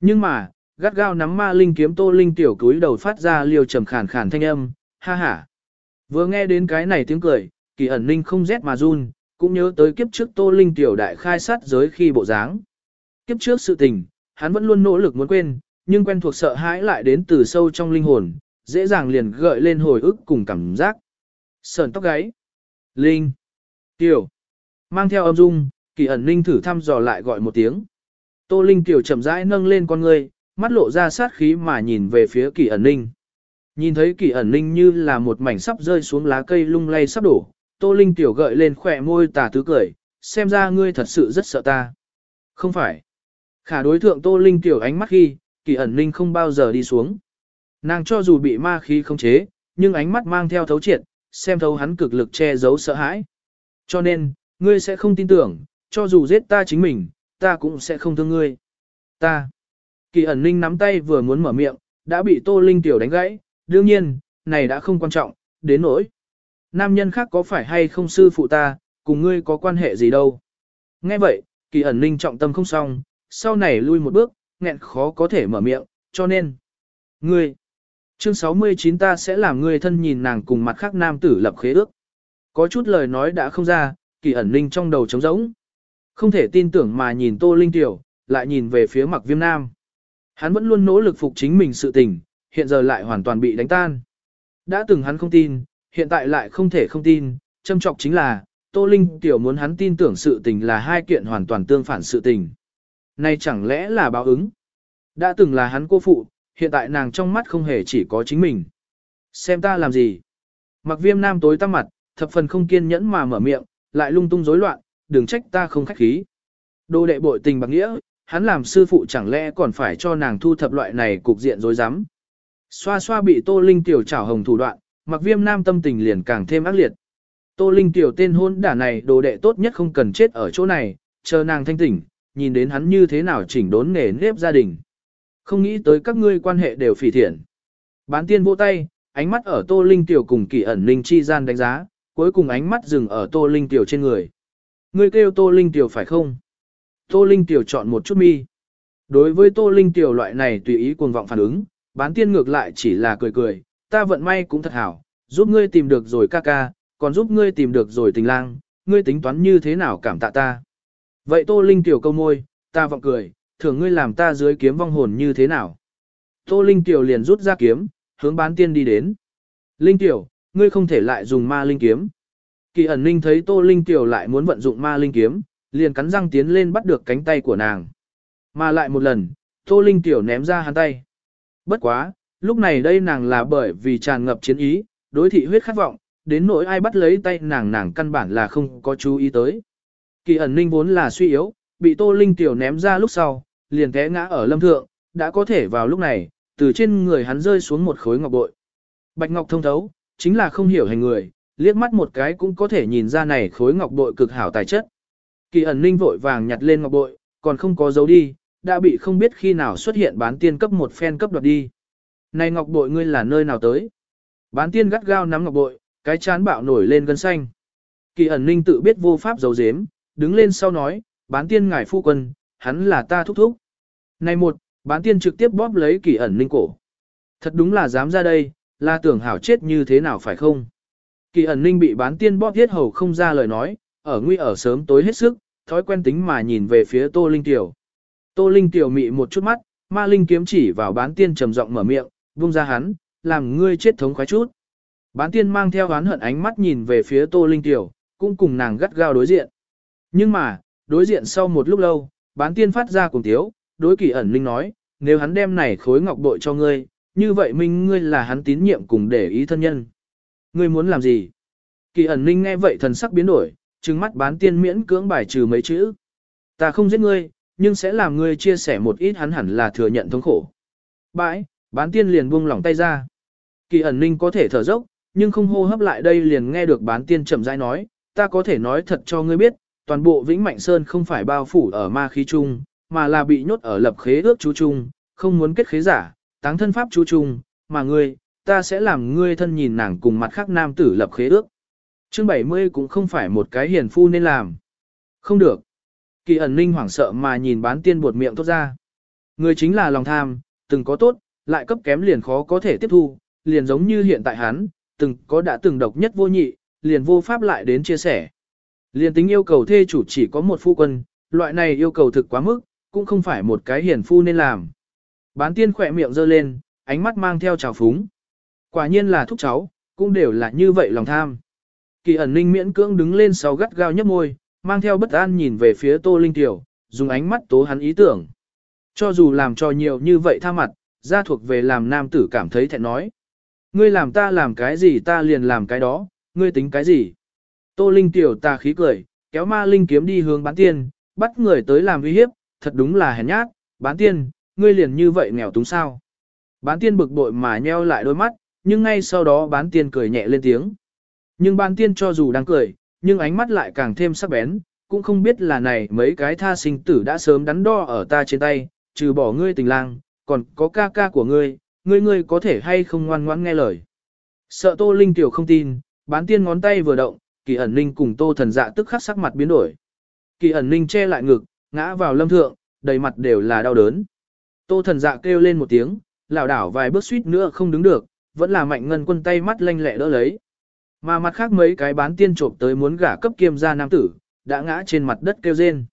Nhưng mà, gắt gao nắm ma linh kiếm tô linh tiểu cúi đầu phát ra liều trầm khàn khàn thanh âm, ha ha. Vừa nghe đến cái này tiếng cười, kỳ ẩn ninh không rét mà run, cũng nhớ tới kiếp trước tô linh tiểu đại khai sát giới khi bộ dáng. Kiếp trước sự tình, hắn vẫn luôn nỗ lực muốn quên, nhưng quen thuộc sợ hãi lại đến từ sâu trong linh hồn, dễ dàng liền gợi lên hồi ức cùng cảm giác. Sờn tóc gáy. Linh. Tiểu. Mang theo âm dung, kỳ ẩn linh thử thăm dò lại gọi một tiếng. Tô Linh Tiểu chậm rãi nâng lên con người, mắt lộ ra sát khí mà nhìn về phía kỳ ẩn linh. Nhìn thấy kỳ ẩn linh như là một mảnh sắp rơi xuống lá cây lung lay sắp đổ, Tô Linh Tiểu gợi lên khỏe môi tà tứ cười, xem ra ngươi thật sự rất sợ ta. Không phải. Khả đối thượng Tô Linh Tiểu ánh mắt khi, kỳ ẩn linh không bao giờ đi xuống. Nàng cho dù bị ma khí không chế, nhưng ánh mắt mang theo thấu triệt, xem thấu hắn cực lực che giấu sợ hãi. Cho nên, ngươi sẽ không tin tưởng, cho dù giết ta chính mình, ta cũng sẽ không thương ngươi. Ta. Kỳ ẩn Linh nắm tay vừa muốn mở miệng, đã bị Tô Linh tiểu đánh gãy, đương nhiên, này đã không quan trọng, đến nỗi. Nam nhân khác có phải hay không sư phụ ta, cùng ngươi có quan hệ gì đâu. Nghe vậy, kỳ ẩn ninh trọng tâm không xong, sau này lui một bước, nghẹn khó có thể mở miệng, cho nên. Ngươi. Chương 69 ta sẽ làm ngươi thân nhìn nàng cùng mặt khác nam tử lập khế ước. Có chút lời nói đã không ra, kỳ ẩn linh trong đầu trống rỗng. Không thể tin tưởng mà nhìn Tô Linh Tiểu, lại nhìn về phía mặc viêm nam. Hắn vẫn luôn nỗ lực phục chính mình sự tình, hiện giờ lại hoàn toàn bị đánh tan. Đã từng hắn không tin, hiện tại lại không thể không tin, châm trọng chính là, Tô Linh Tiểu muốn hắn tin tưởng sự tình là hai kiện hoàn toàn tương phản sự tình. Này chẳng lẽ là báo ứng? Đã từng là hắn cô phụ, hiện tại nàng trong mắt không hề chỉ có chính mình. Xem ta làm gì? Mặc viêm nam tối tăm mặt, thập phần không kiên nhẫn mà mở miệng, lại lung tung rối loạn, đừng trách ta không khách khí. Đô đệ bội tình bạc nghĩa, hắn làm sư phụ chẳng lẽ còn phải cho nàng thu thập loại này cục diện rối rắm. Xoa xoa bị Tô Linh tiểu trảo hồng thủ đoạn, mặc viêm nam tâm tình liền càng thêm ác liệt. Tô Linh tiểu tên hôn đả này đồ đệ tốt nhất không cần chết ở chỗ này, chờ nàng thanh tỉnh, nhìn đến hắn như thế nào chỉnh đốn nghề nếp gia đình. Không nghĩ tới các ngươi quan hệ đều phỉ thiện. Bán tiên vỗ tay, ánh mắt ở Tô Linh tiểu cùng kỳ ẩn linh chi gian đánh giá, cuối cùng ánh mắt dừng ở Tô Linh tiểu trên người. Ngươi kêu Tô Linh tiểu phải không? Tô Linh tiểu chọn một chút mi. Đối với Tô Linh tiểu loại này tùy ý cuồng vọng phản ứng, bán tiên ngược lại chỉ là cười cười, ta vận may cũng thật hảo, giúp ngươi tìm được rồi ca ca, còn giúp ngươi tìm được rồi tình lang, ngươi tính toán như thế nào cảm tạ ta. Vậy Tô Linh tiểu câu môi, ta vọng cười, thưởng ngươi làm ta dưới kiếm vong hồn như thế nào. Tô Linh tiểu liền rút ra kiếm, hướng bán tiên đi đến. Linh tiểu, ngươi không thể lại dùng ma linh kiếm. Kỳ ẩn ninh thấy Tô Linh tiểu lại muốn vận dụng ma linh kiếm, liền cắn răng tiến lên bắt được cánh tay của nàng. Mà lại một lần, Tô Linh tiểu ném ra hắn tay. Bất quá, lúc này đây nàng là bởi vì tràn ngập chiến ý, đối thị huyết khát vọng, đến nỗi ai bắt lấy tay nàng nàng căn bản là không có chú ý tới. Kỳ ẩn ninh vốn là suy yếu, bị Tô Linh tiểu ném ra lúc sau, liền té ngã ở lâm thượng, đã có thể vào lúc này, từ trên người hắn rơi xuống một khối ngọc bội. Bạch ngọc thông thấu, chính là không hiểu hành người, liếc mắt một cái cũng có thể nhìn ra này khối ngọc bội cực hảo tài chất. Kỳ ẩn ninh vội vàng nhặt lên ngọc bội, còn không có dấu đi, đã bị không biết khi nào xuất hiện bán tiên cấp một phen cấp đoạt đi. Này ngọc bội ngươi là nơi nào tới? Bán tiên gắt gao nắm ngọc bội, cái chán bạo nổi lên gân xanh. Kỳ ẩn ninh tự biết vô pháp giấu giếm, đứng lên sau nói, bán tiên ngài phu quân, hắn là ta thúc thúc. Này một, bán tiên trực tiếp bóp lấy kỳ ẩn ninh cổ. Thật đúng là dám ra đây, là tưởng hảo chết như thế nào phải không? Kỳ ẩn ninh bị bán tiên bóp thiết hầu không ra lời nói, ở nguy ở sớm tối hết sức, thói quen tính mà nhìn về phía Tô Linh Tiểu. Tô Linh Tiểu mị một chút mắt, ma linh kiếm chỉ vào bán tiên trầm giọng mở miệng, buông ra hắn, làm ngươi chết thống khoái chút. Bán tiên mang theo oán hận ánh mắt nhìn về phía Tô Linh Tiểu, cũng cùng nàng gắt gao đối diện. Nhưng mà, đối diện sau một lúc lâu, bán tiên phát ra cùng tiếu, đối kỳ ẩn linh nói, nếu hắn đem này khối ngọc bội cho ngươi, như vậy minh ngươi là hắn tín nhiệm cùng để ý thân nhân. Ngươi muốn làm gì? Kỳ ẩn linh nghe vậy thần sắc biến đổi, trừng mắt bán tiên miễn cưỡng bài trừ mấy chữ. Ta không giết ngươi, nhưng sẽ làm ngươi chia sẻ một ít hắn hẳn là thừa nhận thống khổ. Bãi, bán tiên liền buông lỏng tay ra. Kỳ ẩn linh có thể thở dốc, nhưng không hô hấp lại đây liền nghe được bán tiên chậm rãi nói, ta có thể nói thật cho ngươi biết, toàn bộ Vĩnh Mạnh Sơn không phải bao phủ ở ma khí chung, mà là bị nhốt ở lập khế ước chú chung, không muốn kết khế giả, táng thân pháp chú chung, mà ngươi, ta sẽ làm ngươi thân nhìn nàng cùng mặt khác nam tử lập khế ước. Chương 70 cũng không phải một cái hiền phu nên làm. Không được. Kỳ ẩn ninh hoảng sợ mà nhìn bán tiên buột miệng tốt ra. Người chính là lòng tham, từng có tốt, lại cấp kém liền khó có thể tiếp thu, liền giống như hiện tại hắn, từng có đã từng độc nhất vô nhị, liền vô pháp lại đến chia sẻ. Liền tính yêu cầu thê chủ chỉ có một phu quân, loại này yêu cầu thực quá mức, cũng không phải một cái hiền phu nên làm. Bán tiên khỏe miệng giơ lên, ánh mắt mang theo trào phúng. Quả nhiên là thúc cháu, cũng đều là như vậy lòng tham. Kỳ ẩn ninh miễn cưỡng đứng lên sau gắt gao nhấp môi, mang theo bất an nhìn về phía tô linh tiểu, dùng ánh mắt tố hắn ý tưởng. Cho dù làm cho nhiều như vậy tha mặt, ra thuộc về làm nam tử cảm thấy thẹn nói. Ngươi làm ta làm cái gì ta liền làm cái đó, ngươi tính cái gì? Tô Linh tiểu ta khí cười, kéo ma linh kiếm đi hướng bán tiên, bắt người tới làm uy hiếp, thật đúng là hèn nhát, bán tiên, ngươi liền như vậy nghèo túng sao. Bán tiên bực bội mà nheo lại đôi mắt, nhưng ngay sau đó bán tiên cười nhẹ lên tiếng. Nhưng bán tiên cho dù đang cười, nhưng ánh mắt lại càng thêm sắc bén, cũng không biết là này mấy cái tha sinh tử đã sớm đắn đo ở ta trên tay, trừ bỏ ngươi tình lang, còn có ca ca của ngươi, ngươi ngươi có thể hay không ngoan ngoãn nghe lời. Sợ Tô Linh tiểu không tin, bán tiên ngón tay vừa động, kỳ ẩn linh cùng Tô thần dạ tức khắc sắc mặt biến đổi. Kỳ ẩn linh che lại ngực, ngã vào lâm thượng, đầy mặt đều là đau đớn. Tô thần dạ kêu lên một tiếng, lảo đảo vài bước suýt nữa không đứng được, vẫn là mạnh ngân quân tay mắt lanh lẹ đỡ lấy. Mà mặt khác mấy cái bán tiên trộm tới muốn gả cấp kiêm gia nam tử, đã ngã trên mặt đất kêu rên.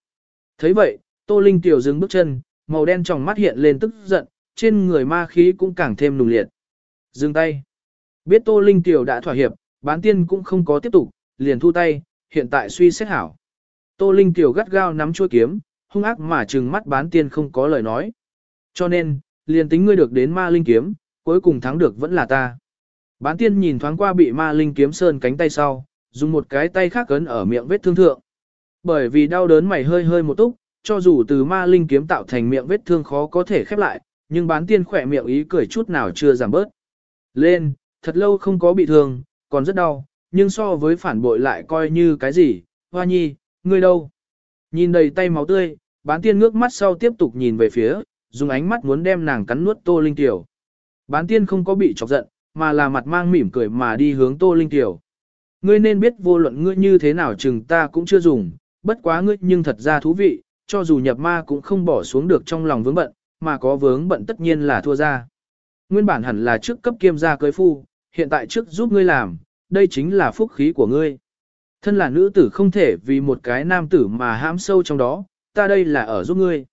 thấy vậy, Tô Linh tiểu dừng bước chân, màu đen trong mắt hiện lên tức giận, trên người ma khí cũng càng thêm nùng liệt. Dừng tay. Biết Tô Linh tiểu đã thỏa hiệp, bán tiên cũng không có tiếp tục, liền thu tay, hiện tại suy xét hảo. Tô Linh tiểu gắt gao nắm chuôi kiếm, hung ác mà trừng mắt bán tiên không có lời nói. Cho nên, liền tính ngươi được đến ma linh kiếm, cuối cùng thắng được vẫn là ta. Bán tiên nhìn thoáng qua bị ma linh kiếm sơn cánh tay sau, dùng một cái tay khác cấn ở miệng vết thương thượng. Bởi vì đau đớn mày hơi hơi một túc, cho dù từ ma linh kiếm tạo thành miệng vết thương khó có thể khép lại, nhưng bán tiên khỏe miệng ý cười chút nào chưa giảm bớt. Lên, thật lâu không có bị thương, còn rất đau, nhưng so với phản bội lại coi như cái gì, hoa nhi, ngươi đâu? Nhìn đầy tay máu tươi, bán tiên ngước mắt sau tiếp tục nhìn về phía, dùng ánh mắt muốn đem nàng cắn nuốt tô linh tiểu. Bán tiên không có bị chọc giận, mà là mặt mang mỉm cười mà đi hướng tô linh tiểu. Ngươi nên biết vô luận ngươi như thế nào chừng ta cũng chưa dùng, bất quá ngươi nhưng thật ra thú vị, cho dù nhập ma cũng không bỏ xuống được trong lòng vướng bận, mà có vướng bận tất nhiên là thua ra. Nguyên bản hẳn là trước cấp kiêm gia cưới phu, hiện tại trước giúp ngươi làm, đây chính là phúc khí của ngươi. Thân là nữ tử không thể vì một cái nam tử mà hãm sâu trong đó, ta đây là ở giúp ngươi.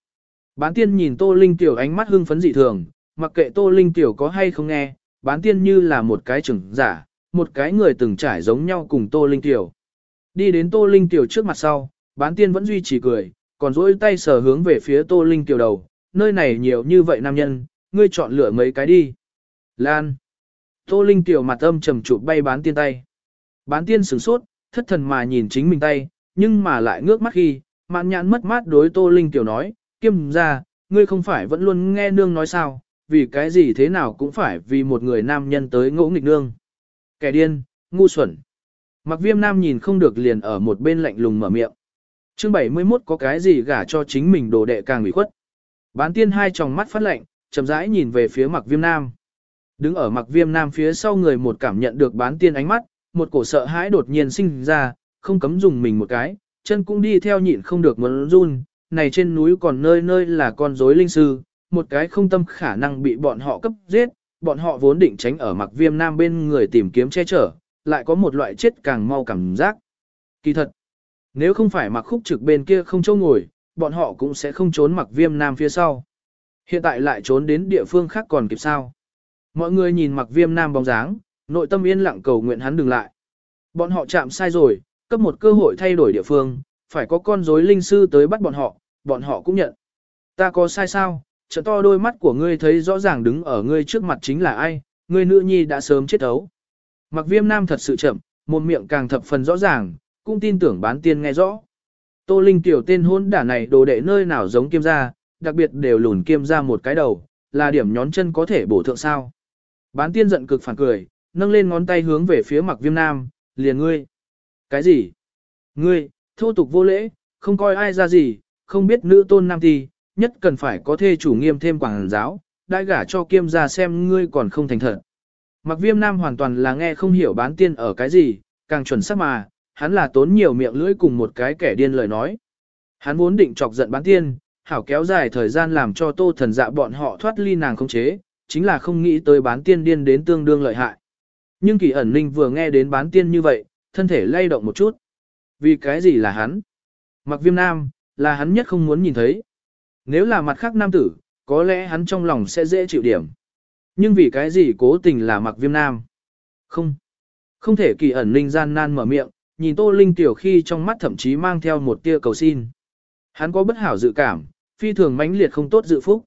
Bán tiên nhìn Tô Linh Tiểu ánh mắt hưng phấn dị thường, mặc kệ Tô Linh Tiểu có hay không nghe, bán tiên như là một cái trưởng giả, một cái người từng trải giống nhau cùng Tô Linh Tiểu. Đi đến Tô Linh Tiểu trước mặt sau, bán tiên vẫn duy trì cười, còn dỗi tay sờ hướng về phía Tô Linh Tiểu đầu, nơi này nhiều như vậy nam nhân, ngươi chọn lựa mấy cái đi. Lan. Tô Linh Tiểu mặt âm trầm chụp bay bán tiên tay. Bán tiên sửng sốt, thất thần mà nhìn chính mình tay, nhưng mà lại ngước mắt khi, mạn nhãn mất mát đối Tô Linh Tiểu nói, kiêm ra, ngươi không phải vẫn luôn nghe nương nói sao, vì cái gì thế nào cũng phải vì một người nam nhân tới ngỗ nghịch nương. Kẻ điên, ngu xuẩn. Mặc viêm nam nhìn không được liền ở một bên lạnh lùng mở miệng chương 71 có cái gì gả cho chính mình đồ đệ càng ủy khuất. Bán tiên hai tròng mắt phát lạnh, chậm rãi nhìn về phía mặc viêm nam. Đứng ở mặc viêm nam phía sau người một cảm nhận được bán tiên ánh mắt, một cổ sợ hãi đột nhiên sinh ra, không cấm dùng mình một cái, chân cũng đi theo nhịn không được muốn run, này trên núi còn nơi nơi là con rối linh sư, một cái không tâm khả năng bị bọn họ cấp giết, bọn họ vốn định tránh ở mặc viêm nam bên người tìm kiếm che chở, lại có một loại chết càng mau cảm giác. Kỳ thật, nếu không phải mặc khúc trực bên kia không châu ngồi, bọn họ cũng sẽ không trốn mặc viêm nam phía sau. Hiện tại lại trốn đến địa phương khác còn kịp sao. Mọi người nhìn mặc viêm nam bóng dáng, nội tâm yên lặng cầu nguyện hắn đừng lại. Bọn họ chạm sai rồi, cấp một cơ hội thay đổi địa phương, phải có con rối linh sư tới bắt bọn họ, bọn họ cũng nhận. Ta có sai sao, trận to đôi mắt của ngươi thấy rõ ràng đứng ở ngươi trước mặt chính là ai, ngươi nữ nhi đã sớm chết ấu. Mặc viêm nam thật sự chậm, một miệng càng thập phần rõ ràng, cũng tin tưởng bán tiên nghe rõ. Tô Linh tiểu tên hôn đả này đồ đệ nơi nào giống kiêm gia, đặc biệt đều lùn kiêm gia một cái đầu, là điểm nhón chân có thể bổ thượng sao. Bán tiên giận cực phản cười, nâng lên ngón tay hướng về phía mặc viêm nam, liền ngươi. Cái gì? Ngươi, thô tục vô lễ, không coi ai ra gì, không biết nữ tôn nam thì, nhất cần phải có thê chủ nghiêm thêm quảng giáo, đại gả cho kiêm gia xem ngươi còn không thành thật. Mặc viêm nam hoàn toàn là nghe không hiểu bán tiên ở cái gì, càng chuẩn xác mà, hắn là tốn nhiều miệng lưỡi cùng một cái kẻ điên lời nói. Hắn vốn định chọc giận bán tiên, hảo kéo dài thời gian làm cho tô thần dạ bọn họ thoát ly nàng không chế, chính là không nghĩ tới bán tiên điên đến tương đương lợi hại. Nhưng kỳ ẩn ninh vừa nghe đến bán tiên như vậy, thân thể lay động một chút. Vì cái gì là hắn? Mặc viêm nam, là hắn nhất không muốn nhìn thấy. Nếu là mặt khác nam tử, có lẽ hắn trong lòng sẽ dễ chịu điểm. Nhưng vì cái gì cố tình là mặc viêm nam? Không. Không thể kỳ ẩn ninh gian nan mở miệng, nhìn tô linh tiểu khi trong mắt thậm chí mang theo một tia cầu xin. Hắn có bất hảo dự cảm, phi thường mãnh liệt không tốt dự phúc.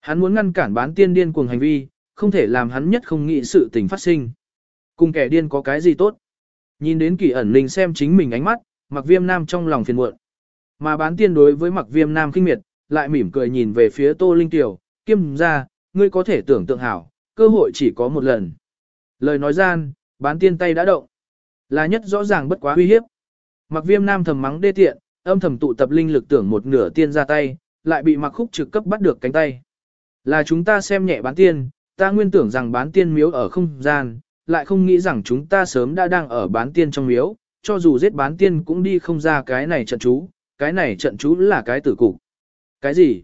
Hắn muốn ngăn cản bán tiên điên cuồng hành vi, không thể làm hắn nhất không nghĩ sự tình phát sinh. Cùng kẻ điên có cái gì tốt? Nhìn đến kỳ ẩn linh xem chính mình ánh mắt, mặc viêm nam trong lòng phiền muộn. Mà bán tiên đối với mặc viêm nam kinh miệt, lại mỉm cười nhìn về phía tô linh tiểu, kiêm ra, ngươi có thể tưởng tượng hảo, cơ hội chỉ có một lần. Lời nói gian, bán tiên tay đã động. Là nhất rõ ràng bất quá uy hiếp. Mặc viêm nam thầm mắng đê tiện, âm thầm tụ tập linh lực tưởng một nửa tiên ra tay, lại bị mặc khúc trực cấp bắt được cánh tay. Là chúng ta xem nhẹ bán tiên, ta nguyên tưởng rằng bán tiên miếu ở không gian, lại không nghĩ rằng chúng ta sớm đã đang ở bán tiên trong miếu, cho dù giết bán tiên cũng đi không ra cái này trận chú, cái này trận chú là cái tử cục. Cái gì?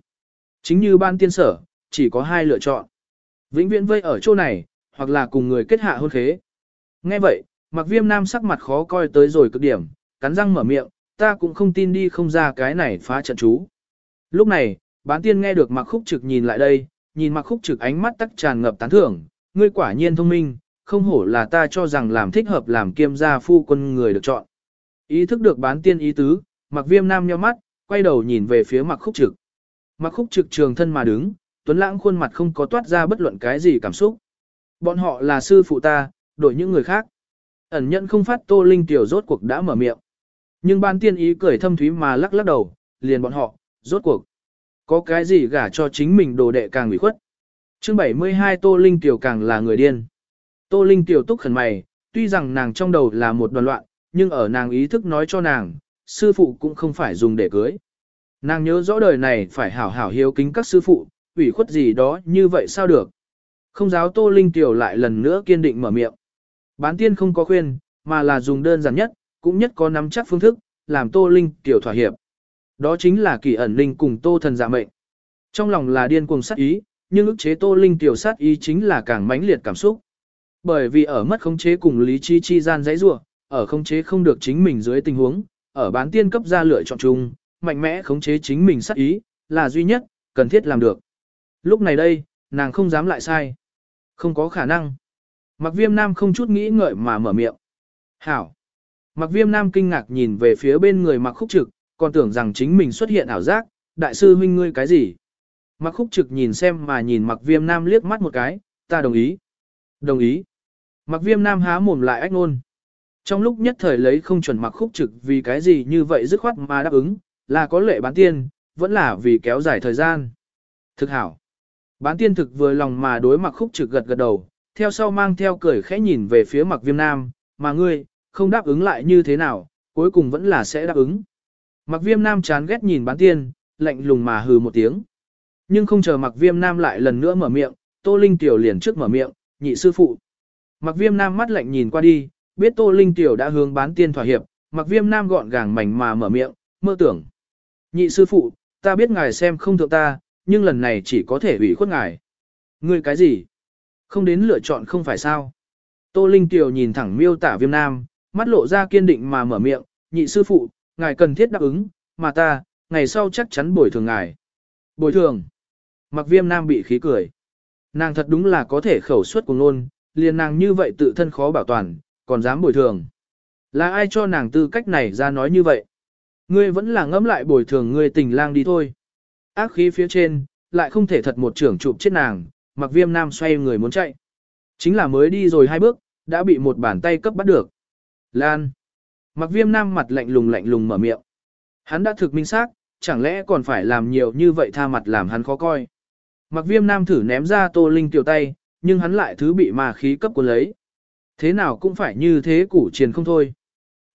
Chính như ban tiên sở, chỉ có hai lựa chọn. Vĩnh viễn vây ở chỗ này, hoặc là cùng người kết hạ hôn khế. Nghe vậy, mặc viêm nam sắc mặt khó coi tới rồi cực điểm, cắn răng mở miệng, ta cũng không tin đi không ra cái này phá trận chú. Lúc này, bán tiên nghe được mặc khúc trực nhìn lại đây, nhìn mặc khúc trực ánh mắt tắc tràn ngập tán thưởng, ngươi quả nhiên thông minh, không hổ là ta cho rằng làm thích hợp làm kiêm gia phu quân người được chọn. Ý thức được bán tiên ý tứ, mặc viêm nam nheo mắt, quay đầu nhìn về phía mặc khúc trực. Mặc khúc trực trường thân mà đứng, tuấn lãng khuôn mặt không có toát ra bất luận cái gì cảm xúc. Bọn họ là sư phụ ta, đổi những người khác. Ẩn nhận không phát tô linh tiểu rốt cuộc đã mở miệng. Nhưng ban tiên ý cười thâm thúy mà lắc lắc đầu, liền bọn họ, rốt cuộc. Có cái gì gả cho chính mình đồ đệ càng ủy khuất. chương 72 Tô Linh Tiểu càng là người điên. Tô Linh Tiểu túc khẩn mày, tuy rằng nàng trong đầu là một đoàn loạn, nhưng ở nàng ý thức nói cho nàng, sư phụ cũng không phải dùng để cưới. Nàng nhớ rõ đời này phải hảo hảo hiếu kính các sư phụ, ủy khuất gì đó như vậy sao được. Không giáo Tô Linh Tiểu lại lần nữa kiên định mở miệng. Bán tiên không có khuyên, mà là dùng đơn giản nhất, cũng nhất có nắm chắc phương thức, làm Tô Linh Tiểu thỏa hiệp. Đó chính là kỳ ẩn linh cùng Tô thần dạ mệnh. Trong lòng là điên cuồng sát ý, nhưng ức chế Tô Linh tiểu sát ý chính là càng mãnh liệt cảm xúc. Bởi vì ở mất khống chế cùng lý trí chi gian dãy rủa, ở khống chế không được chính mình dưới tình huống, ở bán tiên cấp ra lựa chọn chung, mạnh mẽ khống chế chính mình sát ý, là duy nhất, cần thiết làm được. Lúc này đây, nàng không dám lại sai. Không có khả năng. Mặc viêm nam không chút nghĩ ngợi mà mở miệng. Hảo. Mặc viêm nam kinh ngạc nhìn về phía bên người mặc khúc trực, còn tưởng rằng chính mình xuất hiện ảo giác, đại sư huynh ngươi cái gì? Mặc khúc trực nhìn xem mà nhìn mặc viêm nam liếc mắt một cái, ta đồng ý. Đồng ý. Mặc viêm nam há mồm lại ách ngôn. Trong lúc nhất thời lấy không chuẩn mặc khúc trực vì cái gì như vậy dứt khoát mà đáp ứng, là có lệ bán tiên, vẫn là vì kéo dài thời gian. Thực hảo. Bán tiên thực vừa lòng mà đối mặc khúc trực gật gật đầu, theo sau mang theo cười khẽ nhìn về phía mặc viêm nam, mà ngươi, không đáp ứng lại như thế nào, cuối cùng vẫn là sẽ đáp ứng. Mặc viêm nam chán ghét nhìn bán tiên, lạnh lùng mà hừ một tiếng. Nhưng không chờ mặc viêm nam lại lần nữa mở miệng, Tô Linh Tiểu liền trước mở miệng, nhị sư phụ. Mặc viêm nam mắt lạnh nhìn qua đi, biết Tô Linh Tiểu đã hướng bán tiên thỏa hiệp, mặc viêm nam gọn gàng mảnh mà mở miệng, mơ tưởng. Nhị sư phụ, ta biết ngài xem không thượng ta, nhưng lần này chỉ có thể ủy khuất ngài. Ngươi cái gì? Không đến lựa chọn không phải sao? Tô Linh Tiểu nhìn thẳng miêu tả viêm nam, mắt lộ ra kiên định mà mở miệng, nhị sư phụ, ngài cần thiết đáp ứng, mà ta, ngày sau chắc chắn bồi thường ngài. Bồi thường. Mặc viêm nam bị khí cười. Nàng thật đúng là có thể khẩu suất cùng luôn, liền nàng như vậy tự thân khó bảo toàn, còn dám bồi thường. Là ai cho nàng tư cách này ra nói như vậy? Ngươi vẫn là ngẫm lại bồi thường ngươi tình lang đi thôi. Ác khí phía trên, lại không thể thật một trưởng chụp chết nàng, mặc viêm nam xoay người muốn chạy. Chính là mới đi rồi hai bước, đã bị một bàn tay cấp bắt được. Lan. Mặc viêm nam mặt lạnh lùng lạnh lùng mở miệng. Hắn đã thực minh xác, chẳng lẽ còn phải làm nhiều như vậy tha mặt làm hắn khó coi. Mặc viêm nam thử ném ra tô linh tiểu tay, nhưng hắn lại thứ bị mà khí cấp của lấy. Thế nào cũng phải như thế củ triền không thôi.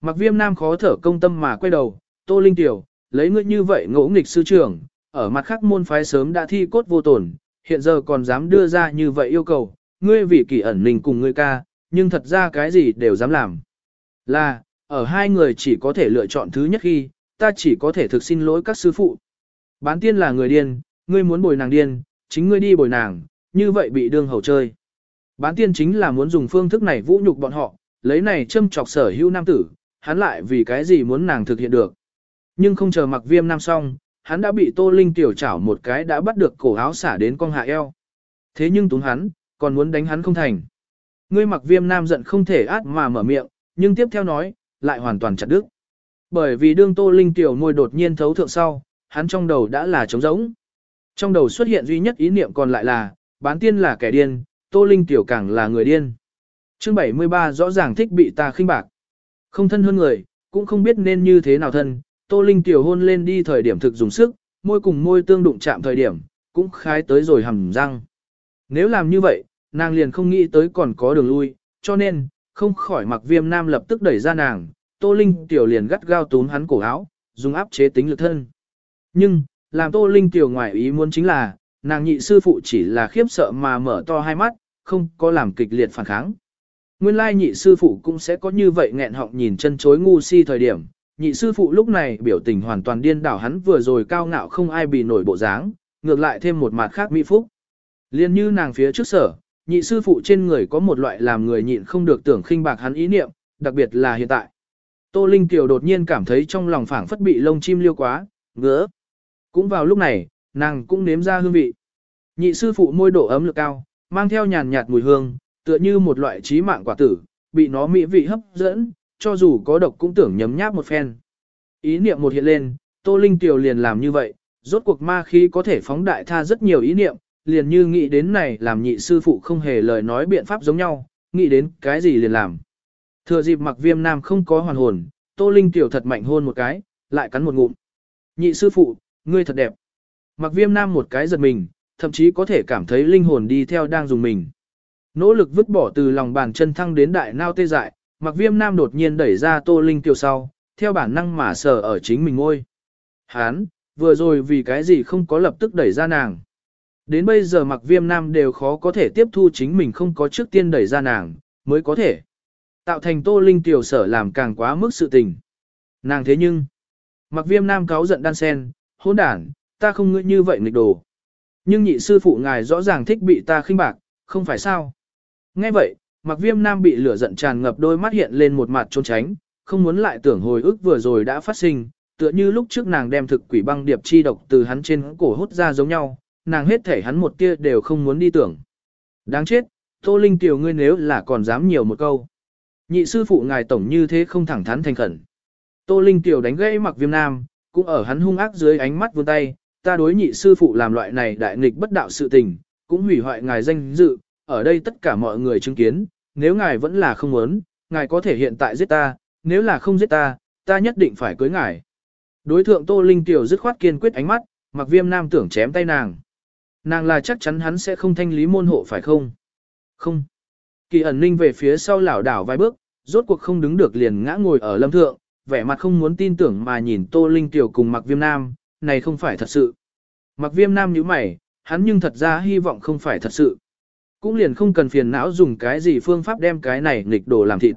Mặc viêm nam khó thở công tâm mà quay đầu, tô linh tiểu, lấy ngươi như vậy ngỗ nghịch sư trưởng, ở mặt khác môn phái sớm đã thi cốt vô tổn, hiện giờ còn dám đưa ra như vậy yêu cầu, ngươi vì kỳ ẩn mình cùng ngươi ca, nhưng thật ra cái gì đều dám làm. Là, ở hai người chỉ có thể lựa chọn thứ nhất khi, ta chỉ có thể thực xin lỗi các sư phụ. Bán tiên là người điên, ngươi muốn bồi nàng điên, chính ngươi đi bồi nàng, như vậy bị đương hầu chơi. Bán tiên chính là muốn dùng phương thức này vũ nhục bọn họ, lấy này châm chọc sở hữu nam tử, hắn lại vì cái gì muốn nàng thực hiện được. Nhưng không chờ mặc viêm nam xong, hắn đã bị tô linh tiểu chảo một cái đã bắt được cổ áo xả đến con hạ eo. Thế nhưng túng hắn, còn muốn đánh hắn không thành. Ngươi mặc viêm nam giận không thể át mà mở miệng, nhưng tiếp theo nói, lại hoàn toàn chặt đứt. Bởi vì đương tô linh tiểu môi đột nhiên thấu thượng sau, hắn trong đầu đã là trống rỗng. Trong đầu xuất hiện duy nhất ý niệm còn lại là, bán tiên là kẻ điên, tô linh tiểu càng là người điên. Chương 73 rõ ràng thích bị ta khinh bạc. Không thân hơn người, cũng không biết nên như thế nào thân, tô linh tiểu hôn lên đi thời điểm thực dùng sức, môi cùng môi tương đụng chạm thời điểm, cũng khái tới rồi hầm răng. Nếu làm như vậy, nàng liền không nghĩ tới còn có đường lui, cho nên, không khỏi mặc viêm nam lập tức đẩy ra nàng, Tô Linh tiểu liền gắt gao túm hắn cổ áo, dùng áp chế tính lực thân. Nhưng, làm Tô Linh tiểu ngoài ý muốn chính là, nàng nhị sư phụ chỉ là khiếp sợ mà mở to hai mắt, không có làm kịch liệt phản kháng. Nguyên lai nhị sư phụ cũng sẽ có như vậy nghẹn họng nhìn chân chối ngu si thời điểm, nhị sư phụ lúc này biểu tình hoàn toàn điên đảo hắn vừa rồi cao ngạo không ai bị nổi bộ dáng, ngược lại thêm một mặt khác mỹ phúc. Liên như nàng phía trước sở, nhị sư phụ trên người có một loại làm người nhịn không được tưởng khinh bạc hắn ý niệm, đặc biệt là hiện tại. Tô Linh Kiều đột nhiên cảm thấy trong lòng phảng phất bị lông chim liêu quá, ngứa. Cũng vào lúc này, nàng cũng nếm ra hương vị. Nhị sư phụ môi độ ấm lực cao, mang theo nhàn nhạt mùi hương, tựa như một loại trí mạng quả tử, bị nó mỹ vị hấp dẫn, cho dù có độc cũng tưởng nhấm nháp một phen. Ý niệm một hiện lên, Tô Linh Tiểu liền làm như vậy, rốt cuộc ma khí có thể phóng đại tha rất nhiều ý niệm, liền như nghĩ đến này làm nhị sư phụ không hề lời nói biện pháp giống nhau, nghĩ đến cái gì liền làm. Thừa dịp mặc viêm nam không có hoàn hồn, Tô Linh tiểu thật mạnh hôn một cái, lại cắn một ngụm. Nhị sư phụ, ngươi thật đẹp. Mặc viêm nam một cái giật mình, thậm chí có thể cảm thấy linh hồn đi theo đang dùng mình. Nỗ lực vứt bỏ từ lòng bàn chân thăng đến đại nao tê dại, mặc viêm nam đột nhiên đẩy ra Tô Linh tiểu sau, theo bản năng mà sờ ở chính mình ngôi. Hán, vừa rồi vì cái gì không có lập tức đẩy ra nàng. Đến bây giờ mặc viêm nam đều khó có thể tiếp thu chính mình không có trước tiên đẩy ra nàng, mới có thể. Tạo thành tô linh tiểu sở làm càng quá mức sự tình. Nàng thế nhưng, mặc viêm nam cáo giận đan sen, hỗn đản, ta không ngựa như vậy nghịch đồ. Nhưng nhị sư phụ ngài rõ ràng thích bị ta khinh bạc, không phải sao? Nghe vậy, mặc viêm nam bị lửa giận tràn ngập đôi mắt hiện lên một mặt trốn tránh, không muốn lại tưởng hồi ức vừa rồi đã phát sinh, tựa như lúc trước nàng đem thực quỷ băng điệp chi độc từ hắn trên cổ hút ra giống nhau, nàng hết thể hắn một tia đều không muốn đi tưởng. Đáng chết, Tô Linh tiểu ngươi nếu là còn dám nhiều một câu. Nhị sư phụ ngài tổng như thế không thẳng thắn thành khẩn. Tô Linh tiểu đánh gãy mặc viêm nam, cũng ở hắn hung ác dưới ánh mắt vươn tay, ta đối nhị sư phụ làm loại này đại nghịch bất đạo sự tình, cũng hủy hoại ngài danh dự, ở đây tất cả mọi người chứng kiến, nếu ngài vẫn là không muốn, ngài có thể hiện tại giết ta, nếu là không giết ta, ta nhất định phải cưới ngài. Đối thượng Tô Linh tiểu dứt khoát kiên quyết ánh mắt, mặc viêm nam tưởng chém tay nàng. Nàng là chắc chắn hắn sẽ không thanh lý môn hộ phải không? Không. Kỳ ẩn ninh về phía sau lảo đảo vài bước, rốt cuộc không đứng được liền ngã ngồi ở lâm thượng, vẻ mặt không muốn tin tưởng mà nhìn Tô Linh tiểu cùng mặc viêm nam, này không phải thật sự. Mặc viêm nam nhíu mày, hắn nhưng thật ra hy vọng không phải thật sự. Cũng liền không cần phiền não dùng cái gì phương pháp đem cái này nghịch đồ làm thịt.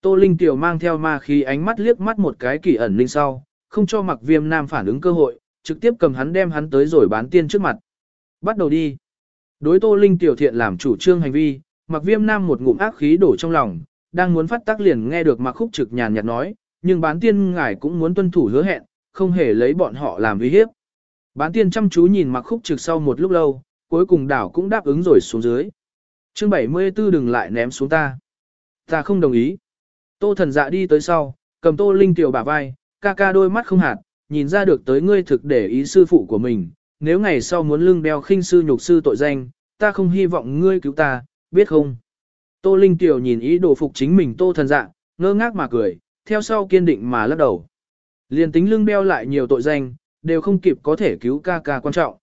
Tô Linh tiểu mang theo ma khí ánh mắt liếc mắt một cái kỳ ẩn linh sau, không cho mặc viêm nam phản ứng cơ hội, trực tiếp cầm hắn đem hắn tới rồi bán tiên trước mặt. Bắt đầu đi. Đối Tô Linh tiểu thiện làm chủ trương hành vi, mặc viêm nam một ngụm ác khí đổ trong lòng, đang muốn phát tác liền nghe được mặc khúc trực nhàn nhạt nói, nhưng bán tiên ngài cũng muốn tuân thủ hứa hẹn, không hề lấy bọn họ làm uy hiếp. Bán tiên chăm chú nhìn mặc khúc trực sau một lúc lâu, cuối cùng đảo cũng đáp ứng rồi xuống dưới. chương 74 đừng lại ném xuống ta. Ta không đồng ý. Tô thần dạ đi tới sau, cầm tô linh tiểu bả vai, ca ca đôi mắt không hạt, nhìn ra được tới ngươi thực để ý sư phụ của mình. Nếu ngày sau muốn lưng đeo khinh sư nhục sư tội danh, ta không hy vọng ngươi cứu ta, biết không? Tô Linh Tiểu nhìn ý đồ phục chính mình tô thần dạ, ngơ ngác mà cười, theo sau kiên định mà lắc đầu. Liền tính lưng đeo lại nhiều tội danh, đều không kịp có thể cứu ca ca quan trọng.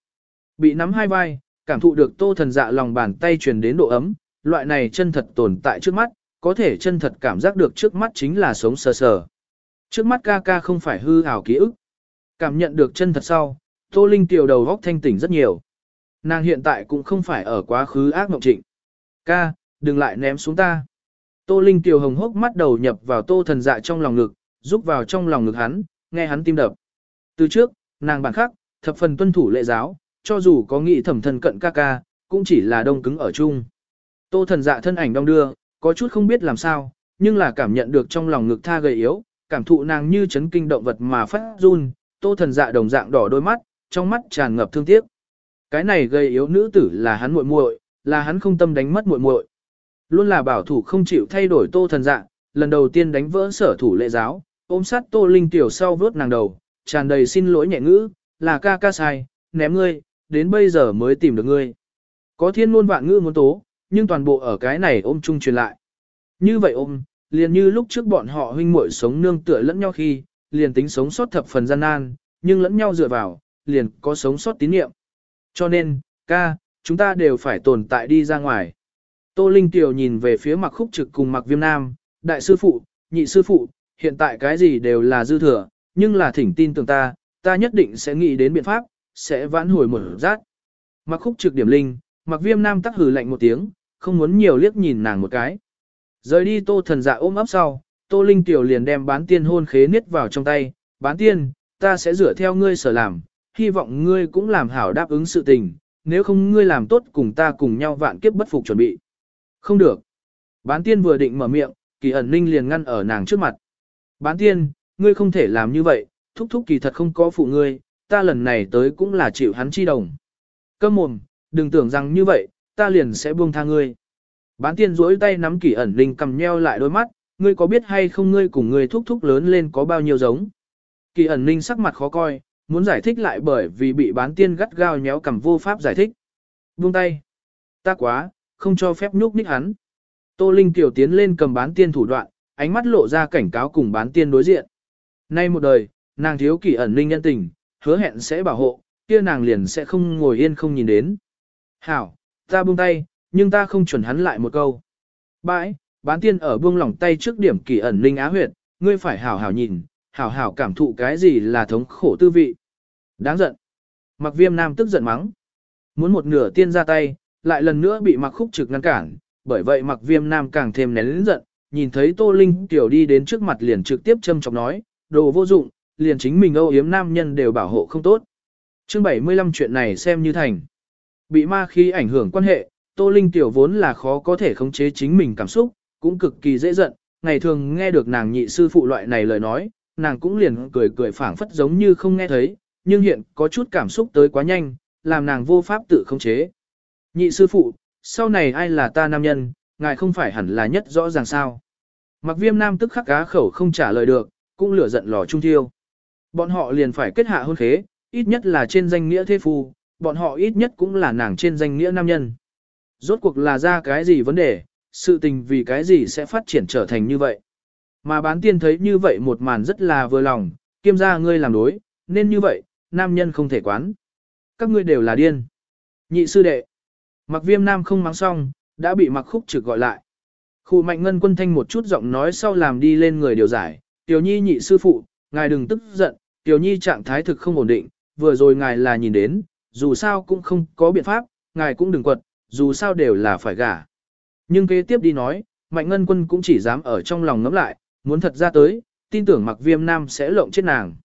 Bị nắm hai vai, cảm thụ được tô thần dạ lòng bàn tay truyền đến độ ấm, loại này chân thật tồn tại trước mắt, có thể chân thật cảm giác được trước mắt chính là sống sờ sờ. Trước mắt ca ca không phải hư ảo ký ức. Cảm nhận được chân thật sau, Tô Linh tiểu đầu góc thanh tỉnh rất nhiều. Nàng hiện tại cũng không phải ở quá khứ ác mộng trịnh. Ca, đừng lại ném xuống ta. Tô Linh tiểu hồng hốc mắt đầu nhập vào tô thần dạ trong lòng ngực, rúc vào trong lòng ngực hắn, nghe hắn tim đập. Từ trước, nàng bản khắc, thập phần tuân thủ lệ giáo, cho dù có nghị thẩm thần cận ca ca, cũng chỉ là đông cứng ở chung. Tô thần dạ thân ảnh đông đưa, có chút không biết làm sao, nhưng là cảm nhận được trong lòng ngực tha gầy yếu, cảm thụ nàng như chấn kinh động vật mà phát run, tô thần dạ đồng dạng đỏ đôi mắt, trong mắt tràn ngập thương tiếc. Cái này gầy yếu nữ tử là hắn muội muội, là hắn không tâm đánh mất muội muội. Luôn là bảo thủ không chịu thay đổi tô thần dạ, lần đầu tiên đánh vỡ sở thủ lệ giáo, ôm sát tô linh tiểu sau vớt nàng đầu, tràn đầy xin lỗi nhẹ ngữ, là ca ca sai, ném ngươi, đến bây giờ mới tìm được ngươi. Có thiên ngôn vạn ngữ muốn tố, nhưng toàn bộ ở cái này ôm chung truyền lại. Như vậy ôm, liền như lúc trước bọn họ huynh muội sống nương tựa lẫn nhau khi, liền tính sống sót thập phần gian nan, nhưng lẫn nhau dựa vào, liền có sống sót tín niệm. Cho nên, ca, chúng ta đều phải tồn tại đi ra ngoài. Tô Linh Tiểu nhìn về phía mặc khúc trực cùng mặc viêm nam, đại sư phụ, nhị sư phụ, hiện tại cái gì đều là dư thừa, nhưng là thỉnh tin tưởng ta, ta nhất định sẽ nghĩ đến biện pháp, sẽ vãn hồi một rát. Mặc khúc trực điểm linh, mặc viêm nam tắc hử lạnh một tiếng, không muốn nhiều liếc nhìn nàng một cái. Rời đi tô thần dạ ôm ấp sau, tô linh tiểu liền đem bán tiên hôn khế niết vào trong tay, bán tiên, ta sẽ rửa theo ngươi sở làm, hy vọng ngươi cũng làm hảo đáp ứng sự tình, nếu không ngươi làm tốt cùng ta cùng nhau vạn kiếp bất phục chuẩn bị. Không được. Bán tiên vừa định mở miệng, kỳ ẩn ninh liền ngăn ở nàng trước mặt. Bán tiên, ngươi không thể làm như vậy, thúc thúc kỳ thật không có phụ ngươi, ta lần này tới cũng là chịu hắn chi đồng. Câm mồm, đừng tưởng rằng như vậy, ta liền sẽ buông tha ngươi. Bán tiên duỗi tay nắm kỷ ẩn linh, cầm nheo lại đôi mắt, ngươi có biết hay không ngươi cùng ngươi thúc thúc lớn lên có bao nhiêu giống. Kỳ ẩn linh sắc mặt khó coi, muốn giải thích lại bởi vì bị bán tiên gắt gao nhéo cầm vô pháp giải thích. Buông tay. Ta quá, không cho phép nhúc nhích hắn. Tô Linh tiểu tiến lên cầm bán tiên thủ đoạn, ánh mắt lộ ra cảnh cáo cùng bán tiên đối diện. Nay một đời, nàng thiếu kỳ ẩn linh nhân tình, hứa hẹn sẽ bảo hộ, kia nàng liền sẽ không ngồi yên không nhìn đến. Hảo, ta buông tay, nhưng ta không chuẩn hắn lại một câu. Bãi, bán tiên ở buông lỏng tay trước điểm kỳ ẩn linh á huyệt, ngươi phải hảo hảo nhìn, hảo hảo cảm thụ cái gì là thống khổ tư vị. Đáng giận. Mặc viêm nam tức giận mắng. Muốn một nửa tiên ra tay, lại lần nữa bị mặc khúc trực ngăn cản, bởi vậy mặc viêm nam càng thêm nén lĩnh giận, nhìn thấy Tô Linh tiểu đi đến trước mặt liền trực tiếp châm chọc nói, đồ vô dụng, liền chính mình âu yếm nam nhân đều bảo hộ không tốt. chương 75 chuyện này xem như thành. Bị ma khí ảnh hưởng quan hệ, Tô Linh tiểu vốn là khó có thể khống chế chính mình cảm xúc, cũng cực kỳ dễ giận, ngày thường nghe được nàng nhị sư phụ loại này lời nói, nàng cũng liền cười cười phảng phất giống như không nghe thấy, nhưng hiện có chút cảm xúc tới quá nhanh, làm nàng vô pháp tự khống chế. Nhị sư phụ, sau này ai là ta nam nhân, ngài không phải hẳn là nhất rõ ràng sao. Mặc viêm nam tức khắc cá khẩu không trả lời được, cũng lửa giận lò trung thiêu. Bọn họ liền phải kết hạ hôn khế, ít nhất là trên danh nghĩa thế phu, bọn họ ít nhất cũng là nàng trên danh nghĩa nam nhân. Rốt cuộc là ra cái gì vấn đề, sự tình vì cái gì sẽ phát triển trở thành như vậy. Mà bán tiên thấy như vậy một màn rất là vừa lòng, kiêm ra ngươi làm đối, nên như vậy, nam nhân không thể quán. Các ngươi đều là điên. Nhị sư đệ. Mặc viêm nam không mắng xong, đã bị mặc khúc trực gọi lại. Khu mạnh ngân quân thanh một chút giọng nói sau làm đi lên người điều giải. Tiểu nhi nhị sư phụ, ngài đừng tức giận, tiểu nhi trạng thái thực không ổn định, vừa rồi ngài là nhìn đến, dù sao cũng không có biện pháp, ngài cũng đừng quật, dù sao đều là phải gả. Nhưng kế tiếp đi nói, mạnh ngân quân cũng chỉ dám ở trong lòng ngẫm lại, muốn thật ra tới, tin tưởng mặc viêm nam sẽ lộng chết nàng.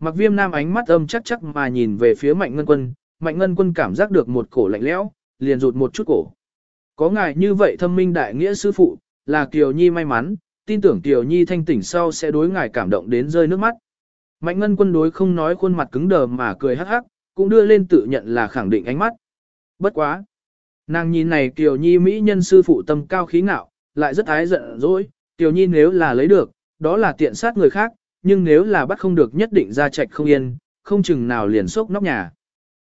Mặc viêm nam ánh mắt âm chắc chắc mà nhìn về phía mạnh ngân quân, mạnh ngân quân cảm giác được một cổ lạnh lẽo, liền rụt một chút cổ. Có ngài như vậy thâm minh đại nghĩa sư phụ, là Kiều Nhi may mắn, tin tưởng Kiều Nhi thanh tỉnh sau sẽ đối ngài cảm động đến rơi nước mắt. Mạnh ngân quân đối không nói khuôn mặt cứng đờ mà cười hắc hắc, cũng đưa lên tự nhận là khẳng định ánh mắt. Bất quá. Nàng nhìn này Kiều Nhi Mỹ nhân sư phụ tâm cao khí ngạo, lại rất ái giận dỗi, Kiều Nhi nếu là lấy được, đó là tiện sát người khác, nhưng nếu là bắt không được nhất định ra trạch không yên, không chừng nào liền sốc nóc nhà.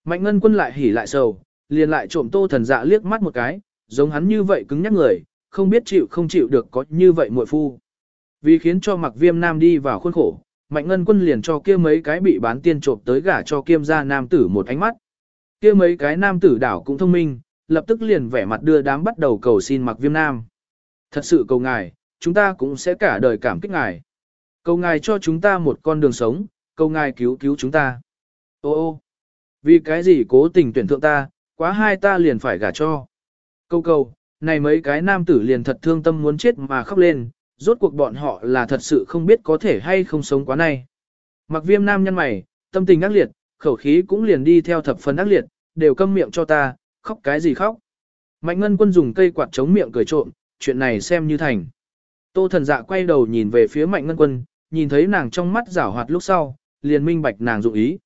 Mạnh ngân quân lại hỉ lại sầu, liền lại trộm tô thần dạ liếc mắt một cái, giống hắn như vậy cứng nhắc người, không biết chịu không chịu được có như vậy muội phu. Vì khiến cho mặc viêm nam đi vào khuôn khổ, mạnh ngân quân liền cho kia mấy cái bị bán tiên trộm tới gả cho kiêm gia nam tử một ánh mắt. Kia mấy cái nam tử đảo cũng thông minh, lập tức liền vẻ mặt đưa đám bắt đầu cầu xin mặc viêm nam. Thật sự cầu ngài, chúng ta cũng sẽ cả đời cảm kích ngài. Cầu ngài cho chúng ta một con đường sống, cầu ngài cứu cứu chúng ta. Ô ô, vì cái gì cố tình tuyển thượng ta, quá hai ta liền phải gả cho. Câu câu, này mấy cái nam tử liền thật thương tâm muốn chết mà khóc lên, rốt cuộc bọn họ là thật sự không biết có thể hay không sống quá nay. Mặc viêm nam nhân mày, tâm tình ác liệt, khẩu khí cũng liền đi theo thập phần ác liệt, đều câm miệng cho ta, khóc cái gì khóc. Mạnh ngân quân dùng cây quạt chống miệng cười trộm, chuyện này xem như thành. Tô thần dạ quay đầu nhìn về phía mạnh ngân quân, nhìn thấy nàng trong mắt rảo hoạt lúc sau, liền minh bạch nàng dụng ý.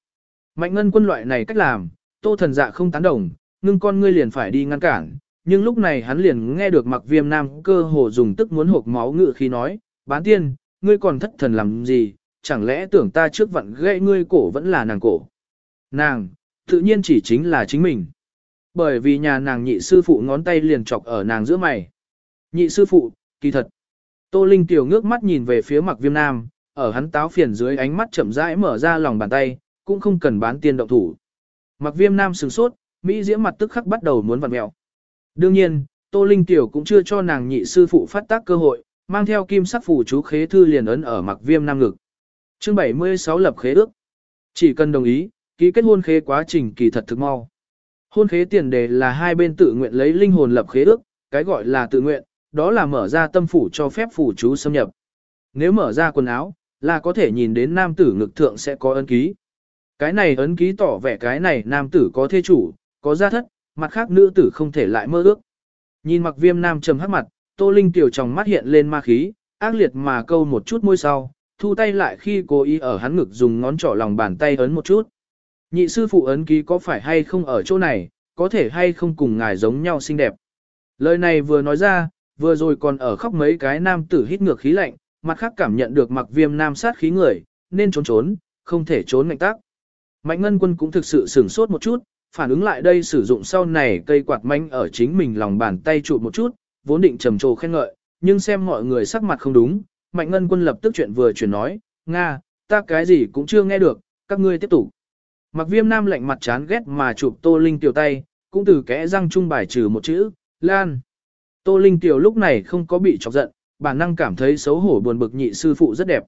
Mạnh ngân quân loại này cách làm, tô thần dạ không tán đồng, ngưng con ngươi liền phải đi ngăn cản, nhưng lúc này hắn liền nghe được mặc viêm nam cơ hồ dùng tức muốn hộp máu ngự khi nói, bán tiên, ngươi còn thất thần làm gì, chẳng lẽ tưởng ta trước vặn gãy ngươi cổ vẫn là nàng cổ. Nàng, tự nhiên chỉ chính là chính mình. Bởi vì nhà nàng nhị sư phụ ngón tay liền chọc ở nàng giữa mày. Nhị sư phụ, kỳ thật. Tô Linh tiểu ngước mắt nhìn về phía mặc viêm nam, ở hắn táo phiền dưới ánh mắt chậm rãi mở ra lòng bàn tay, cũng không cần bán tiên động thủ. Mặc viêm nam sừng sốt, Mỹ diễm mặt tức khắc bắt đầu muốn vặn mẹo. Đương nhiên, Tô Linh Tiểu cũng chưa cho nàng nhị sư phụ phát tác cơ hội, mang theo kim sắc phủ chú khế thư liền ấn ở mặc viêm nam ngực. Chương 76 lập khế ước. Chỉ cần đồng ý, ký kết hôn khế quá trình kỳ thật thực mau. Hôn khế tiền đề là hai bên tự nguyện lấy linh hồn lập khế ước, cái gọi là tự nguyện, đó là mở ra tâm phủ cho phép phủ chú xâm nhập. Nếu mở ra quần áo, là có thể nhìn đến nam tử ngực thượng sẽ có ấn ký. Cái này ấn ký tỏ vẻ cái này nam tử có thê chủ, có gia thất, mặt khác nữ tử không thể lại mơ ước. Nhìn mặc viêm nam trầm hắc mặt, tô linh tiểu trong mắt hiện lên ma khí, ác liệt mà câu một chút môi sau, thu tay lại khi cố ý ở hắn ngực dùng ngón trỏ lòng bàn tay ấn một chút. Nhị sư phụ ấn ký có phải hay không ở chỗ này, có thể hay không cùng ngài giống nhau xinh đẹp. Lời này vừa nói ra, vừa rồi còn ở khóc mấy cái nam tử hít ngược khí lạnh, mặt khác cảm nhận được mặc viêm nam sát khí người, nên trốn trốn, không thể trốn ngạnh tác. Mạnh ngân quân cũng thực sự sửng sốt một chút, phản ứng lại đây sử dụng sau này cây quạt manh ở chính mình lòng bàn tay trụ một chút, vốn định trầm trồ khen ngợi, nhưng xem mọi người sắc mặt không đúng, mạnh ngân quân lập tức chuyện vừa chuyển nói, Nga, ta cái gì cũng chưa nghe được, các ngươi tiếp tục. Mặc viêm nam lạnh mặt chán ghét mà chụp tô linh tiểu tay, cũng từ kẽ răng trung bài trừ một chữ, Lan. Tô linh tiểu lúc này không có bị chọc giận, bản năng cảm thấy xấu hổ buồn bực nhị sư phụ rất đẹp.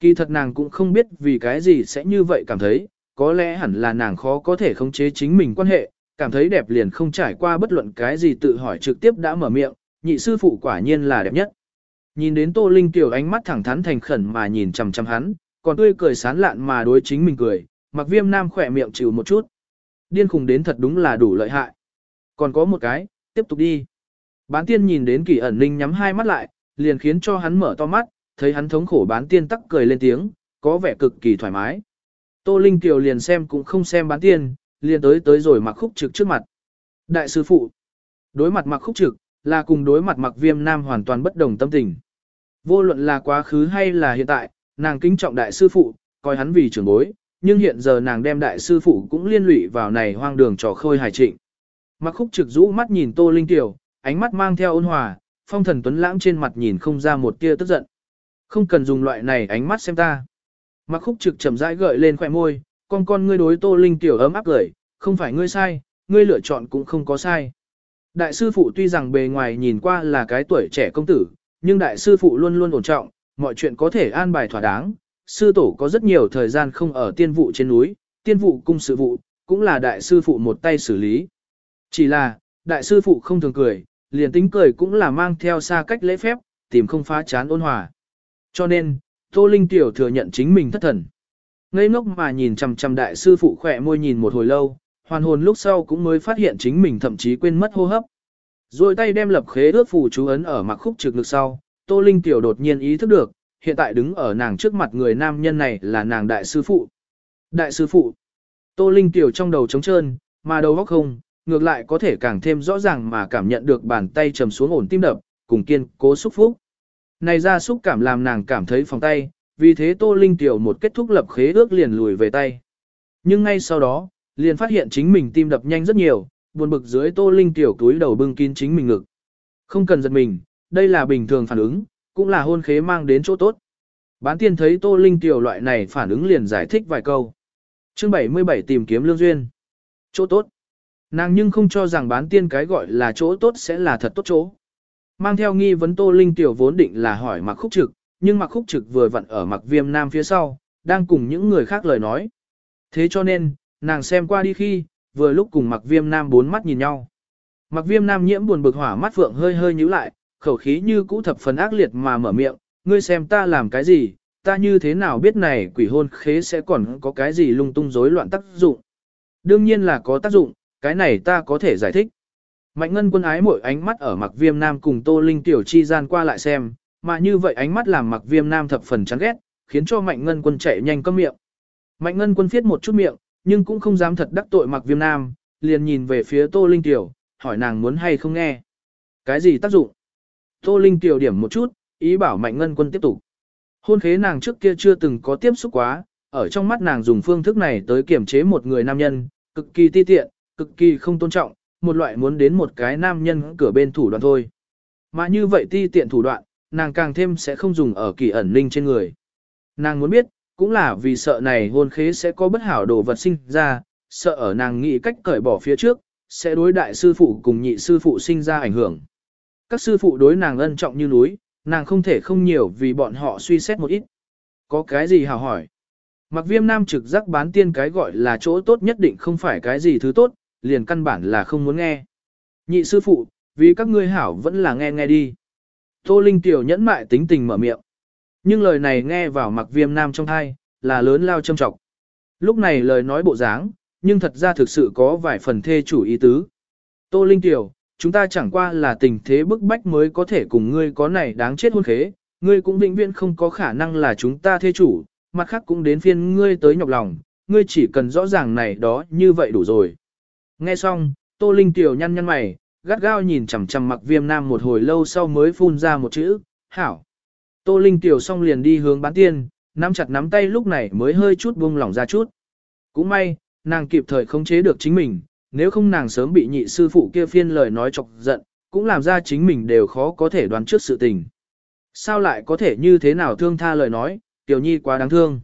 Kỳ thật nàng cũng không biết vì cái gì sẽ như vậy cảm thấy, có lẽ hẳn là nàng khó có thể khống chế chính mình quan hệ, cảm thấy đẹp liền không trải qua bất luận cái gì tự hỏi trực tiếp đã mở miệng, nhị sư phụ quả nhiên là đẹp nhất. Nhìn đến Tô Linh tiểu ánh mắt thẳng thắn thành khẩn mà nhìn chằm chằm hắn, còn tươi cười sán lạn mà đối chính mình cười, mặc viêm nam khỏe miệng chịu một chút. điên khùng đến thật đúng là đủ lợi hại. Còn có một cái, tiếp tục đi. Bán tiên nhìn đến kỳ ẩn linh nhắm hai mắt lại, liền khiến cho hắn mở to mắt, thấy hắn thống khổ bán tiên tắc cười lên tiếng, có vẻ cực kỳ thoải mái. Tô Linh Kiều liền xem cũng không xem bán tiền, liền tới tới rồi mặc khúc trực trước mặt. Đại sư phụ, đối mặt mặc khúc trực, là cùng đối mặt mặc viêm nam hoàn toàn bất đồng tâm tình. Vô luận là quá khứ hay là hiện tại, nàng kính trọng đại sư phụ, coi hắn vì trưởng bối, nhưng hiện giờ nàng đem đại sư phụ cũng liên lụy vào này hoang đường trò khôi hài trịnh. Mặc khúc trực rũ mắt nhìn Tô Linh Kiều, ánh mắt mang theo ôn hòa, phong thần tuấn lãng trên mặt nhìn không ra một tia tức giận. Không cần dùng loại này ánh mắt xem ta. Mặc khúc trực chậm rãi gợi lên khỏe môi, con con ngươi đối Tô Linh Tiểu ấm áp cười, không phải ngươi sai, ngươi lựa chọn cũng không có sai. Đại sư phụ tuy rằng bề ngoài nhìn qua là cái tuổi trẻ công tử, nhưng đại sư phụ luôn luôn ổn trọng, mọi chuyện có thể an bài thỏa đáng. Sư tổ có rất nhiều thời gian không ở tiên vụ trên núi, tiên vụ cung sự vụ, cũng là đại sư phụ một tay xử lý. Chỉ là, đại sư phụ không thường cười, liền tính cười cũng là mang theo xa cách lễ phép, tìm không phá chán ôn hòa. Cho nên, Tô Linh Tiểu thừa nhận chính mình thất thần. Ngây ngốc mà nhìn chằm chằm đại sư phụ khỏe môi nhìn một hồi lâu, hoàn hồn lúc sau cũng mới phát hiện chính mình thậm chí quên mất hô hấp. Rồi tay đem lập khế ước phù chú ấn ở mặc khúc trực lực sau, Tô Linh Tiểu đột nhiên ý thức được, hiện tại đứng ở nàng trước mặt người nam nhân này là nàng đại sư phụ. Đại sư phụ. Tô Linh Tiểu trong đầu trống trơn, mà đầu óc không, ngược lại có thể càng thêm rõ ràng mà cảm nhận được bàn tay trầm xuống ổn tim đập, cùng kiên cố xúc phúc. Này ra xúc cảm làm nàng cảm thấy phòng tay, vì thế Tô Linh Tiểu một kết thúc lập khế ước liền lùi về tay. Nhưng ngay sau đó, liền phát hiện chính mình tim đập nhanh rất nhiều, buồn bực dưới Tô Linh Tiểu túi đầu bưng kín chính mình ngực. Không cần giật mình, đây là bình thường phản ứng, cũng là hôn khế mang đến chỗ tốt. Bán tiên thấy Tô Linh Tiểu loại này phản ứng liền giải thích vài câu. Chương 77 tìm kiếm lương duyên. Chỗ tốt. Nàng nhưng không cho rằng bán tiên cái gọi là chỗ tốt sẽ là thật tốt chỗ. Mang theo nghi vấn Tô Linh Tiểu vốn định là hỏi mặc khúc trực, nhưng mặc khúc trực vừa vặn ở mặc viêm nam phía sau, đang cùng những người khác lời nói. Thế cho nên, nàng xem qua đi khi, vừa lúc cùng mặc viêm nam bốn mắt nhìn nhau. Mặc viêm nam nhiễm buồn bực hỏa mắt phượng hơi hơi nhíu lại, khẩu khí như cũ thập phần ác liệt mà mở miệng, ngươi xem ta làm cái gì, ta như thế nào biết này quỷ hôn khế sẽ còn có cái gì lung tung rối loạn tác dụng. Đương nhiên là có tác dụng, cái này ta có thể giải thích. Mạnh ngân quân ái mỗi ánh mắt ở mặc viêm nam cùng tô linh tiểu chi gian qua lại xem, mà như vậy ánh mắt làm mặc viêm nam thập phần chán ghét, khiến cho mạnh ngân quân chạy nhanh câm miệng. Mạnh ngân quân phiết một chút miệng, nhưng cũng không dám thật đắc tội mặc viêm nam, liền nhìn về phía tô linh tiểu, hỏi nàng muốn hay không nghe. Cái gì tác dụng? Tô linh tiểu điểm một chút, ý bảo mạnh ngân quân tiếp tục. Hôn khế nàng trước kia chưa từng có tiếp xúc quá, ở trong mắt nàng dùng phương thức này tới kiểm chế một người nam nhân, cực kỳ ti tiện, cực kỳ không tôn trọng, một loại muốn đến một cái nam nhân cửa bên thủ đoạn thôi. Mà như vậy ti tiện thủ đoạn, nàng càng thêm sẽ không dùng ở kỳ ẩn linh trên người. Nàng muốn biết, cũng là vì sợ này hôn khế sẽ có bất hảo đồ vật sinh ra, sợ ở nàng nghĩ cách cởi bỏ phía trước, sẽ đối đại sư phụ cùng nhị sư phụ sinh ra ảnh hưởng. Các sư phụ đối nàng ân trọng như núi, nàng không thể không nhiều vì bọn họ suy xét một ít. Có cái gì hào hỏi? Mặc viêm nam trực giác bán tiên cái gọi là chỗ tốt nhất định không phải cái gì thứ tốt, liền căn bản là không muốn nghe. Nhị sư phụ, vì các ngươi hảo vẫn là nghe nghe đi. Tô Linh tiểu nhẫn mại tính tình mở miệng. Nhưng lời này nghe vào mặc viêm nam trong thai, là lớn lao châm trọng. Lúc này lời nói bộ dáng, nhưng thật ra thực sự có vài phần thê chủ ý tứ. Tô Linh tiểu, chúng ta chẳng qua là tình thế bức bách mới có thể cùng ngươi có này đáng chết hôn khế, ngươi cũng vĩnh viễn không có khả năng là chúng ta thê chủ, mặt khác cũng đến phiên ngươi tới nhọc lòng, ngươi chỉ cần rõ ràng này đó như vậy đủ rồi. Nghe xong, Tô Linh tiểu nhăn nhăn mày, gắt gao nhìn chằm chằm mặc viêm nam một hồi lâu sau mới phun ra một chữ, hảo. Tô Linh tiểu xong liền đi hướng bán tiên, nắm chặt nắm tay lúc này mới hơi chút buông lỏng ra chút. Cũng may, nàng kịp thời khống chế được chính mình, nếu không nàng sớm bị nhị sư phụ kia phiên lời nói chọc giận, cũng làm ra chính mình đều khó có thể đoán trước sự tình. Sao lại có thể như thế nào thương tha lời nói, tiểu nhi quá đáng thương.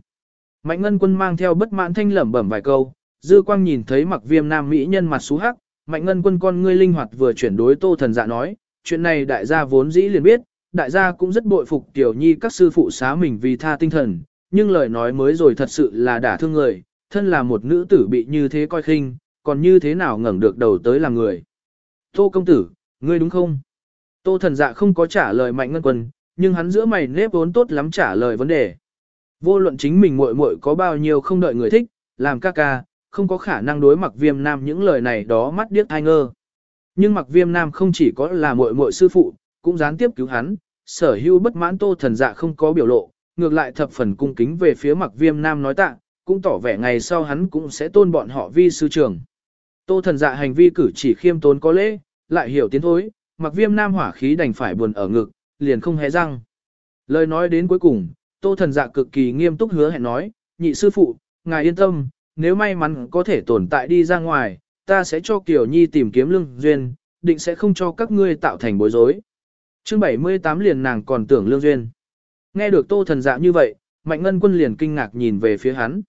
Mạnh ngân quân mang theo bất mãn thanh lẩm bẩm vài câu, dư quang nhìn thấy mặc viêm nam mỹ nhân mặt xú hắc, mạnh ngân quân con ngươi linh hoạt vừa chuyển đối tô thần dạ nói, chuyện này đại gia vốn dĩ liền biết, đại gia cũng rất bội phục tiểu nhi các sư phụ xá mình vì tha tinh thần, nhưng lời nói mới rồi thật sự là đả thương người, thân là một nữ tử bị như thế coi khinh, còn như thế nào ngẩng được đầu tới làm người. Tô công tử, ngươi đúng không? Tô thần dạ không có trả lời mạnh ngân quân, nhưng hắn giữa mày nếp vốn tốt lắm trả lời vấn đề. Vô luận chính mình muội muội có bao nhiêu không đợi người thích, làm ca ca, không có khả năng đối mặc viêm nam những lời này đó mắt điếc thai ngơ. Nhưng mặc viêm nam không chỉ có là muội muội sư phụ, cũng gián tiếp cứu hắn, sở hữu bất mãn tô thần dạ không có biểu lộ, ngược lại thập phần cung kính về phía mặc viêm nam nói tạ, cũng tỏ vẻ ngày sau hắn cũng sẽ tôn bọn họ vi sư trưởng. Tô thần dạ hành vi cử chỉ khiêm tốn có lễ, lại hiểu tiến thối, mặc viêm nam hỏa khí đành phải buồn ở ngực, liền không hé răng. Lời nói đến cuối cùng, tô thần dạ cực kỳ nghiêm túc hứa hẹn nói, nhị sư phụ, ngài yên tâm, nếu may mắn có thể tồn tại đi ra ngoài, ta sẽ cho Kiều Nhi tìm kiếm lương duyên, định sẽ không cho các ngươi tạo thành bối rối. Chương 78 liền nàng còn tưởng lương duyên. Nghe được tô thần dạ như vậy, mạnh ngân quân liền kinh ngạc nhìn về phía hắn.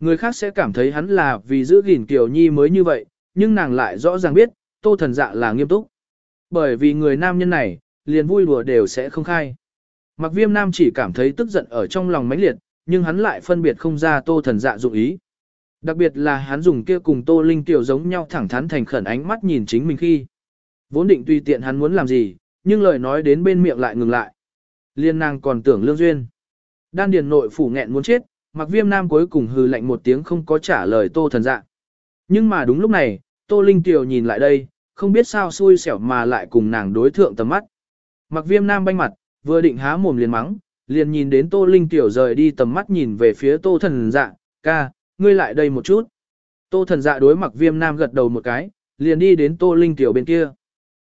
Người khác sẽ cảm thấy hắn là vì giữ gìn Kiều Nhi mới như vậy, nhưng nàng lại rõ ràng biết, tô thần dạ là nghiêm túc. Bởi vì người nam nhân này, liền vui đùa đều sẽ không khai. Mặc viêm nam chỉ cảm thấy tức giận ở trong lòng mãnh liệt, nhưng hắn lại phân biệt không ra tô thần dạ dụng ý. Đặc biệt là hắn dùng kia cùng tô linh tiểu giống nhau thẳng thắn thành khẩn ánh mắt nhìn chính mình khi. Vốn định tùy tiện hắn muốn làm gì, nhưng lời nói đến bên miệng lại ngừng lại. Liên nàng còn tưởng lương duyên. Đan điền nội phủ nghẹn muốn chết, mặc viêm nam cuối cùng hừ lạnh một tiếng không có trả lời tô thần dạ. Nhưng mà đúng lúc này, tô linh tiểu nhìn lại đây, không biết sao xui xẻo mà lại cùng nàng đối thượng tầm mắt. Mặc viêm nam banh mặt, vừa định há mồm liền mắng, liền nhìn đến tô linh tiểu rời đi tầm mắt nhìn về phía tô thần dạ, ca, ngươi lại đây một chút. Tô thần dạ đối mặc viêm nam gật đầu một cái, liền đi đến tô linh tiểu bên kia.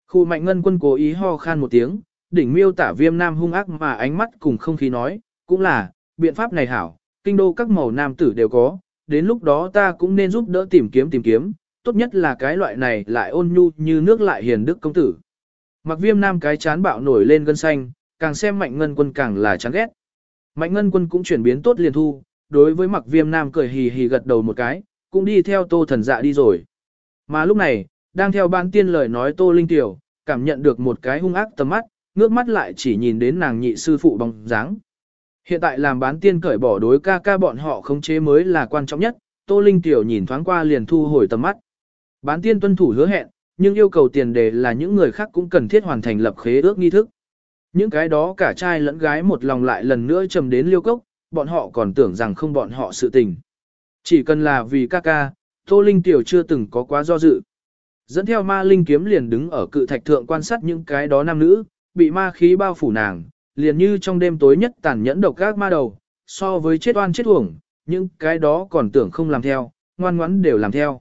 Khu mạnh ngân quân cố ý ho khan một tiếng, đỉnh miêu tả viêm nam hung ác mà ánh mắt cùng không khí nói, cũng là, biện pháp này hảo, kinh đô các màu nam tử đều có, đến lúc đó ta cũng nên giúp đỡ tìm kiếm tìm kiếm, tốt nhất là cái loại này lại ôn nhu như nước lại hiền đức công tử. Mặc viêm nam cái chán bạo nổi lên gân xanh, càng xem mạnh ngân quân càng là chán ghét. Mạnh ngân quân cũng chuyển biến tốt liền thu, đối với mặc viêm nam cười hì hì gật đầu một cái, cũng đi theo tô thần dạ đi rồi. Mà lúc này, đang theo ban tiên lời nói tô linh tiểu, cảm nhận được một cái hung ác tầm mắt, ngước mắt lại chỉ nhìn đến nàng nhị sư phụ bóng dáng. Hiện tại làm bán tiên cởi bỏ đối ca ca bọn họ khống chế mới là quan trọng nhất, tô linh tiểu nhìn thoáng qua liền thu hồi tầm mắt. Bán tiên tuân thủ hứa hẹn, nhưng yêu cầu tiền đề là những người khác cũng cần thiết hoàn thành lập khế ước nghi thức. Những cái đó cả trai lẫn gái một lòng lại lần nữa trầm đến liêu cốc, bọn họ còn tưởng rằng không bọn họ sự tình. Chỉ cần là vì ca ca, Tô Linh Tiểu chưa từng có quá do dự. Dẫn theo ma linh kiếm liền đứng ở cự thạch thượng quan sát những cái đó nam nữ, bị ma khí bao phủ nàng, liền như trong đêm tối nhất tàn nhẫn độc gác ma đầu, so với chết oan chết uổng, những cái đó còn tưởng không làm theo, ngoan ngoãn đều làm theo.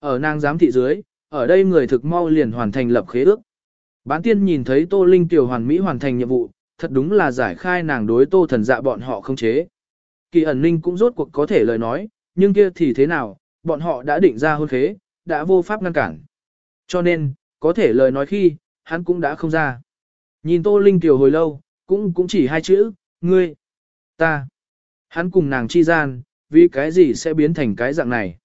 Ở nàng giám thị dưới, ở đây người thực mau liền hoàn thành lập khế ước. Bán tiên nhìn thấy Tô Linh Tiểu hoàn mỹ hoàn thành nhiệm vụ, thật đúng là giải khai nàng đối Tô thần dạ bọn họ không chế. Kỳ ẩn ninh cũng rốt cuộc có thể lời nói, nhưng kia thì thế nào, bọn họ đã định ra hôn khế, đã vô pháp ngăn cản. Cho nên, có thể lời nói khi, hắn cũng đã không ra. Nhìn Tô Linh Tiểu hồi lâu, cũng cũng chỉ hai chữ, ngươi, ta. Hắn cùng nàng chi gian, vì cái gì sẽ biến thành cái dạng này.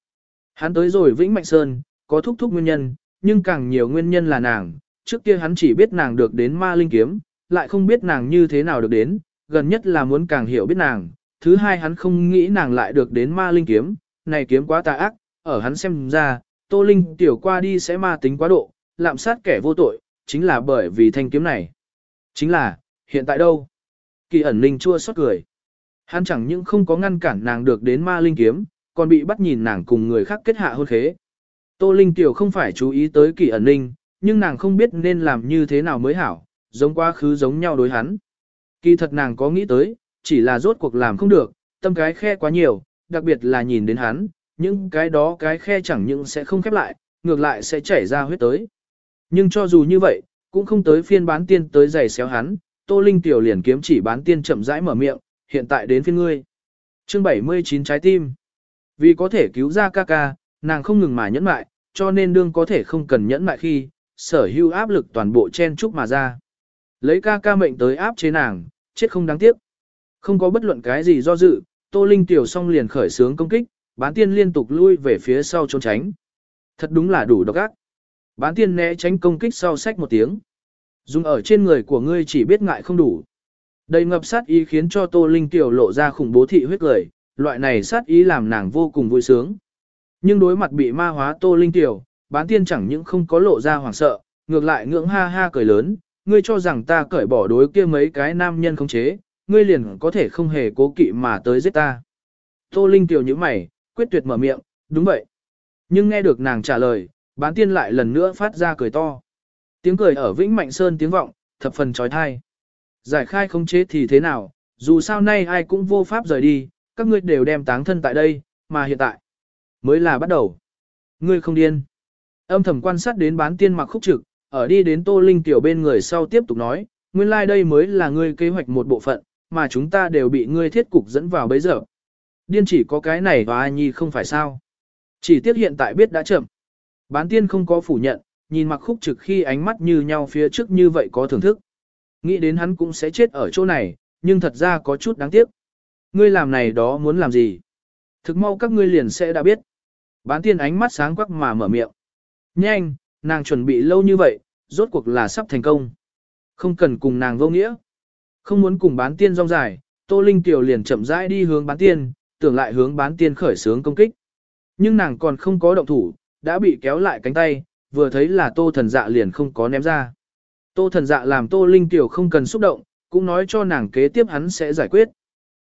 Hắn tới rồi Vĩnh Mạnh Sơn, có thúc thúc nguyên nhân, nhưng càng nhiều nguyên nhân là nàng, trước kia hắn chỉ biết nàng được đến ma linh kiếm, lại không biết nàng như thế nào được đến, gần nhất là muốn càng hiểu biết nàng, thứ hai hắn không nghĩ nàng lại được đến ma linh kiếm, này kiếm quá tà ác, ở hắn xem ra, Tô Linh tiểu qua đi sẽ ma tính quá độ, lạm sát kẻ vô tội, chính là bởi vì thanh kiếm này. Chính là, hiện tại đâu? Kỳ ẩn linh chua xót cười. Hắn chẳng những không có ngăn cản nàng được đến ma linh kiếm, còn bị bắt nhìn nàng cùng người khác kết hạ hôn khế. Tô Linh tiểu không phải chú ý tới kỳ ẩn linh, nhưng nàng không biết nên làm như thế nào mới hảo, giống quá khứ giống nhau đối hắn. Kỳ thật nàng có nghĩ tới, chỉ là rốt cuộc làm không được, tâm cái khe quá nhiều, đặc biệt là nhìn đến hắn, những cái đó cái khe chẳng những sẽ không khép lại, ngược lại sẽ chảy ra huyết tới. Nhưng cho dù như vậy, cũng không tới phiên bán tiên tới giày xéo hắn, Tô Linh tiểu liền kiếm chỉ bán tiên chậm rãi mở miệng, hiện tại đến phiên ngươi. Chương 79 trái tim. Vì có thể cứu ra ca ca, nàng không ngừng mà nhẫn mại, cho nên đương có thể không cần nhẫn mại khi, sở hữu áp lực toàn bộ chen chúc mà ra. Lấy ca ca mệnh tới áp chế nàng, chết không đáng tiếc. Không có bất luận cái gì do dự, Tô Linh tiểu song liền khởi sướng công kích, bán tiên liên tục lui về phía sau trốn tránh. Thật đúng là đủ độc ác. Bán tiên né tránh công kích sau sách một tiếng. Dùng ở trên người của ngươi chỉ biết ngại không đủ. Đầy ngập sát ý khiến cho Tô Linh tiểu lộ ra khủng bố thị huyết cười, loại này sát ý làm nàng vô cùng vui sướng. Nhưng đối mặt bị ma hóa Tô Linh tiểu, bán tiên chẳng những không có lộ ra hoảng sợ, ngược lại ngưỡng ha ha cười lớn, ngươi cho rằng ta cởi bỏ đối kia mấy cái nam nhân không chế, ngươi liền có thể không hề cố kỵ mà tới giết ta. Tô Linh tiểu như mày, quyết tuyệt mở miệng, Đúng vậy. Nhưng nghe được nàng trả lời, bán tiên lại lần nữa phát ra cười to. Tiếng cười ở Vĩnh Mạnh Sơn tiếng vọng, thập phần trói thai. Giải khai không chế thì thế nào, dù sao nay ai cũng vô pháp rời đi, các ngươi đều đem táng thân tại đây, mà hiện tại mới là bắt đầu. Ngươi không điên. Âm thầm quan sát đến bán tiên mặc khúc trực, ở đi đến Tô Linh tiểu bên người sau tiếp tục nói, nguyên lai like đây mới là ngươi kế hoạch một bộ phận, mà chúng ta đều bị ngươi thiết cục dẫn vào bấy giờ. Điên chỉ có cái này và ai nhi không phải sao. Chỉ tiếc hiện tại biết đã chậm. Bán tiên không có phủ nhận, nhìn mặc khúc trực khi ánh mắt như nhau phía trước như vậy có thưởng thức. Nghĩ đến hắn cũng sẽ chết ở chỗ này, nhưng thật ra có chút đáng tiếc. Ngươi làm này đó muốn làm gì? Thực mau các ngươi liền sẽ đã biết. Bán tiên ánh mắt sáng quắc mà mở miệng. Nhanh, nàng chuẩn bị lâu như vậy, rốt cuộc là sắp thành công. Không cần cùng nàng vô nghĩa. Không muốn cùng bán tiên rong dài, Tô Linh Tiểu liền chậm rãi đi hướng bán tiên, tưởng lại hướng bán tiên khởi sướng công kích. Nhưng nàng còn không có động thủ, đã bị kéo lại cánh tay, vừa thấy là Tô Thần Dạ liền không có ném ra. Tô Thần Dạ làm Tô Linh Tiểu không cần xúc động, cũng nói cho nàng kế tiếp hắn sẽ giải quyết.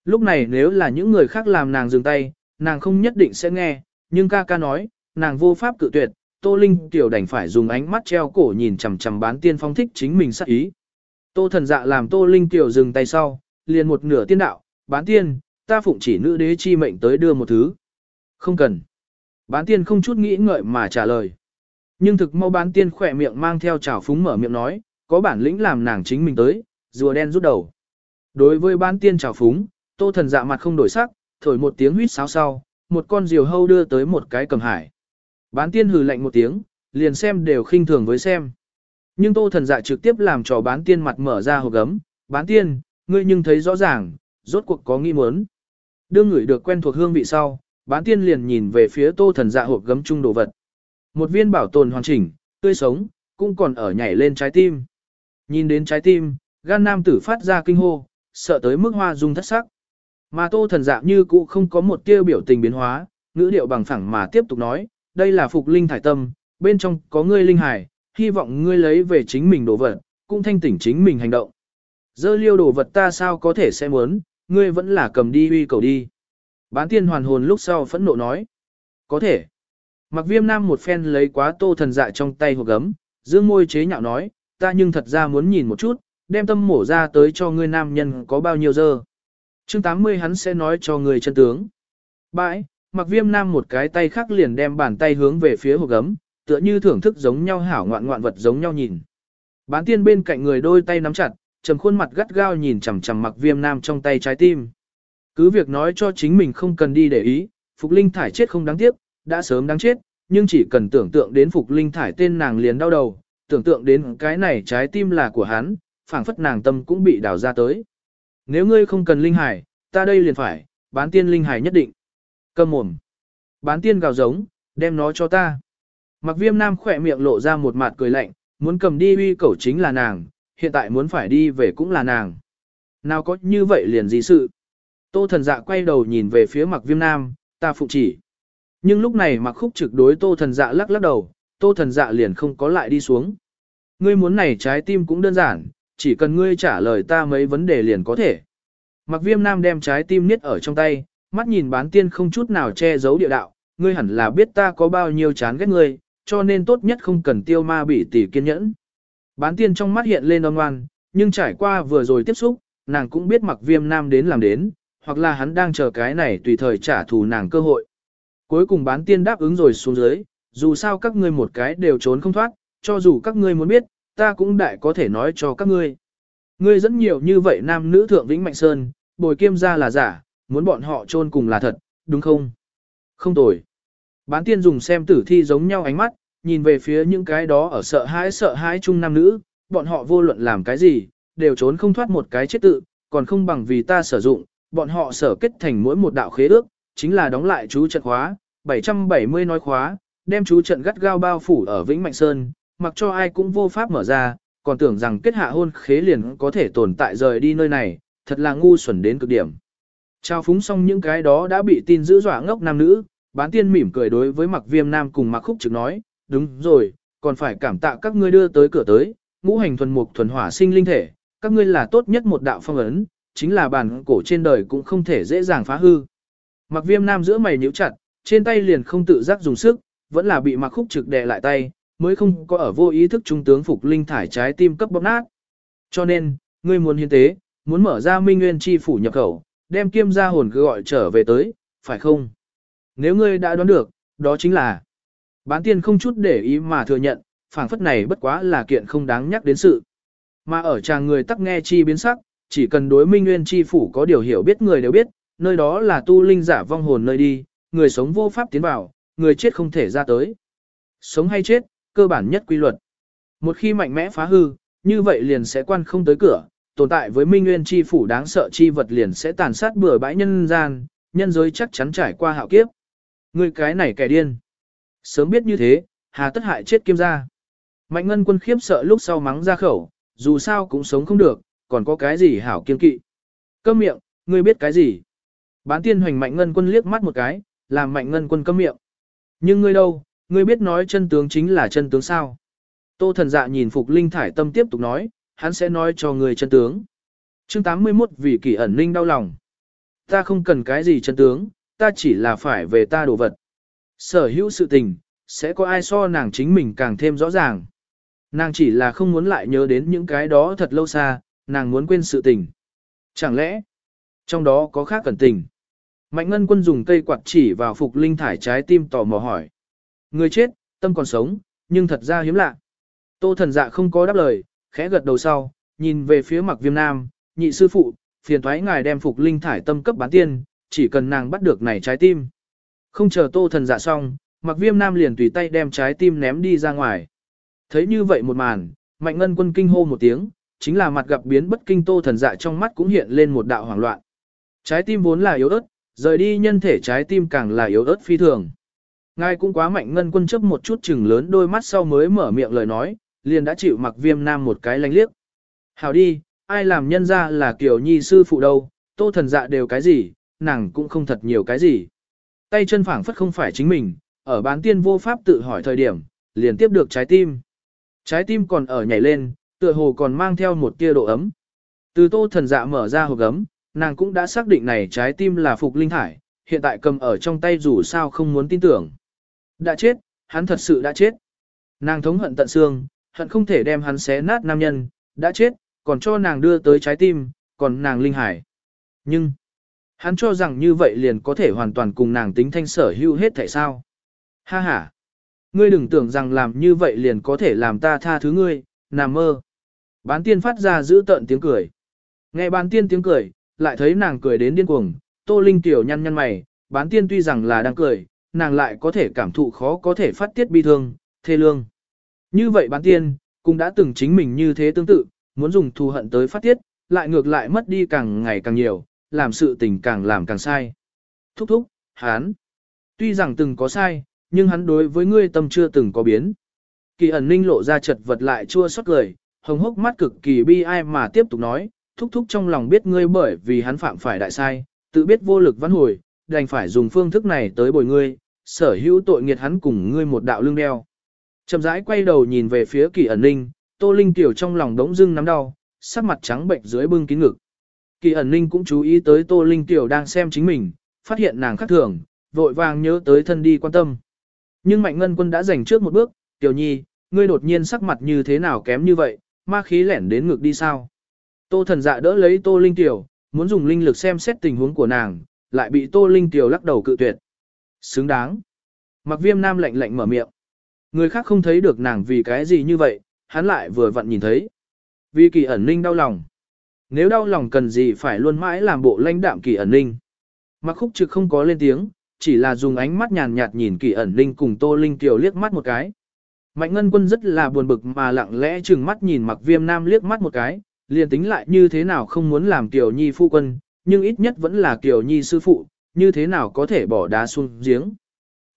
Lúc này nếu là những người khác làm nàng dừng tay, nàng không nhất định sẽ nghe, nhưng ca ca nói, nàng vô pháp cự tuyệt, Tô Linh tiểu đành phải dùng ánh mắt treo cổ nhìn chằm chằm bán tiên phong thích chính mình sắc ý. Tô thần dạ làm Tô Linh tiểu dừng tay sau, liền một nửa tiên đạo, bán tiên, ta phụng chỉ nữ đế chi mệnh tới đưa một thứ. Không cần. Bán tiên không chút nghĩ ngợi mà trả lời. Nhưng thực mau bán tiên khỏe miệng mang theo trào phúng mở miệng nói, có bản lĩnh làm nàng chính mình tới, rùa đen rút đầu. Đối với bán tiên trào phúng, tô thần dạ mặt không đổi sắc, thổi một tiếng huýt sáo sau, một con diều hâu đưa tới một cái cầm hải. Bán tiên hừ lạnh một tiếng, liền xem đều khinh thường với xem. Nhưng tô thần dạ trực tiếp làm cho bán tiên mặt mở ra hộp gấm, bán tiên, ngươi nhưng thấy rõ ràng, rốt cuộc có nghi muốn. Đương người được quen thuộc hương vị sau, bán tiên liền nhìn về phía tô thần dạ hộp gấm chung đồ vật. Một viên bảo tồn hoàn chỉnh, tươi sống, cũng còn ở nhảy lên trái tim. Nhìn đến trái tim, gan nam tử phát ra kinh hô, sợ tới mức hoa dung thất sắc. Mà tô thần dạ như cũ không có một tia biểu tình biến hóa, ngữ điệu bằng phẳng mà tiếp tục nói, đây là phục linh thải tâm, bên trong có ngươi linh hải, hy vọng ngươi lấy về chính mình đồ vật, cũng thanh tỉnh chính mình hành động. Dơ liêu đồ vật ta sao có thể sẽ muốn, ngươi vẫn là cầm đi uy cầu đi. Bán tiên hoàn hồn lúc sau phẫn nộ nói. Có thể. Mặc viêm nam một phen lấy quá tô thần dạ trong tay hộp gấm, dương môi chế nhạo nói, ta nhưng thật ra muốn nhìn một chút, đem tâm mổ ra tới cho ngươi nam nhân có bao nhiêu dơ. chương 80 hắn sẽ nói cho người chân tướng. Bãi, mặc viêm nam một cái tay khác liền đem bàn tay hướng về phía hộp gấm, tựa như thưởng thức giống nhau hảo ngoạn ngoạn vật giống nhau nhìn. Bán tiên bên cạnh người đôi tay nắm chặt, trầm khuôn mặt gắt gao nhìn chằm chằm mặc viêm nam trong tay trái tim. Cứ việc nói cho chính mình không cần đi để ý, Phục Linh Thải chết không đáng tiếc, đã sớm đáng chết, nhưng chỉ cần tưởng tượng đến Phục Linh Thải tên nàng liền đau đầu, tưởng tượng đến cái này trái tim là của hắn, phảng phất nàng tâm cũng bị đào ra tới. Nếu ngươi không cần Linh Hải, ta đây liền phải, bán tiên Linh Hải nhất định. Cầm mồm. Bán tiên gào giống, đem nó cho ta. Mặc viêm nam khỏe miệng lộ ra một mặt cười lạnh, muốn cầm đi uy cẩu chính là nàng, hiện tại muốn phải đi về cũng là nàng. Nào có như vậy liền gì sự. Tô thần dạ quay đầu nhìn về phía mặc viêm nam, ta phụ chỉ. Nhưng lúc này mặc khúc trực đối tô thần dạ lắc lắc đầu, tô thần dạ liền không có lại đi xuống. Ngươi muốn này trái tim cũng đơn giản, chỉ cần ngươi trả lời ta mấy vấn đề liền có thể. Mặc viêm nam đem trái tim niết ở trong tay, mắt nhìn bán tiên không chút nào che giấu địa đạo, ngươi hẳn là biết ta có bao nhiêu chán ghét ngươi, cho nên tốt nhất không cần tiêu ma bị tỷ kiên nhẫn. Bán tiên trong mắt hiện lên âm ngoan, nhưng trải qua vừa rồi tiếp xúc, nàng cũng biết mặc viêm nam đến làm đến, hoặc là hắn đang chờ cái này tùy thời trả thù nàng cơ hội. Cuối cùng bán tiên đáp ứng rồi xuống dưới, dù sao các ngươi một cái đều trốn không thoát, cho dù các ngươi muốn biết, ta cũng đại có thể nói cho các ngươi. Ngươi dẫn nhiều như vậy nam nữ thượng vĩnh mạnh sơn, bồi kiêm ra là giả, muốn bọn họ chôn cùng là thật, đúng không? Không tồi. Bán tiên dùng xem tử thi giống nhau ánh mắt, nhìn về phía những cái đó ở sợ hãi sợ hãi chung nam nữ, bọn họ vô luận làm cái gì, đều trốn không thoát một cái chết tự, còn không bằng vì ta sử dụng, bọn họ sở kết thành mỗi một đạo khế ước, chính là đóng lại chú trận khóa, 770 nói khóa, đem chú trận gắt gao bao phủ ở Vĩnh Mạnh Sơn, mặc cho ai cũng vô pháp mở ra, còn tưởng rằng kết hạ hôn khế liền có thể tồn tại rời đi nơi này, thật là ngu xuẩn đến cực điểm. Trao phúng xong những cái đó đã bị tin giữ dọa ngốc nam nữ, bán tiên mỉm cười đối với mặc viêm nam cùng mặc khúc trực nói, đúng rồi, còn phải cảm tạ các ngươi đưa tới cửa tới, ngũ hành thuần mục thuần hỏa sinh linh thể, các ngươi là tốt nhất một đạo phong ấn, chính là bản cổ trên đời cũng không thể dễ dàng phá hư. Mặc viêm nam giữa mày nhíu chặt, trên tay liền không tự giác dùng sức, vẫn là bị mặc khúc trực đè lại tay, mới không có ở vô ý thức trung tướng Phục Linh thải trái tim cấp bóp nát. Cho nên, ngươi muốn hiến tế, muốn mở ra minh nguyên chi phủ nhập khẩu, đem kiêm gia hồn cứ gọi trở về tới, phải không? Nếu ngươi đã đoán được, đó chính là bán tiên không chút để ý mà thừa nhận, phảng phất này bất quá là kiện không đáng nhắc đến sự. Mà ở chàng người tắc nghe chi biến sắc, chỉ cần đối minh nguyên chi phủ có điều hiểu biết người đều biết, nơi đó là tu linh giả vong hồn nơi đi, người sống vô pháp tiến vào, người chết không thể ra tới. Sống hay chết, cơ bản nhất quy luật. Một khi mạnh mẽ phá hư, như vậy liền sẽ quan không tới cửa, tồn tại với minh nguyên chi phủ đáng sợ chi vật liền sẽ tàn sát bừa bãi nhân gian, nhân giới chắc chắn trải qua hạo kiếp. Người cái này kẻ điên. Sớm biết như thế, hà tất hại chết kim gia. Mạnh ngân quân khiếp sợ lúc sau mắng ra khẩu, dù sao cũng sống không được, còn có cái gì hảo kiên kỵ. Câm miệng, ngươi biết cái gì? Bán tiên hoành mạnh ngân quân liếc mắt một cái, làm mạnh ngân quân câm miệng. Nhưng ngươi đâu, ngươi biết nói chân tướng chính là chân tướng sao? Tô thần dạ nhìn Phục Linh Thải Tâm tiếp tục nói, hắn sẽ nói cho người chân tướng. Chương 81 vì kỳ ẩn ninh đau lòng. Ta không cần cái gì chân tướng, ta chỉ là phải về ta đồ vật. Sở hữu sự tình, sẽ có ai so nàng chính mình càng thêm rõ ràng. Nàng chỉ là không muốn lại nhớ đến những cái đó thật lâu xa, nàng muốn quên sự tình. Chẳng lẽ, trong đó có khác cẩn tình? Mạnh ngân quân dùng cây quạt chỉ vào phục linh thải trái tim tò mò hỏi. Người chết, tâm còn sống, nhưng thật ra hiếm lạ. Tô thần dạ không có đáp lời, khẽ gật đầu sau, nhìn về phía mặc viêm nam, nhị sư phụ, phiền thoái ngài đem phục linh thải tâm cấp bán tiên, chỉ cần nàng bắt được này trái tim. Không chờ tô thần dạ xong, mặc viêm nam liền tùy tay đem trái tim ném đi ra ngoài. Thấy như vậy một màn, mạnh ngân quân kinh hô một tiếng, chính là mặt gặp biến bất kinh tô thần dạ trong mắt cũng hiện lên một đạo hoảng loạn. Trái tim vốn là yếu ớt, rời đi nhân thể trái tim càng là yếu ớt phi thường. Ngài cũng quá mạnh ngân quân chấp một chút chừng lớn đôi mắt sau mới mở miệng lời nói, liền đã chịu mặc viêm nam một cái lánh liếc. Hào đi, ai làm nhân ra là kiểu nhi sư phụ đâu, tô thần dạ đều cái gì, nàng cũng không thật nhiều cái gì. Tay chân phảng phất không phải chính mình, ở bán tiên vô pháp tự hỏi thời điểm, liền tiếp được trái tim. Trái tim còn ở nhảy lên, tựa hồ còn mang theo một tia độ ấm. Từ tô thần dạ mở ra hộp ấm, nàng cũng đã xác định này trái tim là Phục Linh Thải, hiện tại cầm ở trong tay dù sao không muốn tin tưởng. Đã chết, hắn thật sự đã chết. Nàng thống hận tận xương, hận không thể đem hắn xé nát nam nhân, đã chết, còn cho nàng đưa tới trái tim, còn nàng Linh Hải. Nhưng, hắn cho rằng như vậy liền có thể hoàn toàn cùng nàng tính thanh sở hữu hết tại sao. Ha ha, ngươi đừng tưởng rằng làm như vậy liền có thể làm ta tha thứ ngươi, nằm mơ. Bán tiên phát ra giữ tợn tiếng cười. Nghe bán tiên tiếng cười, lại thấy nàng cười đến điên cuồng, tô linh tiểu nhăn nhăn mày, bán tiên tuy rằng là đang cười, nàng lại có thể cảm thụ khó có thể phát tiết bi thương, thê lương. Như vậy bán tiên, cũng đã từng chính mình như thế tương tự, muốn dùng thù hận tới phát tiết, lại ngược lại mất đi càng ngày càng nhiều, làm sự tình càng làm càng sai. Thúc thúc, hán. Tuy rằng từng có sai, nhưng hắn đối với ngươi tâm chưa từng có biến. Kỳ ẩn ninh lộ ra chật vật lại chua xót cười, hồng hốc mắt cực kỳ bi ai mà tiếp tục nói, thúc thúc trong lòng biết ngươi bởi vì hắn phạm phải đại sai, tự biết vô lực văn hồi, đành phải dùng phương thức này tới bồi ngươi, sở hữu tội nghiệt hắn cùng ngươi một đạo lương đeo. Chậm rãi quay đầu nhìn về phía kỳ ẩn ninh, tô linh tiểu trong lòng đống dưng nắm đau, sắc mặt trắng bệnh dưới bưng kín ngực. Kỳ ẩn ninh cũng chú ý tới tô linh tiểu đang xem chính mình, phát hiện nàng khác thường, vội vàng nhớ tới thân đi quan tâm. Nhưng mạnh ngân quân đã giành trước một bước, tiểu nhi, ngươi đột nhiên sắc mặt như thế nào kém như vậy, ma khí lẻn đến ngực đi sao. Tô thần dạ đỡ lấy tô linh tiểu, muốn dùng linh lực xem xét tình huống của nàng, lại bị tô linh tiểu lắc đầu cự tuyệt. Xứng đáng. Mặc viêm nam lạnh lạnh mở miệng. Người khác không thấy được nàng vì cái gì như vậy, hắn lại vừa vặn nhìn thấy. Vì kỳ ẩn ninh đau lòng. Nếu đau lòng cần gì phải luôn mãi làm bộ lãnh đạm kỳ ẩn ninh. Mặc khúc trực không có lên tiếng, chỉ là dùng ánh mắt nhàn nhạt nhìn kỳ ẩn ninh cùng tô linh tiểu liếc mắt một cái. Mạnh ngân quân rất là buồn bực mà lặng lẽ chừng mắt nhìn mặc viêm nam liếc mắt một cái, liền tính lại như thế nào không muốn làm tiểu nhi phu quân, nhưng ít nhất vẫn là tiểu nhi sư phụ, như thế nào có thể bỏ đá xuống giếng.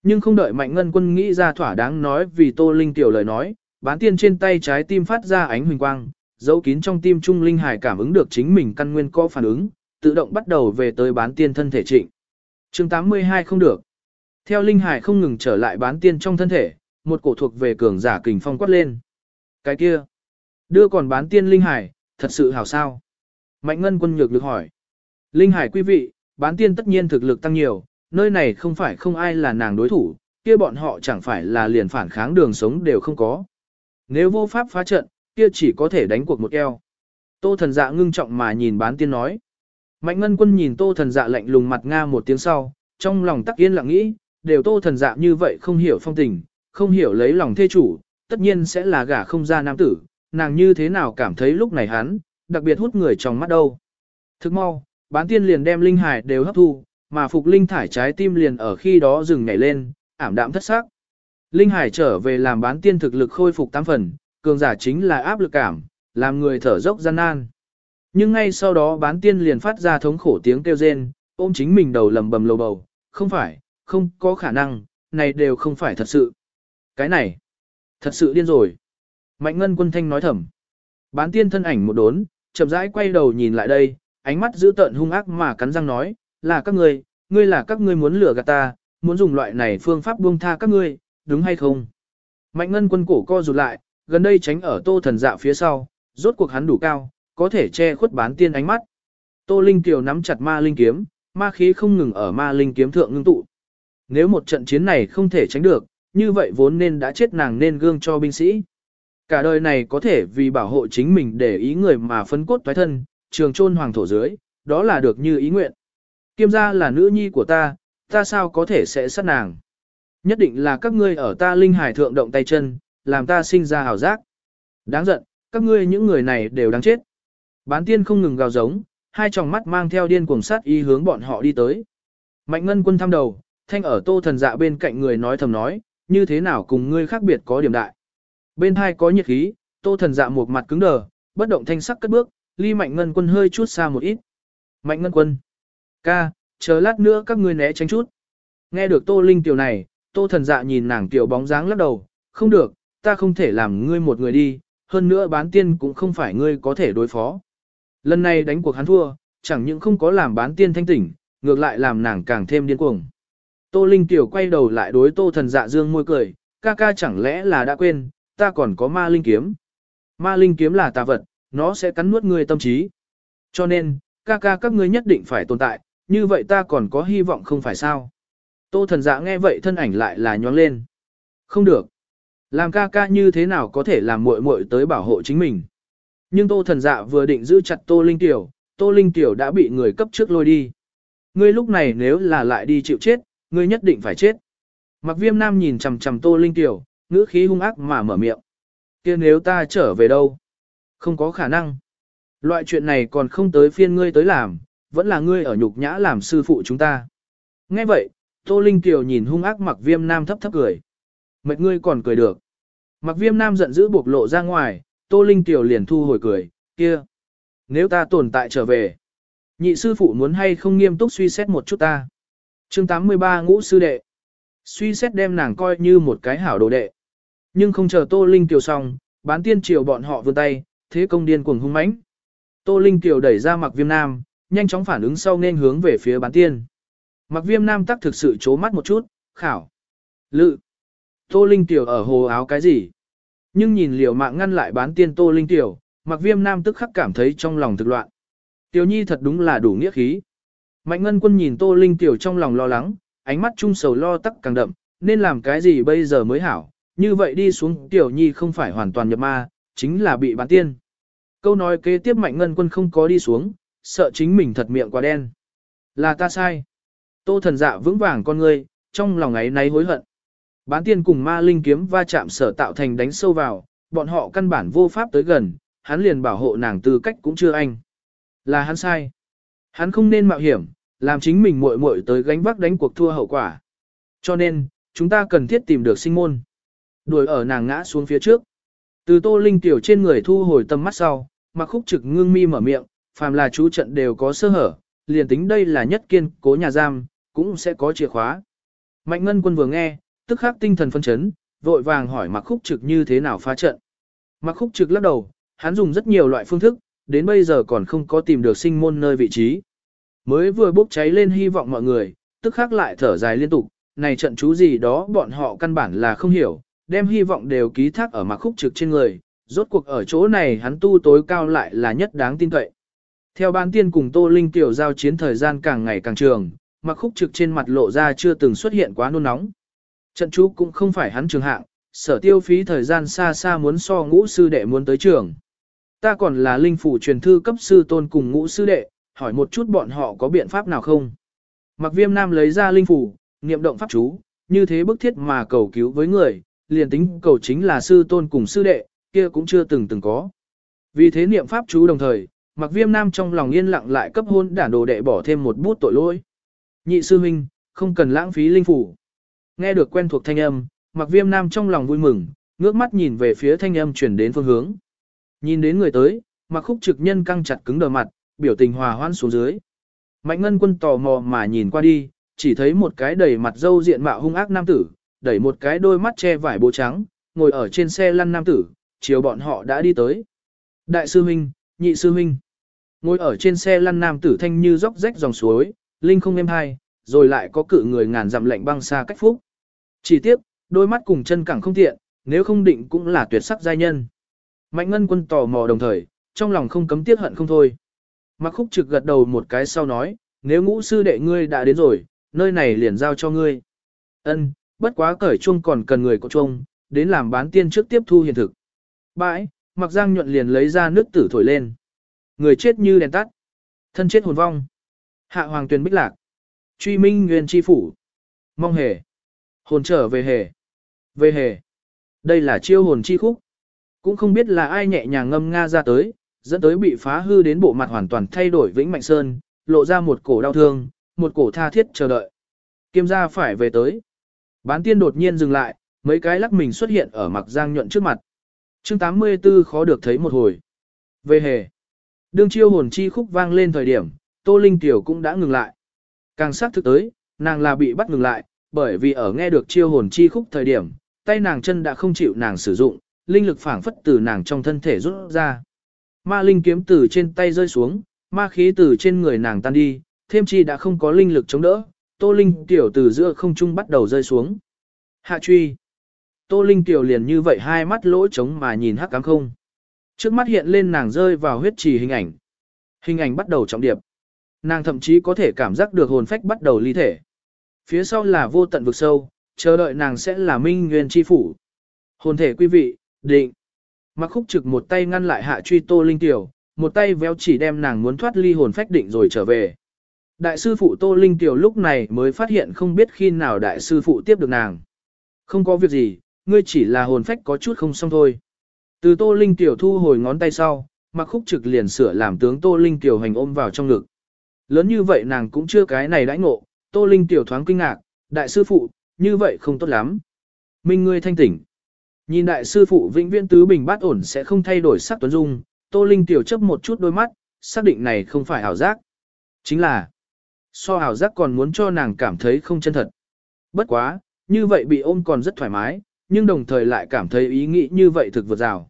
Nhưng không đợi mạnh ngân quân nghĩ ra thỏa đáng nói vì tô linh tiểu lời nói, bán tiên trên tay trái tim phát ra ánh huỳnh quang, dấu kín trong tim trung linh hải cảm ứng được chính mình căn nguyên có phản ứng, tự động bắt đầu về tới bán tiên thân thể trịnh. chương 82 không được. Theo linh hải không ngừng trở lại bán tiên trong thân thể, một cổ thuộc về cường giả kình phong quát lên. Cái kia, đưa còn bán tiên linh hải, thật sự hảo sao? Mạnh ngân quân nhược được hỏi. Linh hải quý vị, bán tiên tất nhiên thực lực tăng nhiều, nơi này không phải không ai là nàng đối thủ, kia bọn họ chẳng phải là liền phản kháng đường sống đều không có. Nếu vô pháp phá trận, kia chỉ có thể đánh cuộc một eo. Tô thần dạ ngưng trọng mà nhìn bán tiên nói. Mạnh ngân quân nhìn tô thần dạ lạnh lùng mặt nga một tiếng sau, trong lòng tắc yên lặng nghĩ, đều tô thần dạ như vậy không hiểu phong tình, không hiểu lấy lòng thê chủ, tất nhiên sẽ là gả không ra nam tử, nàng như thế nào cảm thấy lúc này hắn, đặc biệt hút người trong mắt đâu. Thức mau, bán tiên liền đem linh hải đều hấp thu, mà phục linh thải trái tim liền ở khi đó dừng nhảy lên, ảm đạm thất sắc. Linh hải trở về làm bán tiên thực lực khôi phục tám phần, cường giả chính là áp lực cảm, làm người thở dốc gian nan. Nhưng ngay sau đó bán tiên liền phát ra thống khổ tiếng kêu rên, ôm chính mình đầu lầm bầm lầu bầu, không phải, không có khả năng, này đều không phải thật sự. Cái này, thật sự điên rồi. Mạnh ngân quân thanh nói thầm. Bán tiên thân ảnh một đốn, chậm rãi quay đầu nhìn lại đây, ánh mắt giữ tợn hung ác mà cắn răng nói, là các ngươi, ngươi là các ngươi muốn lừa gạt ta, muốn dùng loại này phương pháp buông tha các ngươi, đúng hay không? Mạnh ngân quân cổ co rụt lại, gần đây tránh ở tô thần dạ phía sau, rốt cuộc hắn đủ cao, có thể che khuất bán tiên ánh mắt. Tô Linh Kiều nắm chặt ma linh kiếm, ma khí không ngừng ở ma linh kiếm thượng ngưng tụ. Nếu một trận chiến này không thể tránh được, như vậy vốn nên đã chết nàng nên gương cho binh sĩ. Cả đời này có thể vì bảo hộ chính mình để ý người mà phấn cốt toái thân, trường trôn hoàng thổ dưới, đó là được như ý nguyện. Kiêm gia là nữ nhi của ta, ta sao có thể sẽ sát nàng. Nhất định là các ngươi ở ta linh hải thượng động tay chân, làm ta sinh ra hào giác. Đáng giận, các ngươi những người này đều đáng chết. Bán tiên không ngừng gào giống, hai tròng mắt mang theo điên cuồng sát ý hướng bọn họ đi tới. Mạnh ngân quân thăm đầu, thanh ở tô thần dạ bên cạnh người nói thầm nói, như thế nào cùng ngươi khác biệt có điểm đại. Bên hai có nhiệt khí, tô thần dạ một mặt cứng đờ, bất động thanh sắc cất bước, ly mạnh ngân quân hơi chút xa một ít. Mạnh ngân quân. Ca, chờ lát nữa các ngươi né tránh chút. Nghe được tô linh tiểu này, tô thần dạ nhìn nàng tiểu bóng dáng lắc đầu, không được, ta không thể làm ngươi một người đi, hơn nữa bán tiên cũng không phải ngươi có thể đối phó. Lần này đánh cuộc hắn thua, chẳng những không có làm bán tiên thanh tỉnh, ngược lại làm nàng càng thêm điên cuồng. Tô Linh Tiểu quay đầu lại đối Tô Thần Dạ Dương môi cười, ca ca chẳng lẽ là đã quên, ta còn có ma linh kiếm. Ma linh kiếm là tà vật, nó sẽ cắn nuốt ngươi tâm trí. Cho nên, ca ca các ngươi nhất định phải tồn tại, như vậy ta còn có hy vọng không phải sao. Tô Thần Dạ nghe vậy thân ảnh lại là nhón lên. Không được. Làm ca ca như thế nào có thể làm muội muội tới bảo hộ chính mình. Nhưng Tô Thần Dạ vừa định giữ chặt Tô Linh Tiểu, Tô Linh Tiểu đã bị người cấp trước lôi đi. Ngươi lúc này nếu là lại đi chịu chết, ngươi nhất định phải chết. Mặc viêm nam nhìn chằm chằm Tô Linh Tiểu, ngữ khí hung ác mà mở miệng. kia nếu ta trở về đâu? Không có khả năng. Loại chuyện này còn không tới phiên ngươi tới làm, vẫn là ngươi ở nhục nhã làm sư phụ chúng ta. Nghe vậy, Tô Linh kiều nhìn hung ác mặc viêm nam thấp thấp cười. Mệt ngươi còn cười được. Mặc viêm nam giận dữ bộc lộ ra ngoài, Tô Linh kiều liền thu hồi cười, kia. Nếu ta tồn tại trở về, nhị sư phụ muốn hay không nghiêm túc suy xét một chút ta. chương 83 ngũ sư đệ. Suy xét đem nàng coi như một cái hảo đồ đệ. Nhưng không chờ Tô Linh kiều xong, bán tiên triều bọn họ vươn tay, thế công điên cuồng hung mãnh. Tô Linh kiều đẩy ra mặc viêm nam, nhanh chóng phản ứng sau nên hướng về phía bán tiên. Mặc viêm nam tắc thực sự chố mắt một chút, khảo. Lự. Tô Linh Tiểu ở hồ áo cái gì? Nhưng nhìn liều mạng ngăn lại bán tiên Tô Linh Tiểu, mặc viêm nam tức khắc cảm thấy trong lòng thực loạn. Tiểu nhi thật đúng là đủ nghĩa khí. Mạnh ngân quân nhìn Tô Linh Tiểu trong lòng lo lắng, ánh mắt trung sầu lo tắc càng đậm, nên làm cái gì bây giờ mới hảo, như vậy đi xuống Tiểu nhi không phải hoàn toàn nhập ma, chính là bị bán tiên. Câu nói kế tiếp mạnh ngân quân không có đi xuống, sợ chính mình thật miệng quá đen. Là ta sai. Tô thần dạ vững vàng con ngươi, trong lòng ấy náy hối hận. Bán tiên cùng ma linh kiếm va chạm sở tạo thành đánh sâu vào, bọn họ căn bản vô pháp tới gần, hắn liền bảo hộ nàng tư cách cũng chưa anh. Là hắn sai. Hắn không nên mạo hiểm, làm chính mình muội muội tới gánh vác đánh cuộc thua hậu quả. Cho nên, chúng ta cần thiết tìm được sinh môn. Đuổi ở nàng ngã xuống phía trước. Từ tô linh tiểu trên người thu hồi tầm mắt sau, mà khúc trực ngưng mi mở miệng, phàm là chú trận đều có sơ hở, liền tính đây là nhất kiên cố nhà giam, cũng sẽ có chìa khóa. Mạnh ngân quân vừa nghe, tức khắc tinh thần phân chấn, vội vàng hỏi mặc khúc trực như thế nào phá trận. Mặc khúc trực lắc đầu, hắn dùng rất nhiều loại phương thức, đến bây giờ còn không có tìm được sinh môn nơi vị trí. Mới vừa bốc cháy lên hy vọng mọi người, tức khắc lại thở dài liên tục, này trận chú gì đó bọn họ căn bản là không hiểu, đem hy vọng đều ký thác ở mặc khúc trực trên người, rốt cuộc ở chỗ này hắn tu tối cao lại là nhất đáng tin cậy. Theo ban tiên cùng Tô Linh tiểu giao chiến thời gian càng ngày càng trường, mặc khúc trực trên mặt lộ ra chưa từng xuất hiện quá nôn nóng. Trận chú cũng không phải hắn trường hạng, sở tiêu phí thời gian xa xa muốn so ngũ sư đệ muốn tới trường. Ta còn là linh phủ truyền thư cấp sư tôn cùng ngũ sư đệ, hỏi một chút bọn họ có biện pháp nào không. Mặc viêm nam lấy ra linh phủ, niệm động pháp chú, như thế bức thiết mà cầu cứu với người, liền tính cầu chính là sư tôn cùng sư đệ, kia cũng chưa từng từng có. Vì thế niệm pháp chú đồng thời, mặc viêm nam trong lòng yên lặng lại cấp hôn đản đồ đệ bỏ thêm một bút tội lỗi. Nhị sư huynh, không cần lãng phí linh phủ. Nghe được quen thuộc thanh âm, mặc viêm nam trong lòng vui mừng, ngước mắt nhìn về phía thanh âm chuyển đến phương hướng. Nhìn đến người tới, mặc khúc trực nhân căng chặt cứng đờ mặt, biểu tình hòa hoan xuống dưới. Mạnh ngân quân tò mò mà nhìn qua đi, chỉ thấy một cái đầy mặt dâu diện mạo hung ác nam tử, đẩy một cái đôi mắt che vải bố trắng, ngồi ở trên xe lăn nam tử, chiều bọn họ đã đi tới. Đại sư huynh, nhị sư huynh. Ngồi ở trên xe lăn nam tử thanh như róc rách dòng suối, linh không êm hai, rồi lại có cự người ngàn dặm lạnh băng xa cách phúc. Chỉ tiếc, đôi mắt cùng chân cẳng không tiện, nếu không định cũng là tuyệt sắc giai nhân. Mạnh ngân quân tò mò đồng thời, trong lòng không cấm tiếc hận không thôi. Mặc khúc trực gật đầu một cái sau nói, nếu ngũ sư đệ ngươi đã đến rồi, nơi này liền giao cho ngươi. Ân, bất quá cởi chuông còn cần người có chuông, đến làm bán tiên trước tiếp thu hiện thực. Bãi, mặc giang nhuận liền lấy ra nước tử thổi lên. Người chết như đèn tắt. Thân chết hồn vong. Hạ hoàng tuyền bích lạc. Truy minh nguyên chi phủ. Mong hề. Hồn trở về hề. Về hề. Đây là chiêu hồn chi khúc. Cũng không biết là ai nhẹ nhàng ngâm nga ra tới, dẫn tới bị phá hư đến bộ mặt hoàn toàn thay đổi vĩnh mạnh sơn, lộ ra một cổ đau thương, một cổ tha thiết chờ đợi. Kiêm gia phải về tới. Bán tiên đột nhiên dừng lại, mấy cái lắc mình xuất hiện ở mặc giang nhuận trước mặt. chương 84 khó được thấy một hồi. Về hề. Đương chiêu hồn chi khúc vang lên thời điểm, Tô Linh Tiểu cũng đã ngừng lại. Càng sát thực tới, nàng là bị bắt ngừng lại, bởi vì ở nghe được chiêu hồn chi khúc thời điểm, tay nàng chân đã không chịu nàng sử dụng, linh lực phảng phất từ nàng trong thân thể rút ra. Ma linh kiếm từ trên tay rơi xuống, ma khí từ trên người nàng tan đi, thêm chi đã không có linh lực chống đỡ, Tô Linh tiểu từ giữa không trung bắt đầu rơi xuống. Hạ truy. Tô Linh tiểu liền như vậy hai mắt lỗ trống mà nhìn hắc cám không. Trước mắt hiện lên nàng rơi vào huyết trì hình ảnh. Hình ảnh bắt đầu trọng điệp. Nàng thậm chí có thể cảm giác được hồn phách bắt đầu ly thể. Phía sau là vô tận vực sâu, chờ đợi nàng sẽ là minh nguyên chi phủ. Hồn thể quý vị, định. Mặc khúc trực một tay ngăn lại hạ truy tô linh tiểu, một tay véo chỉ đem nàng muốn thoát ly hồn phách định rồi trở về. Đại sư phụ tô linh tiểu lúc này mới phát hiện không biết khi nào đại sư phụ tiếp được nàng. Không có việc gì, ngươi chỉ là hồn phách có chút không xong thôi. Từ tô linh tiểu thu hồi ngón tay sau, mặc khúc trực liền sửa làm tướng tô linh tiểu hành ôm vào trong ngực. Lớn như vậy nàng cũng chưa cái này đãi ngộ, tô linh tiểu thoáng kinh ngạc, đại sư phụ, như vậy không tốt lắm. Minh ngươi thanh tỉnh. Nhìn đại sư phụ vĩnh viễn tứ bình bát ổn sẽ không thay đổi sắc tuấn dung, Tô Linh tiểu chấp một chút đôi mắt, xác định này không phải ảo giác. Chính là, so ảo giác còn muốn cho nàng cảm thấy không chân thật. Bất quá, như vậy bị ôm còn rất thoải mái, nhưng đồng thời lại cảm thấy ý nghĩ như vậy thực vượt rào.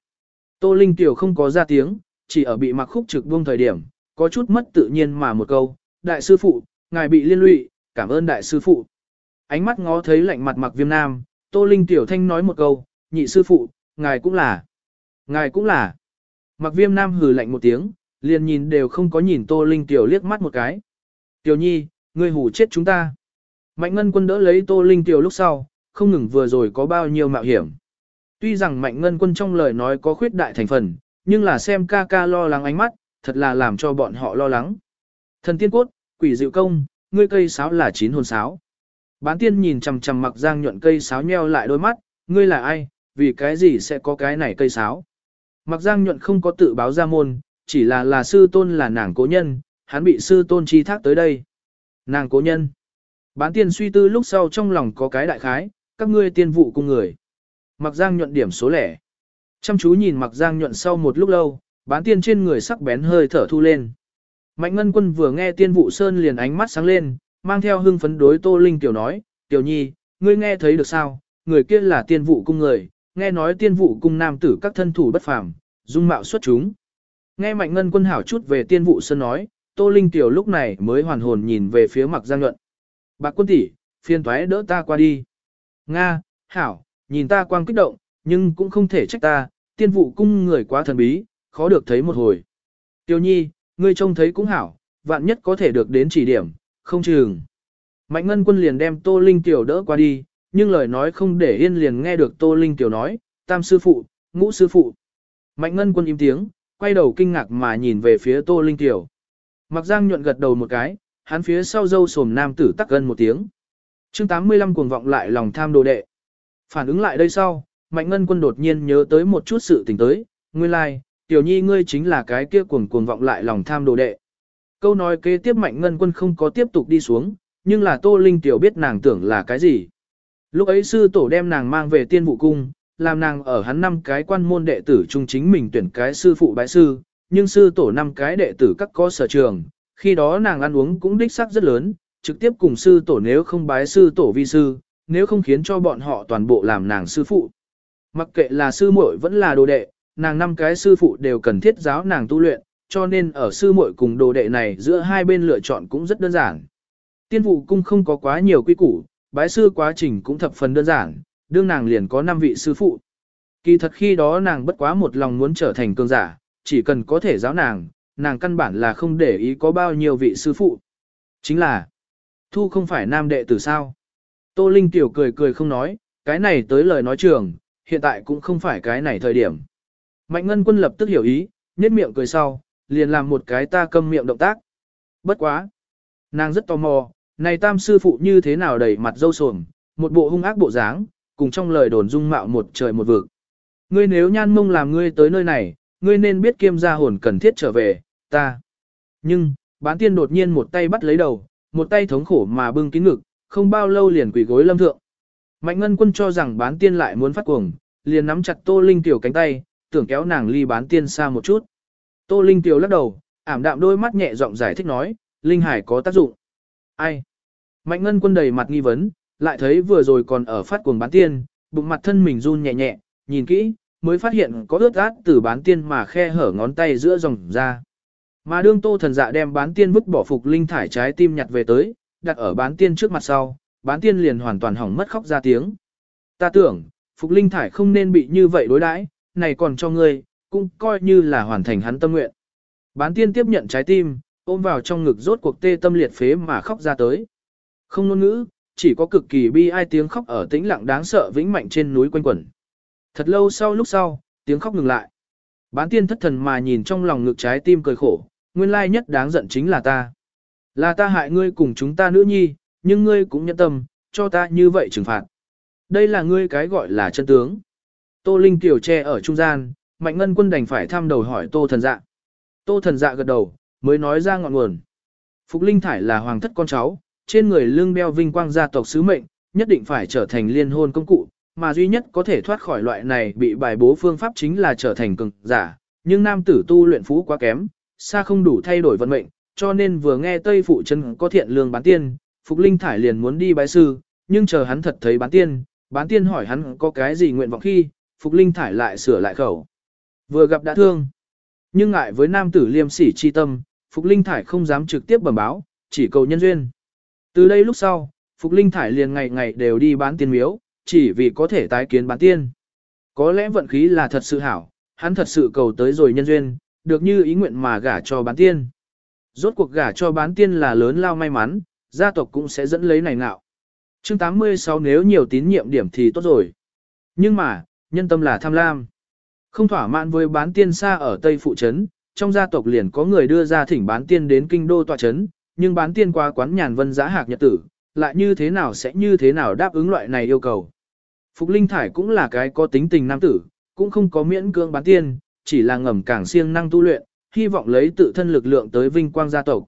Tô Linh tiểu không có ra tiếng, chỉ ở bị mặc khúc trực buông thời điểm, có chút mất tự nhiên mà một câu, đại sư phụ, ngài bị liên lụy, cảm ơn đại sư phụ. Ánh mắt ngó thấy lạnh mặt mặc viêm nam, Tô Linh tiểu thanh nói một câu, nhị sư phụ, ngài cũng là. Ngài cũng là. Mặc viêm nam hừ lạnh một tiếng, liền nhìn đều không có nhìn Tô Linh tiểu liếc mắt một cái. Tiểu nhi, ngươi hù chết chúng ta. Mạnh ngân quân đỡ lấy Tô Linh tiểu lúc sau, không ngừng vừa rồi có bao nhiêu mạo hiểm. Tuy rằng mạnh ngân quân trong lời nói có khuyết đại thành phần, nhưng là xem ca ca lo lắng ánh mắt, thật là làm cho bọn họ lo lắng. Thần tiên cốt, quỷ dịu công, ngươi cây sáo là chín hồn sáo. Bán tiên nhìn chằm chằm mặc giang nhuận cây sáo nheo lại đôi mắt, ngươi là ai, vì cái gì sẽ có cái này cây sáo. Mặc giang nhuận không có tự báo ra môn, chỉ là là sư tôn là nàng cố nhân, hắn bị sư tôn chi thác tới đây. Nàng cố nhân. Bán tiên suy tư lúc sau trong lòng có cái đại khái, các ngươi tiên vụ cung người. Mặc giang nhuận điểm số lẻ. Chăm chú nhìn mặc giang nhuận sau một lúc lâu, bán tiên trên người sắc bén hơi thở thu lên. Mạnh ngân quân vừa nghe tiên vụ sơn liền ánh mắt sáng lên, mang theo hưng phấn đối tô linh tiểu nói, tiểu nhi, ngươi nghe thấy được sao, người kia là tiên vụ cung người, nghe nói tiên vụ cung nam tử các thân thủ bất phàm, dung mạo xuất chúng. Nghe mạnh ngân quân hảo chút về tiên vụ sơn nói, tô linh tiểu lúc này mới hoàn hồn nhìn về phía mặc giang nhuận. Bạc quân tỷ, phiên thoái đỡ ta qua đi. Nga, hảo, nhìn ta quang kích động, nhưng cũng không thể trách ta, tiên vụ cung người quá thần bí, khó được thấy một hồi. Tiêu nhi, ngươi trông thấy cũng hảo, vạn nhất có thể được đến chỉ điểm, không chừng. Mạnh Ngân Quân liền đem Tô Linh Tiểu đỡ qua đi, nhưng lời nói không để yên liền nghe được Tô Linh Tiểu nói, tam sư phụ, ngũ sư phụ. Mạnh Ngân Quân im tiếng, quay đầu kinh ngạc mà nhìn về phía Tô Linh Tiểu. Mặc Giang nhuận gật đầu một cái, hắn phía sau dâu sồm nam tử tắc gần một tiếng chương 85 cuồng vọng lại lòng tham đồ đệ. Phản ứng lại đây sau, Mạnh Ngân Quân đột nhiên nhớ tới một chút sự tình tới, nguyên lai, like, Tiểu Nhi ngươi chính là cái kia cuồng cuồng vọng lại lòng tham đồ đệ. Câu nói kế tiếp Mạnh Ngân Quân không có tiếp tục đi xuống, nhưng là Tô Linh Tiểu biết nàng tưởng là cái gì. Lúc ấy sư tổ đem nàng mang về tiên vụ cung, làm nàng ở hắn năm cái quan môn đệ tử trung chính mình tuyển cái sư phụ bái sư, nhưng sư tổ năm cái đệ tử các có sở trường, khi đó nàng ăn uống cũng đích sắc rất lớn, trực tiếp cùng sư tổ nếu không bái sư tổ vi sư, nếu không khiến cho bọn họ toàn bộ làm nàng sư phụ. Mặc kệ là sư muội vẫn là đồ đệ, nàng năm cái sư phụ đều cần thiết giáo nàng tu luyện, cho nên ở sư muội cùng đồ đệ này giữa hai bên lựa chọn cũng rất đơn giản. Tiên vụ cung không có quá nhiều quy củ, bái sư quá trình cũng thập phần đơn giản, đương nàng liền có 5 vị sư phụ. Kỳ thật khi đó nàng bất quá một lòng muốn trở thành cường giả, chỉ cần có thể giáo nàng, nàng căn bản là không để ý có bao nhiêu vị sư phụ. Chính là, thu không phải nam đệ tử sao. Tô Linh tiểu cười cười không nói, cái này tới lời nói trường, hiện tại cũng không phải cái này thời điểm. Mạnh Ngân Quân lập tức hiểu ý, nhếch miệng cười sau, liền làm một cái ta câm miệng động tác. Bất quá. Nàng rất tò mò, này tam sư phụ như thế nào đầy mặt dâu sồm, một bộ hung ác bộ dáng, cùng trong lời đồn dung mạo một trời một vực. Ngươi nếu nhan mông làm ngươi tới nơi này, ngươi nên biết kiêm gia hồn cần thiết trở về, ta. Nhưng, bán tiên đột nhiên một tay bắt lấy đầu, một tay thống khổ mà bưng kín ngực, không bao lâu liền quỳ gối lâm thượng. Mạnh ngân quân cho rằng bán tiên lại muốn phát cuồng, liền nắm chặt tô linh tiểu cánh tay, tưởng kéo nàng ly bán tiên xa một chút. Tô linh tiểu lắc đầu, ảm đạm đôi mắt nhẹ giọng giải thích nói, linh hải có tác dụng. Ai? Mạnh ngân quân đầy mặt nghi vấn, lại thấy vừa rồi còn ở phát cuồng bán tiên, bụng mặt thân mình run nhẹ nhẹ, nhìn kỹ, mới phát hiện có ướt át từ bán tiên mà khe hở ngón tay giữa dòng ra. Mà đương tô thần dạ đem bán tiên vứt bỏ phục linh thải trái tim nhặt về tới, đặt ở bán tiên trước mặt sau, bán tiên liền hoàn toàn hỏng mất khóc ra tiếng. Ta tưởng, phục linh thải không nên bị như vậy đối đãi, này còn cho ngươi, cũng coi như là hoàn thành hắn tâm nguyện. Bán tiên tiếp nhận trái tim, ôm vào trong ngực rốt cuộc tê tâm liệt phế mà khóc ra tới. Không ngôn ngữ, chỉ có cực kỳ bi ai tiếng khóc ở tĩnh lặng đáng sợ vĩnh mạnh trên núi quanh quẩn. Thật lâu sau lúc sau, tiếng khóc ngừng lại. Bán tiên thất thần mà nhìn trong lòng ngực trái tim cười khổ, nguyên lai nhất đáng giận chính là ta. Là ta hại ngươi cùng chúng ta nữ nhi, nhưng ngươi cũng nhẫn tâm, cho ta như vậy trừng phạt. Đây là ngươi cái gọi là chân tướng. Tô Linh tiểu che ở trung gian, Mạnh Ngân quân đành phải thăm đầu hỏi Tô thần dạ. Tô thần dạ gật đầu, mới nói ra ngọn nguồn. Phục Linh Thải là hoàng thất con cháu, trên người lương đeo vinh quang gia tộc sứ mệnh, nhất định phải trở thành liên hôn công cụ, mà duy nhất có thể thoát khỏi loại này bị bài bố phương pháp chính là trở thành cường giả, nhưng nam tử tu luyện phú quá kém, xa không đủ thay đổi vận mệnh, cho nên vừa nghe Tây phụ chân có thiện lương bán tiên, Phục Linh Thải liền muốn đi bái sư, nhưng chờ hắn thật thấy bán tiên, bán tiên hỏi hắn có cái gì nguyện vọng khi, Phục Linh Thải lại sửa lại khẩu. Vừa gặp đã thương, nhưng ngại với nam tử liêm sỉ chi tâm, Phục Linh Thải không dám trực tiếp bẩm báo, chỉ cầu nhân duyên. Từ đây lúc sau, Phục Linh Thải liền ngày ngày đều đi bán tiên miếu, chỉ vì có thể tái kiến bán tiên. Có lẽ vận khí là thật sự hảo, hắn thật sự cầu tới rồi nhân duyên, được như ý nguyện mà gả cho bán tiên. Rốt cuộc gả cho bán tiên là lớn lao may mắn, gia tộc cũng sẽ dẫn lấy này nạo. chương 86 nếu nhiều tín nhiệm điểm thì tốt rồi. Nhưng mà, nhân tâm là tham lam. Không thỏa mãn với bán tiên xa ở Tây Phụ Trấn, trong gia tộc liền có người đưa ra thỉnh bán tiên đến kinh đô tòa Trấn, nhưng bán tiên qua quán nhàn vân giá hạc nhật tử, lại như thế nào sẽ như thế nào đáp ứng loại này yêu cầu. Phục Linh Thải cũng là cái có tính tình nam tử, cũng không có miễn cưỡng bán tiên, chỉ là ngầm càng siêng năng tu luyện, hy vọng lấy tự thân lực lượng tới vinh quang gia tộc.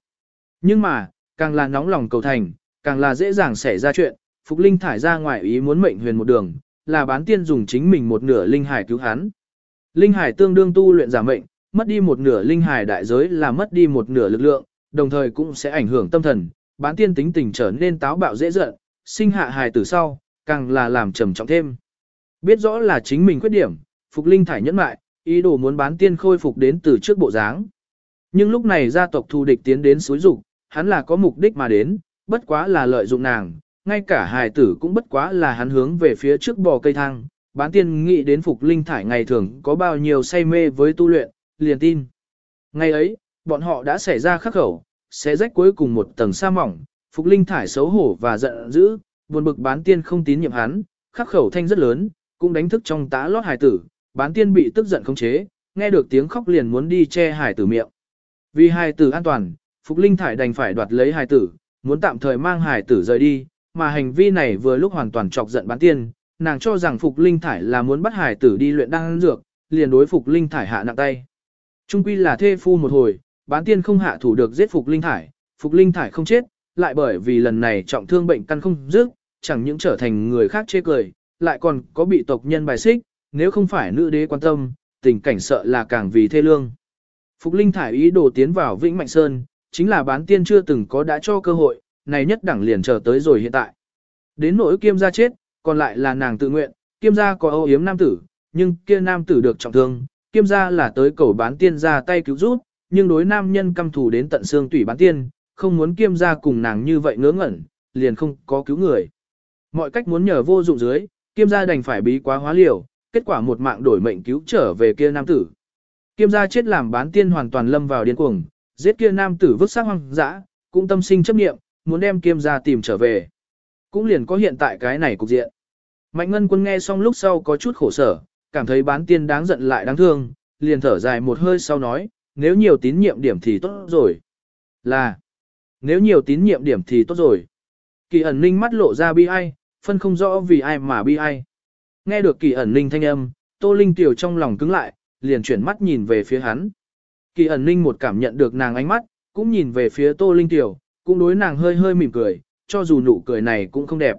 Nhưng mà, càng là nóng lòng cầu thành, càng là dễ dàng xảy ra chuyện, Phục Linh Thải ra ngoài ý muốn mệnh huyền một đường, là bán tiên dùng chính mình một nửa linh hải cứu hắn. Linh hải tương đương tu luyện giả mệnh, mất đi một nửa linh hải đại giới là mất đi một nửa lực lượng, đồng thời cũng sẽ ảnh hưởng tâm thần, bán tiên tính tình trở nên táo bạo dễ giận, sinh hạ hài tử sau, càng là làm trầm trọng thêm. Biết rõ là chính mình khuyết điểm, Phục Linh thải nhẫn mại, ý đồ muốn bán tiên khôi phục đến từ trước bộ dáng. Nhưng lúc này gia tộc thù địch tiến đến suối dục, hắn là có mục đích mà đến, bất quá là lợi dụng nàng, ngay cả hài tử cũng bất quá là hắn hướng về phía trước bò cây thang. Bán tiên nghĩ đến Phục Linh thải ngày thường có bao nhiêu say mê với tu luyện, liền tin. Ngày ấy, bọn họ đã xảy ra khắc khẩu, sẽ rách cuối cùng một tầng sa mỏng, Phục Linh thải xấu hổ và giận dữ, buồn bực bán tiên không tín nhiệm hắn, khắc khẩu thanh rất lớn, cũng đánh thức trong tá lót hài tử, bán tiên bị tức giận khống chế, nghe được tiếng khóc liền muốn đi che Hải tử miệng. Vì Hải tử an toàn, Phục Linh thải đành phải đoạt lấy Hải tử, muốn tạm thời mang Hải tử rời đi, mà hành vi này vừa lúc hoàn toàn chọc giận bán tiên, nàng cho rằng Phục Linh thải là muốn bắt Hải tử đi luyện đan dược, liền đối Phục Linh thải hạ nặng tay. Trung quy là thê phu một hồi, bán tiên không hạ thủ được giết Phục Linh thải, Phục Linh thải không chết, lại bởi vì lần này trọng thương bệnh căn không dứt, chẳng những trở thành người khác chê cười, lại còn có bị tộc nhân bài xích, nếu không phải nữ đế quan tâm, tình cảnh sợ là càng vì thê lương. Phục Linh thải ý đồ tiến vào Vĩnh Mạnh Sơn, chính là bán tiên chưa từng có đã cho cơ hội, này nhất đẳng liền chờ tới rồi hiện tại. Đến nỗi kiêm gia chết, còn lại là nàng tự nguyện, kiêm gia có âu yếm nam tử, nhưng kia nam tử được trọng thương, kiêm gia là tới cầu bán tiên ra tay cứu giúp, nhưng đối nam nhân căm thù đến tận xương tủy bán tiên, không muốn kiêm gia cùng nàng như vậy ngớ ngẩn, liền không có cứu người. Mọi cách muốn nhờ vô dụng dưới, kiêm gia đành phải bí quá hóa liều, kết quả một mạng đổi mệnh cứu trở về kia nam tử. Kiêm gia chết làm bán tiên hoàn toàn lâm vào điên cuồng, giết kia nam tử vứt xác hoang dã, cũng tâm sinh chấp niệm, muốn đem kiêm gia tìm trở về. Cũng liền có hiện tại cái này cục diện. Mạnh ngân quân nghe xong lúc sau có chút khổ sở, cảm thấy bán tiên đáng giận lại đáng thương, liền thở dài một hơi sau nói, nếu nhiều tín nhiệm điểm thì tốt rồi. Là, nếu nhiều tín nhiệm điểm thì tốt rồi. Kỳ ẩn ninh mắt lộ ra bi ai, phân không rõ vì ai mà bi ai. Nghe được kỳ ẩn ninh thanh âm, Tô Linh tiểu trong lòng cứng lại, liền chuyển mắt nhìn về phía hắn. Kỳ ẩn ninh một cảm nhận được nàng ánh mắt, cũng nhìn về phía Tô Linh tiểu, cũng đối nàng hơi hơi mỉm cười, cho dù nụ cười này cũng không đẹp.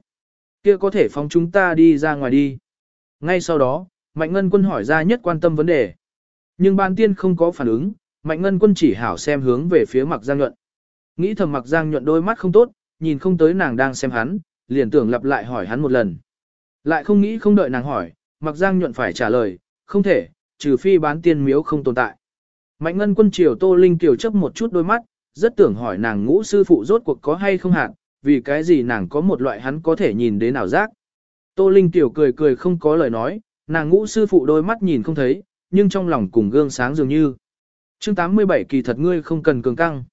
Kia có thể phóng chúng ta đi ra ngoài đi. Ngay sau đó, Mạnh Ngân Quân hỏi ra nhất quan tâm vấn đề. Nhưng ban tiên không có phản ứng, Mạnh Ngân Quân chỉ hảo xem hướng về phía Mặc Giang Nhuận. Nghĩ thầm Mặc Giang Nhuận đôi mắt không tốt, nhìn không tới nàng đang xem hắn, liền tưởng lặp lại hỏi hắn một lần. Lại không nghĩ không đợi nàng hỏi, Mặc Giang Nhuận phải trả lời, không thể, trừ phi bán tiên miếu không tồn tại. Mạnh Ngân Quân triều Tô Linh kiều chấp một chút đôi mắt, rất tưởng hỏi nàng ngũ sư phụ rốt cuộc có hay không hạn, vì cái gì nàng có một loại hắn có thể nhìn đến nào giác. Tô Linh Kiều cười cười không có lời nói, nàng ngũ sư phụ đôi mắt nhìn không thấy, nhưng trong lòng cùng gương sáng dường như. chương 87 kỳ thật ngươi không cần cường căng.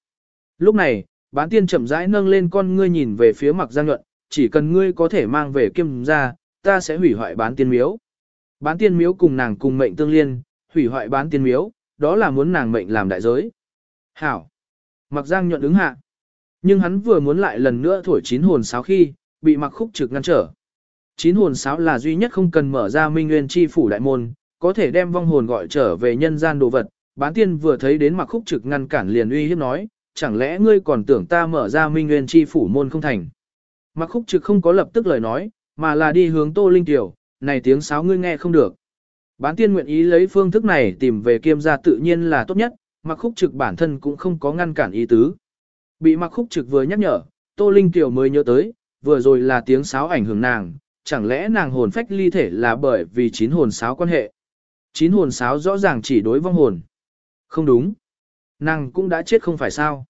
Lúc này, bán tiên chậm rãi nâng lên con ngươi nhìn về phía Mặc giang nhuận, chỉ cần ngươi có thể mang về kim ra, ta sẽ hủy hoại bán tiên miếu. Bán tiên miếu cùng nàng cùng mệnh tương liên, hủy hoại bán tiên miếu, đó là muốn nàng mệnh làm đại giới. Hảo. Mặc giang nhuận ứng hạ. Nhưng hắn vừa muốn lại lần nữa thổi chín hồn sáo khi, bị mặc khúc trực ngăn trở. Chín hồn sáo là duy nhất không cần mở ra minh nguyên chi phủ đại môn, có thể đem vong hồn gọi trở về nhân gian đồ vật. Bán tiên vừa thấy đến mặc khúc trực ngăn cản liền uy hiếp nói, chẳng lẽ ngươi còn tưởng ta mở ra minh nguyên chi phủ môn không thành. Mặc khúc trực không có lập tức lời nói, mà là đi hướng tô linh tiểu, này tiếng sáo ngươi nghe không được. Bán tiên nguyện ý lấy phương thức này tìm về kiêm gia tự nhiên là tốt nhất, mặc khúc trực bản thân cũng không có ngăn cản ý tứ. Bị mặc khúc trực vừa nhắc nhở, Tô Linh Tiểu mới nhớ tới, vừa rồi là tiếng sáo ảnh hưởng nàng, chẳng lẽ nàng hồn phách ly thể là bởi vì chín hồn sáo quan hệ. Chín hồn sáo rõ ràng chỉ đối vong hồn. Không đúng. Nàng cũng đã chết không phải sao.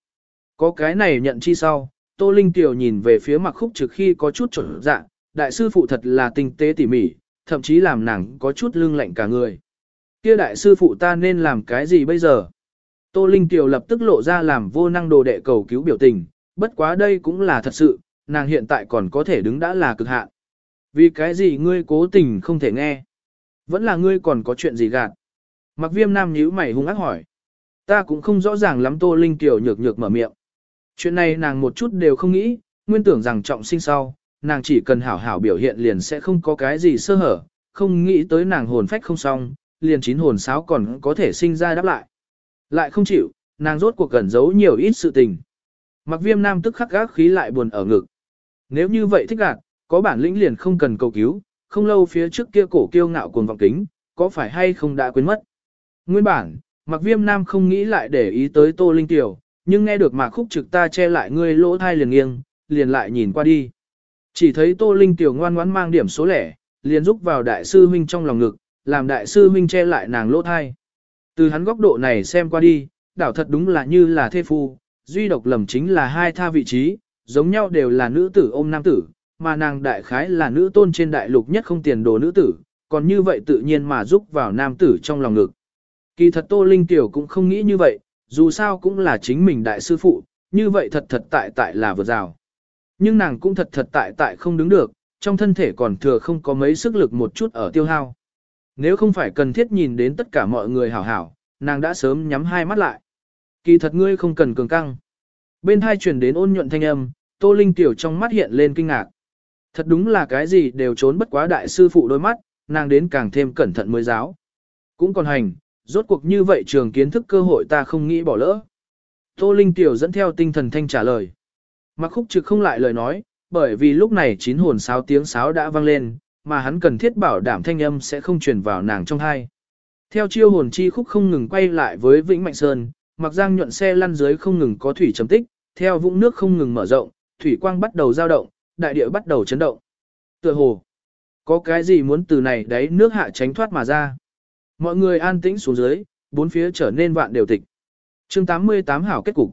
Có cái này nhận chi sau, Tô Linh Tiểu nhìn về phía mặc khúc trực khi có chút trở dạ, đại sư phụ thật là tinh tế tỉ mỉ, thậm chí làm nàng có chút lưng lạnh cả người. Kia đại sư phụ ta nên làm cái gì bây giờ? Tô Linh Tiểu lập tức lộ ra làm vô năng đồ đệ cầu cứu biểu tình, bất quá đây cũng là thật sự, nàng hiện tại còn có thể đứng đã là cực hạn. Vì cái gì ngươi cố tình không thể nghe? Vẫn là ngươi còn có chuyện gì gạt? Mặc viêm nam nhíu mày hung ác hỏi. Ta cũng không rõ ràng lắm Tô Linh Tiểu nhược nhược mở miệng. Chuyện này nàng một chút đều không nghĩ, nguyên tưởng rằng trọng sinh sau, nàng chỉ cần hảo hảo biểu hiện liền sẽ không có cái gì sơ hở, không nghĩ tới nàng hồn phách không xong, liền chín hồn sáo còn có thể sinh ra đáp lại. Lại không chịu, nàng rốt cuộc cẩn giấu nhiều ít sự tình. Mặc viêm nam tức khắc gác khí lại buồn ở ngực. Nếu như vậy thích gạt, có bản lĩnh liền không cần cầu cứu, không lâu phía trước kia cổ kiêu ngạo cuồng vọng kính, có phải hay không đã quên mất. Nguyên bản, mặc viêm nam không nghĩ lại để ý tới tô linh tiểu, nhưng nghe được mạc khúc trực ta che lại ngươi lỗ thai liền nghiêng, liền lại nhìn qua đi. Chỉ thấy tô linh tiểu ngoan ngoãn mang điểm số lẻ, liền rúc vào đại sư huynh trong lòng ngực, làm đại sư huynh che lại nàng lỗ thai. Từ hắn góc độ này xem qua đi, đảo thật đúng là như là thê phu, duy độc lầm chính là hai tha vị trí, giống nhau đều là nữ tử ôm nam tử, mà nàng đại khái là nữ tôn trên đại lục nhất không tiền đồ nữ tử, còn như vậy tự nhiên mà giúp vào nam tử trong lòng ngực. Kỳ thật Tô Linh Tiểu cũng không nghĩ như vậy, dù sao cũng là chính mình đại sư phụ, như vậy thật thật tại tại là vượt rào. Nhưng nàng cũng thật thật tại tại không đứng được, trong thân thể còn thừa không có mấy sức lực một chút ở tiêu hao. Nếu không phải cần thiết nhìn đến tất cả mọi người hảo hảo, nàng đã sớm nhắm hai mắt lại. Kỳ thật ngươi không cần cường căng. Bên hai truyền đến ôn nhuận thanh âm, Tô Linh tiểu trong mắt hiện lên kinh ngạc. Thật đúng là cái gì đều trốn bất quá đại sư phụ đôi mắt, nàng đến càng thêm cẩn thận mới giáo. Cũng còn hành, rốt cuộc như vậy trường kiến thức cơ hội ta không nghĩ bỏ lỡ. Tô Linh tiểu dẫn theo tinh thần thanh trả lời. Mặc khúc trực không lại lời nói, bởi vì lúc này chín hồn sáo tiếng sáo đã vang lên, mà hắn cần thiết bảo đảm thanh âm sẽ không truyền vào nàng trong hai. Theo chiêu hồn chi khúc không ngừng quay lại với Vĩnh Mạnh Sơn, mặc giang nhuận xe lăn dưới không ngừng có thủy chấm tích, theo vũng nước không ngừng mở rộng, thủy quang bắt đầu dao động, đại địa bắt đầu chấn động. Tựa hồ, có cái gì muốn từ này đấy nước hạ tránh thoát mà ra. Mọi người an tĩnh xuống dưới, bốn phía trở nên vạn đều tịch. chương 88 hảo kết cục.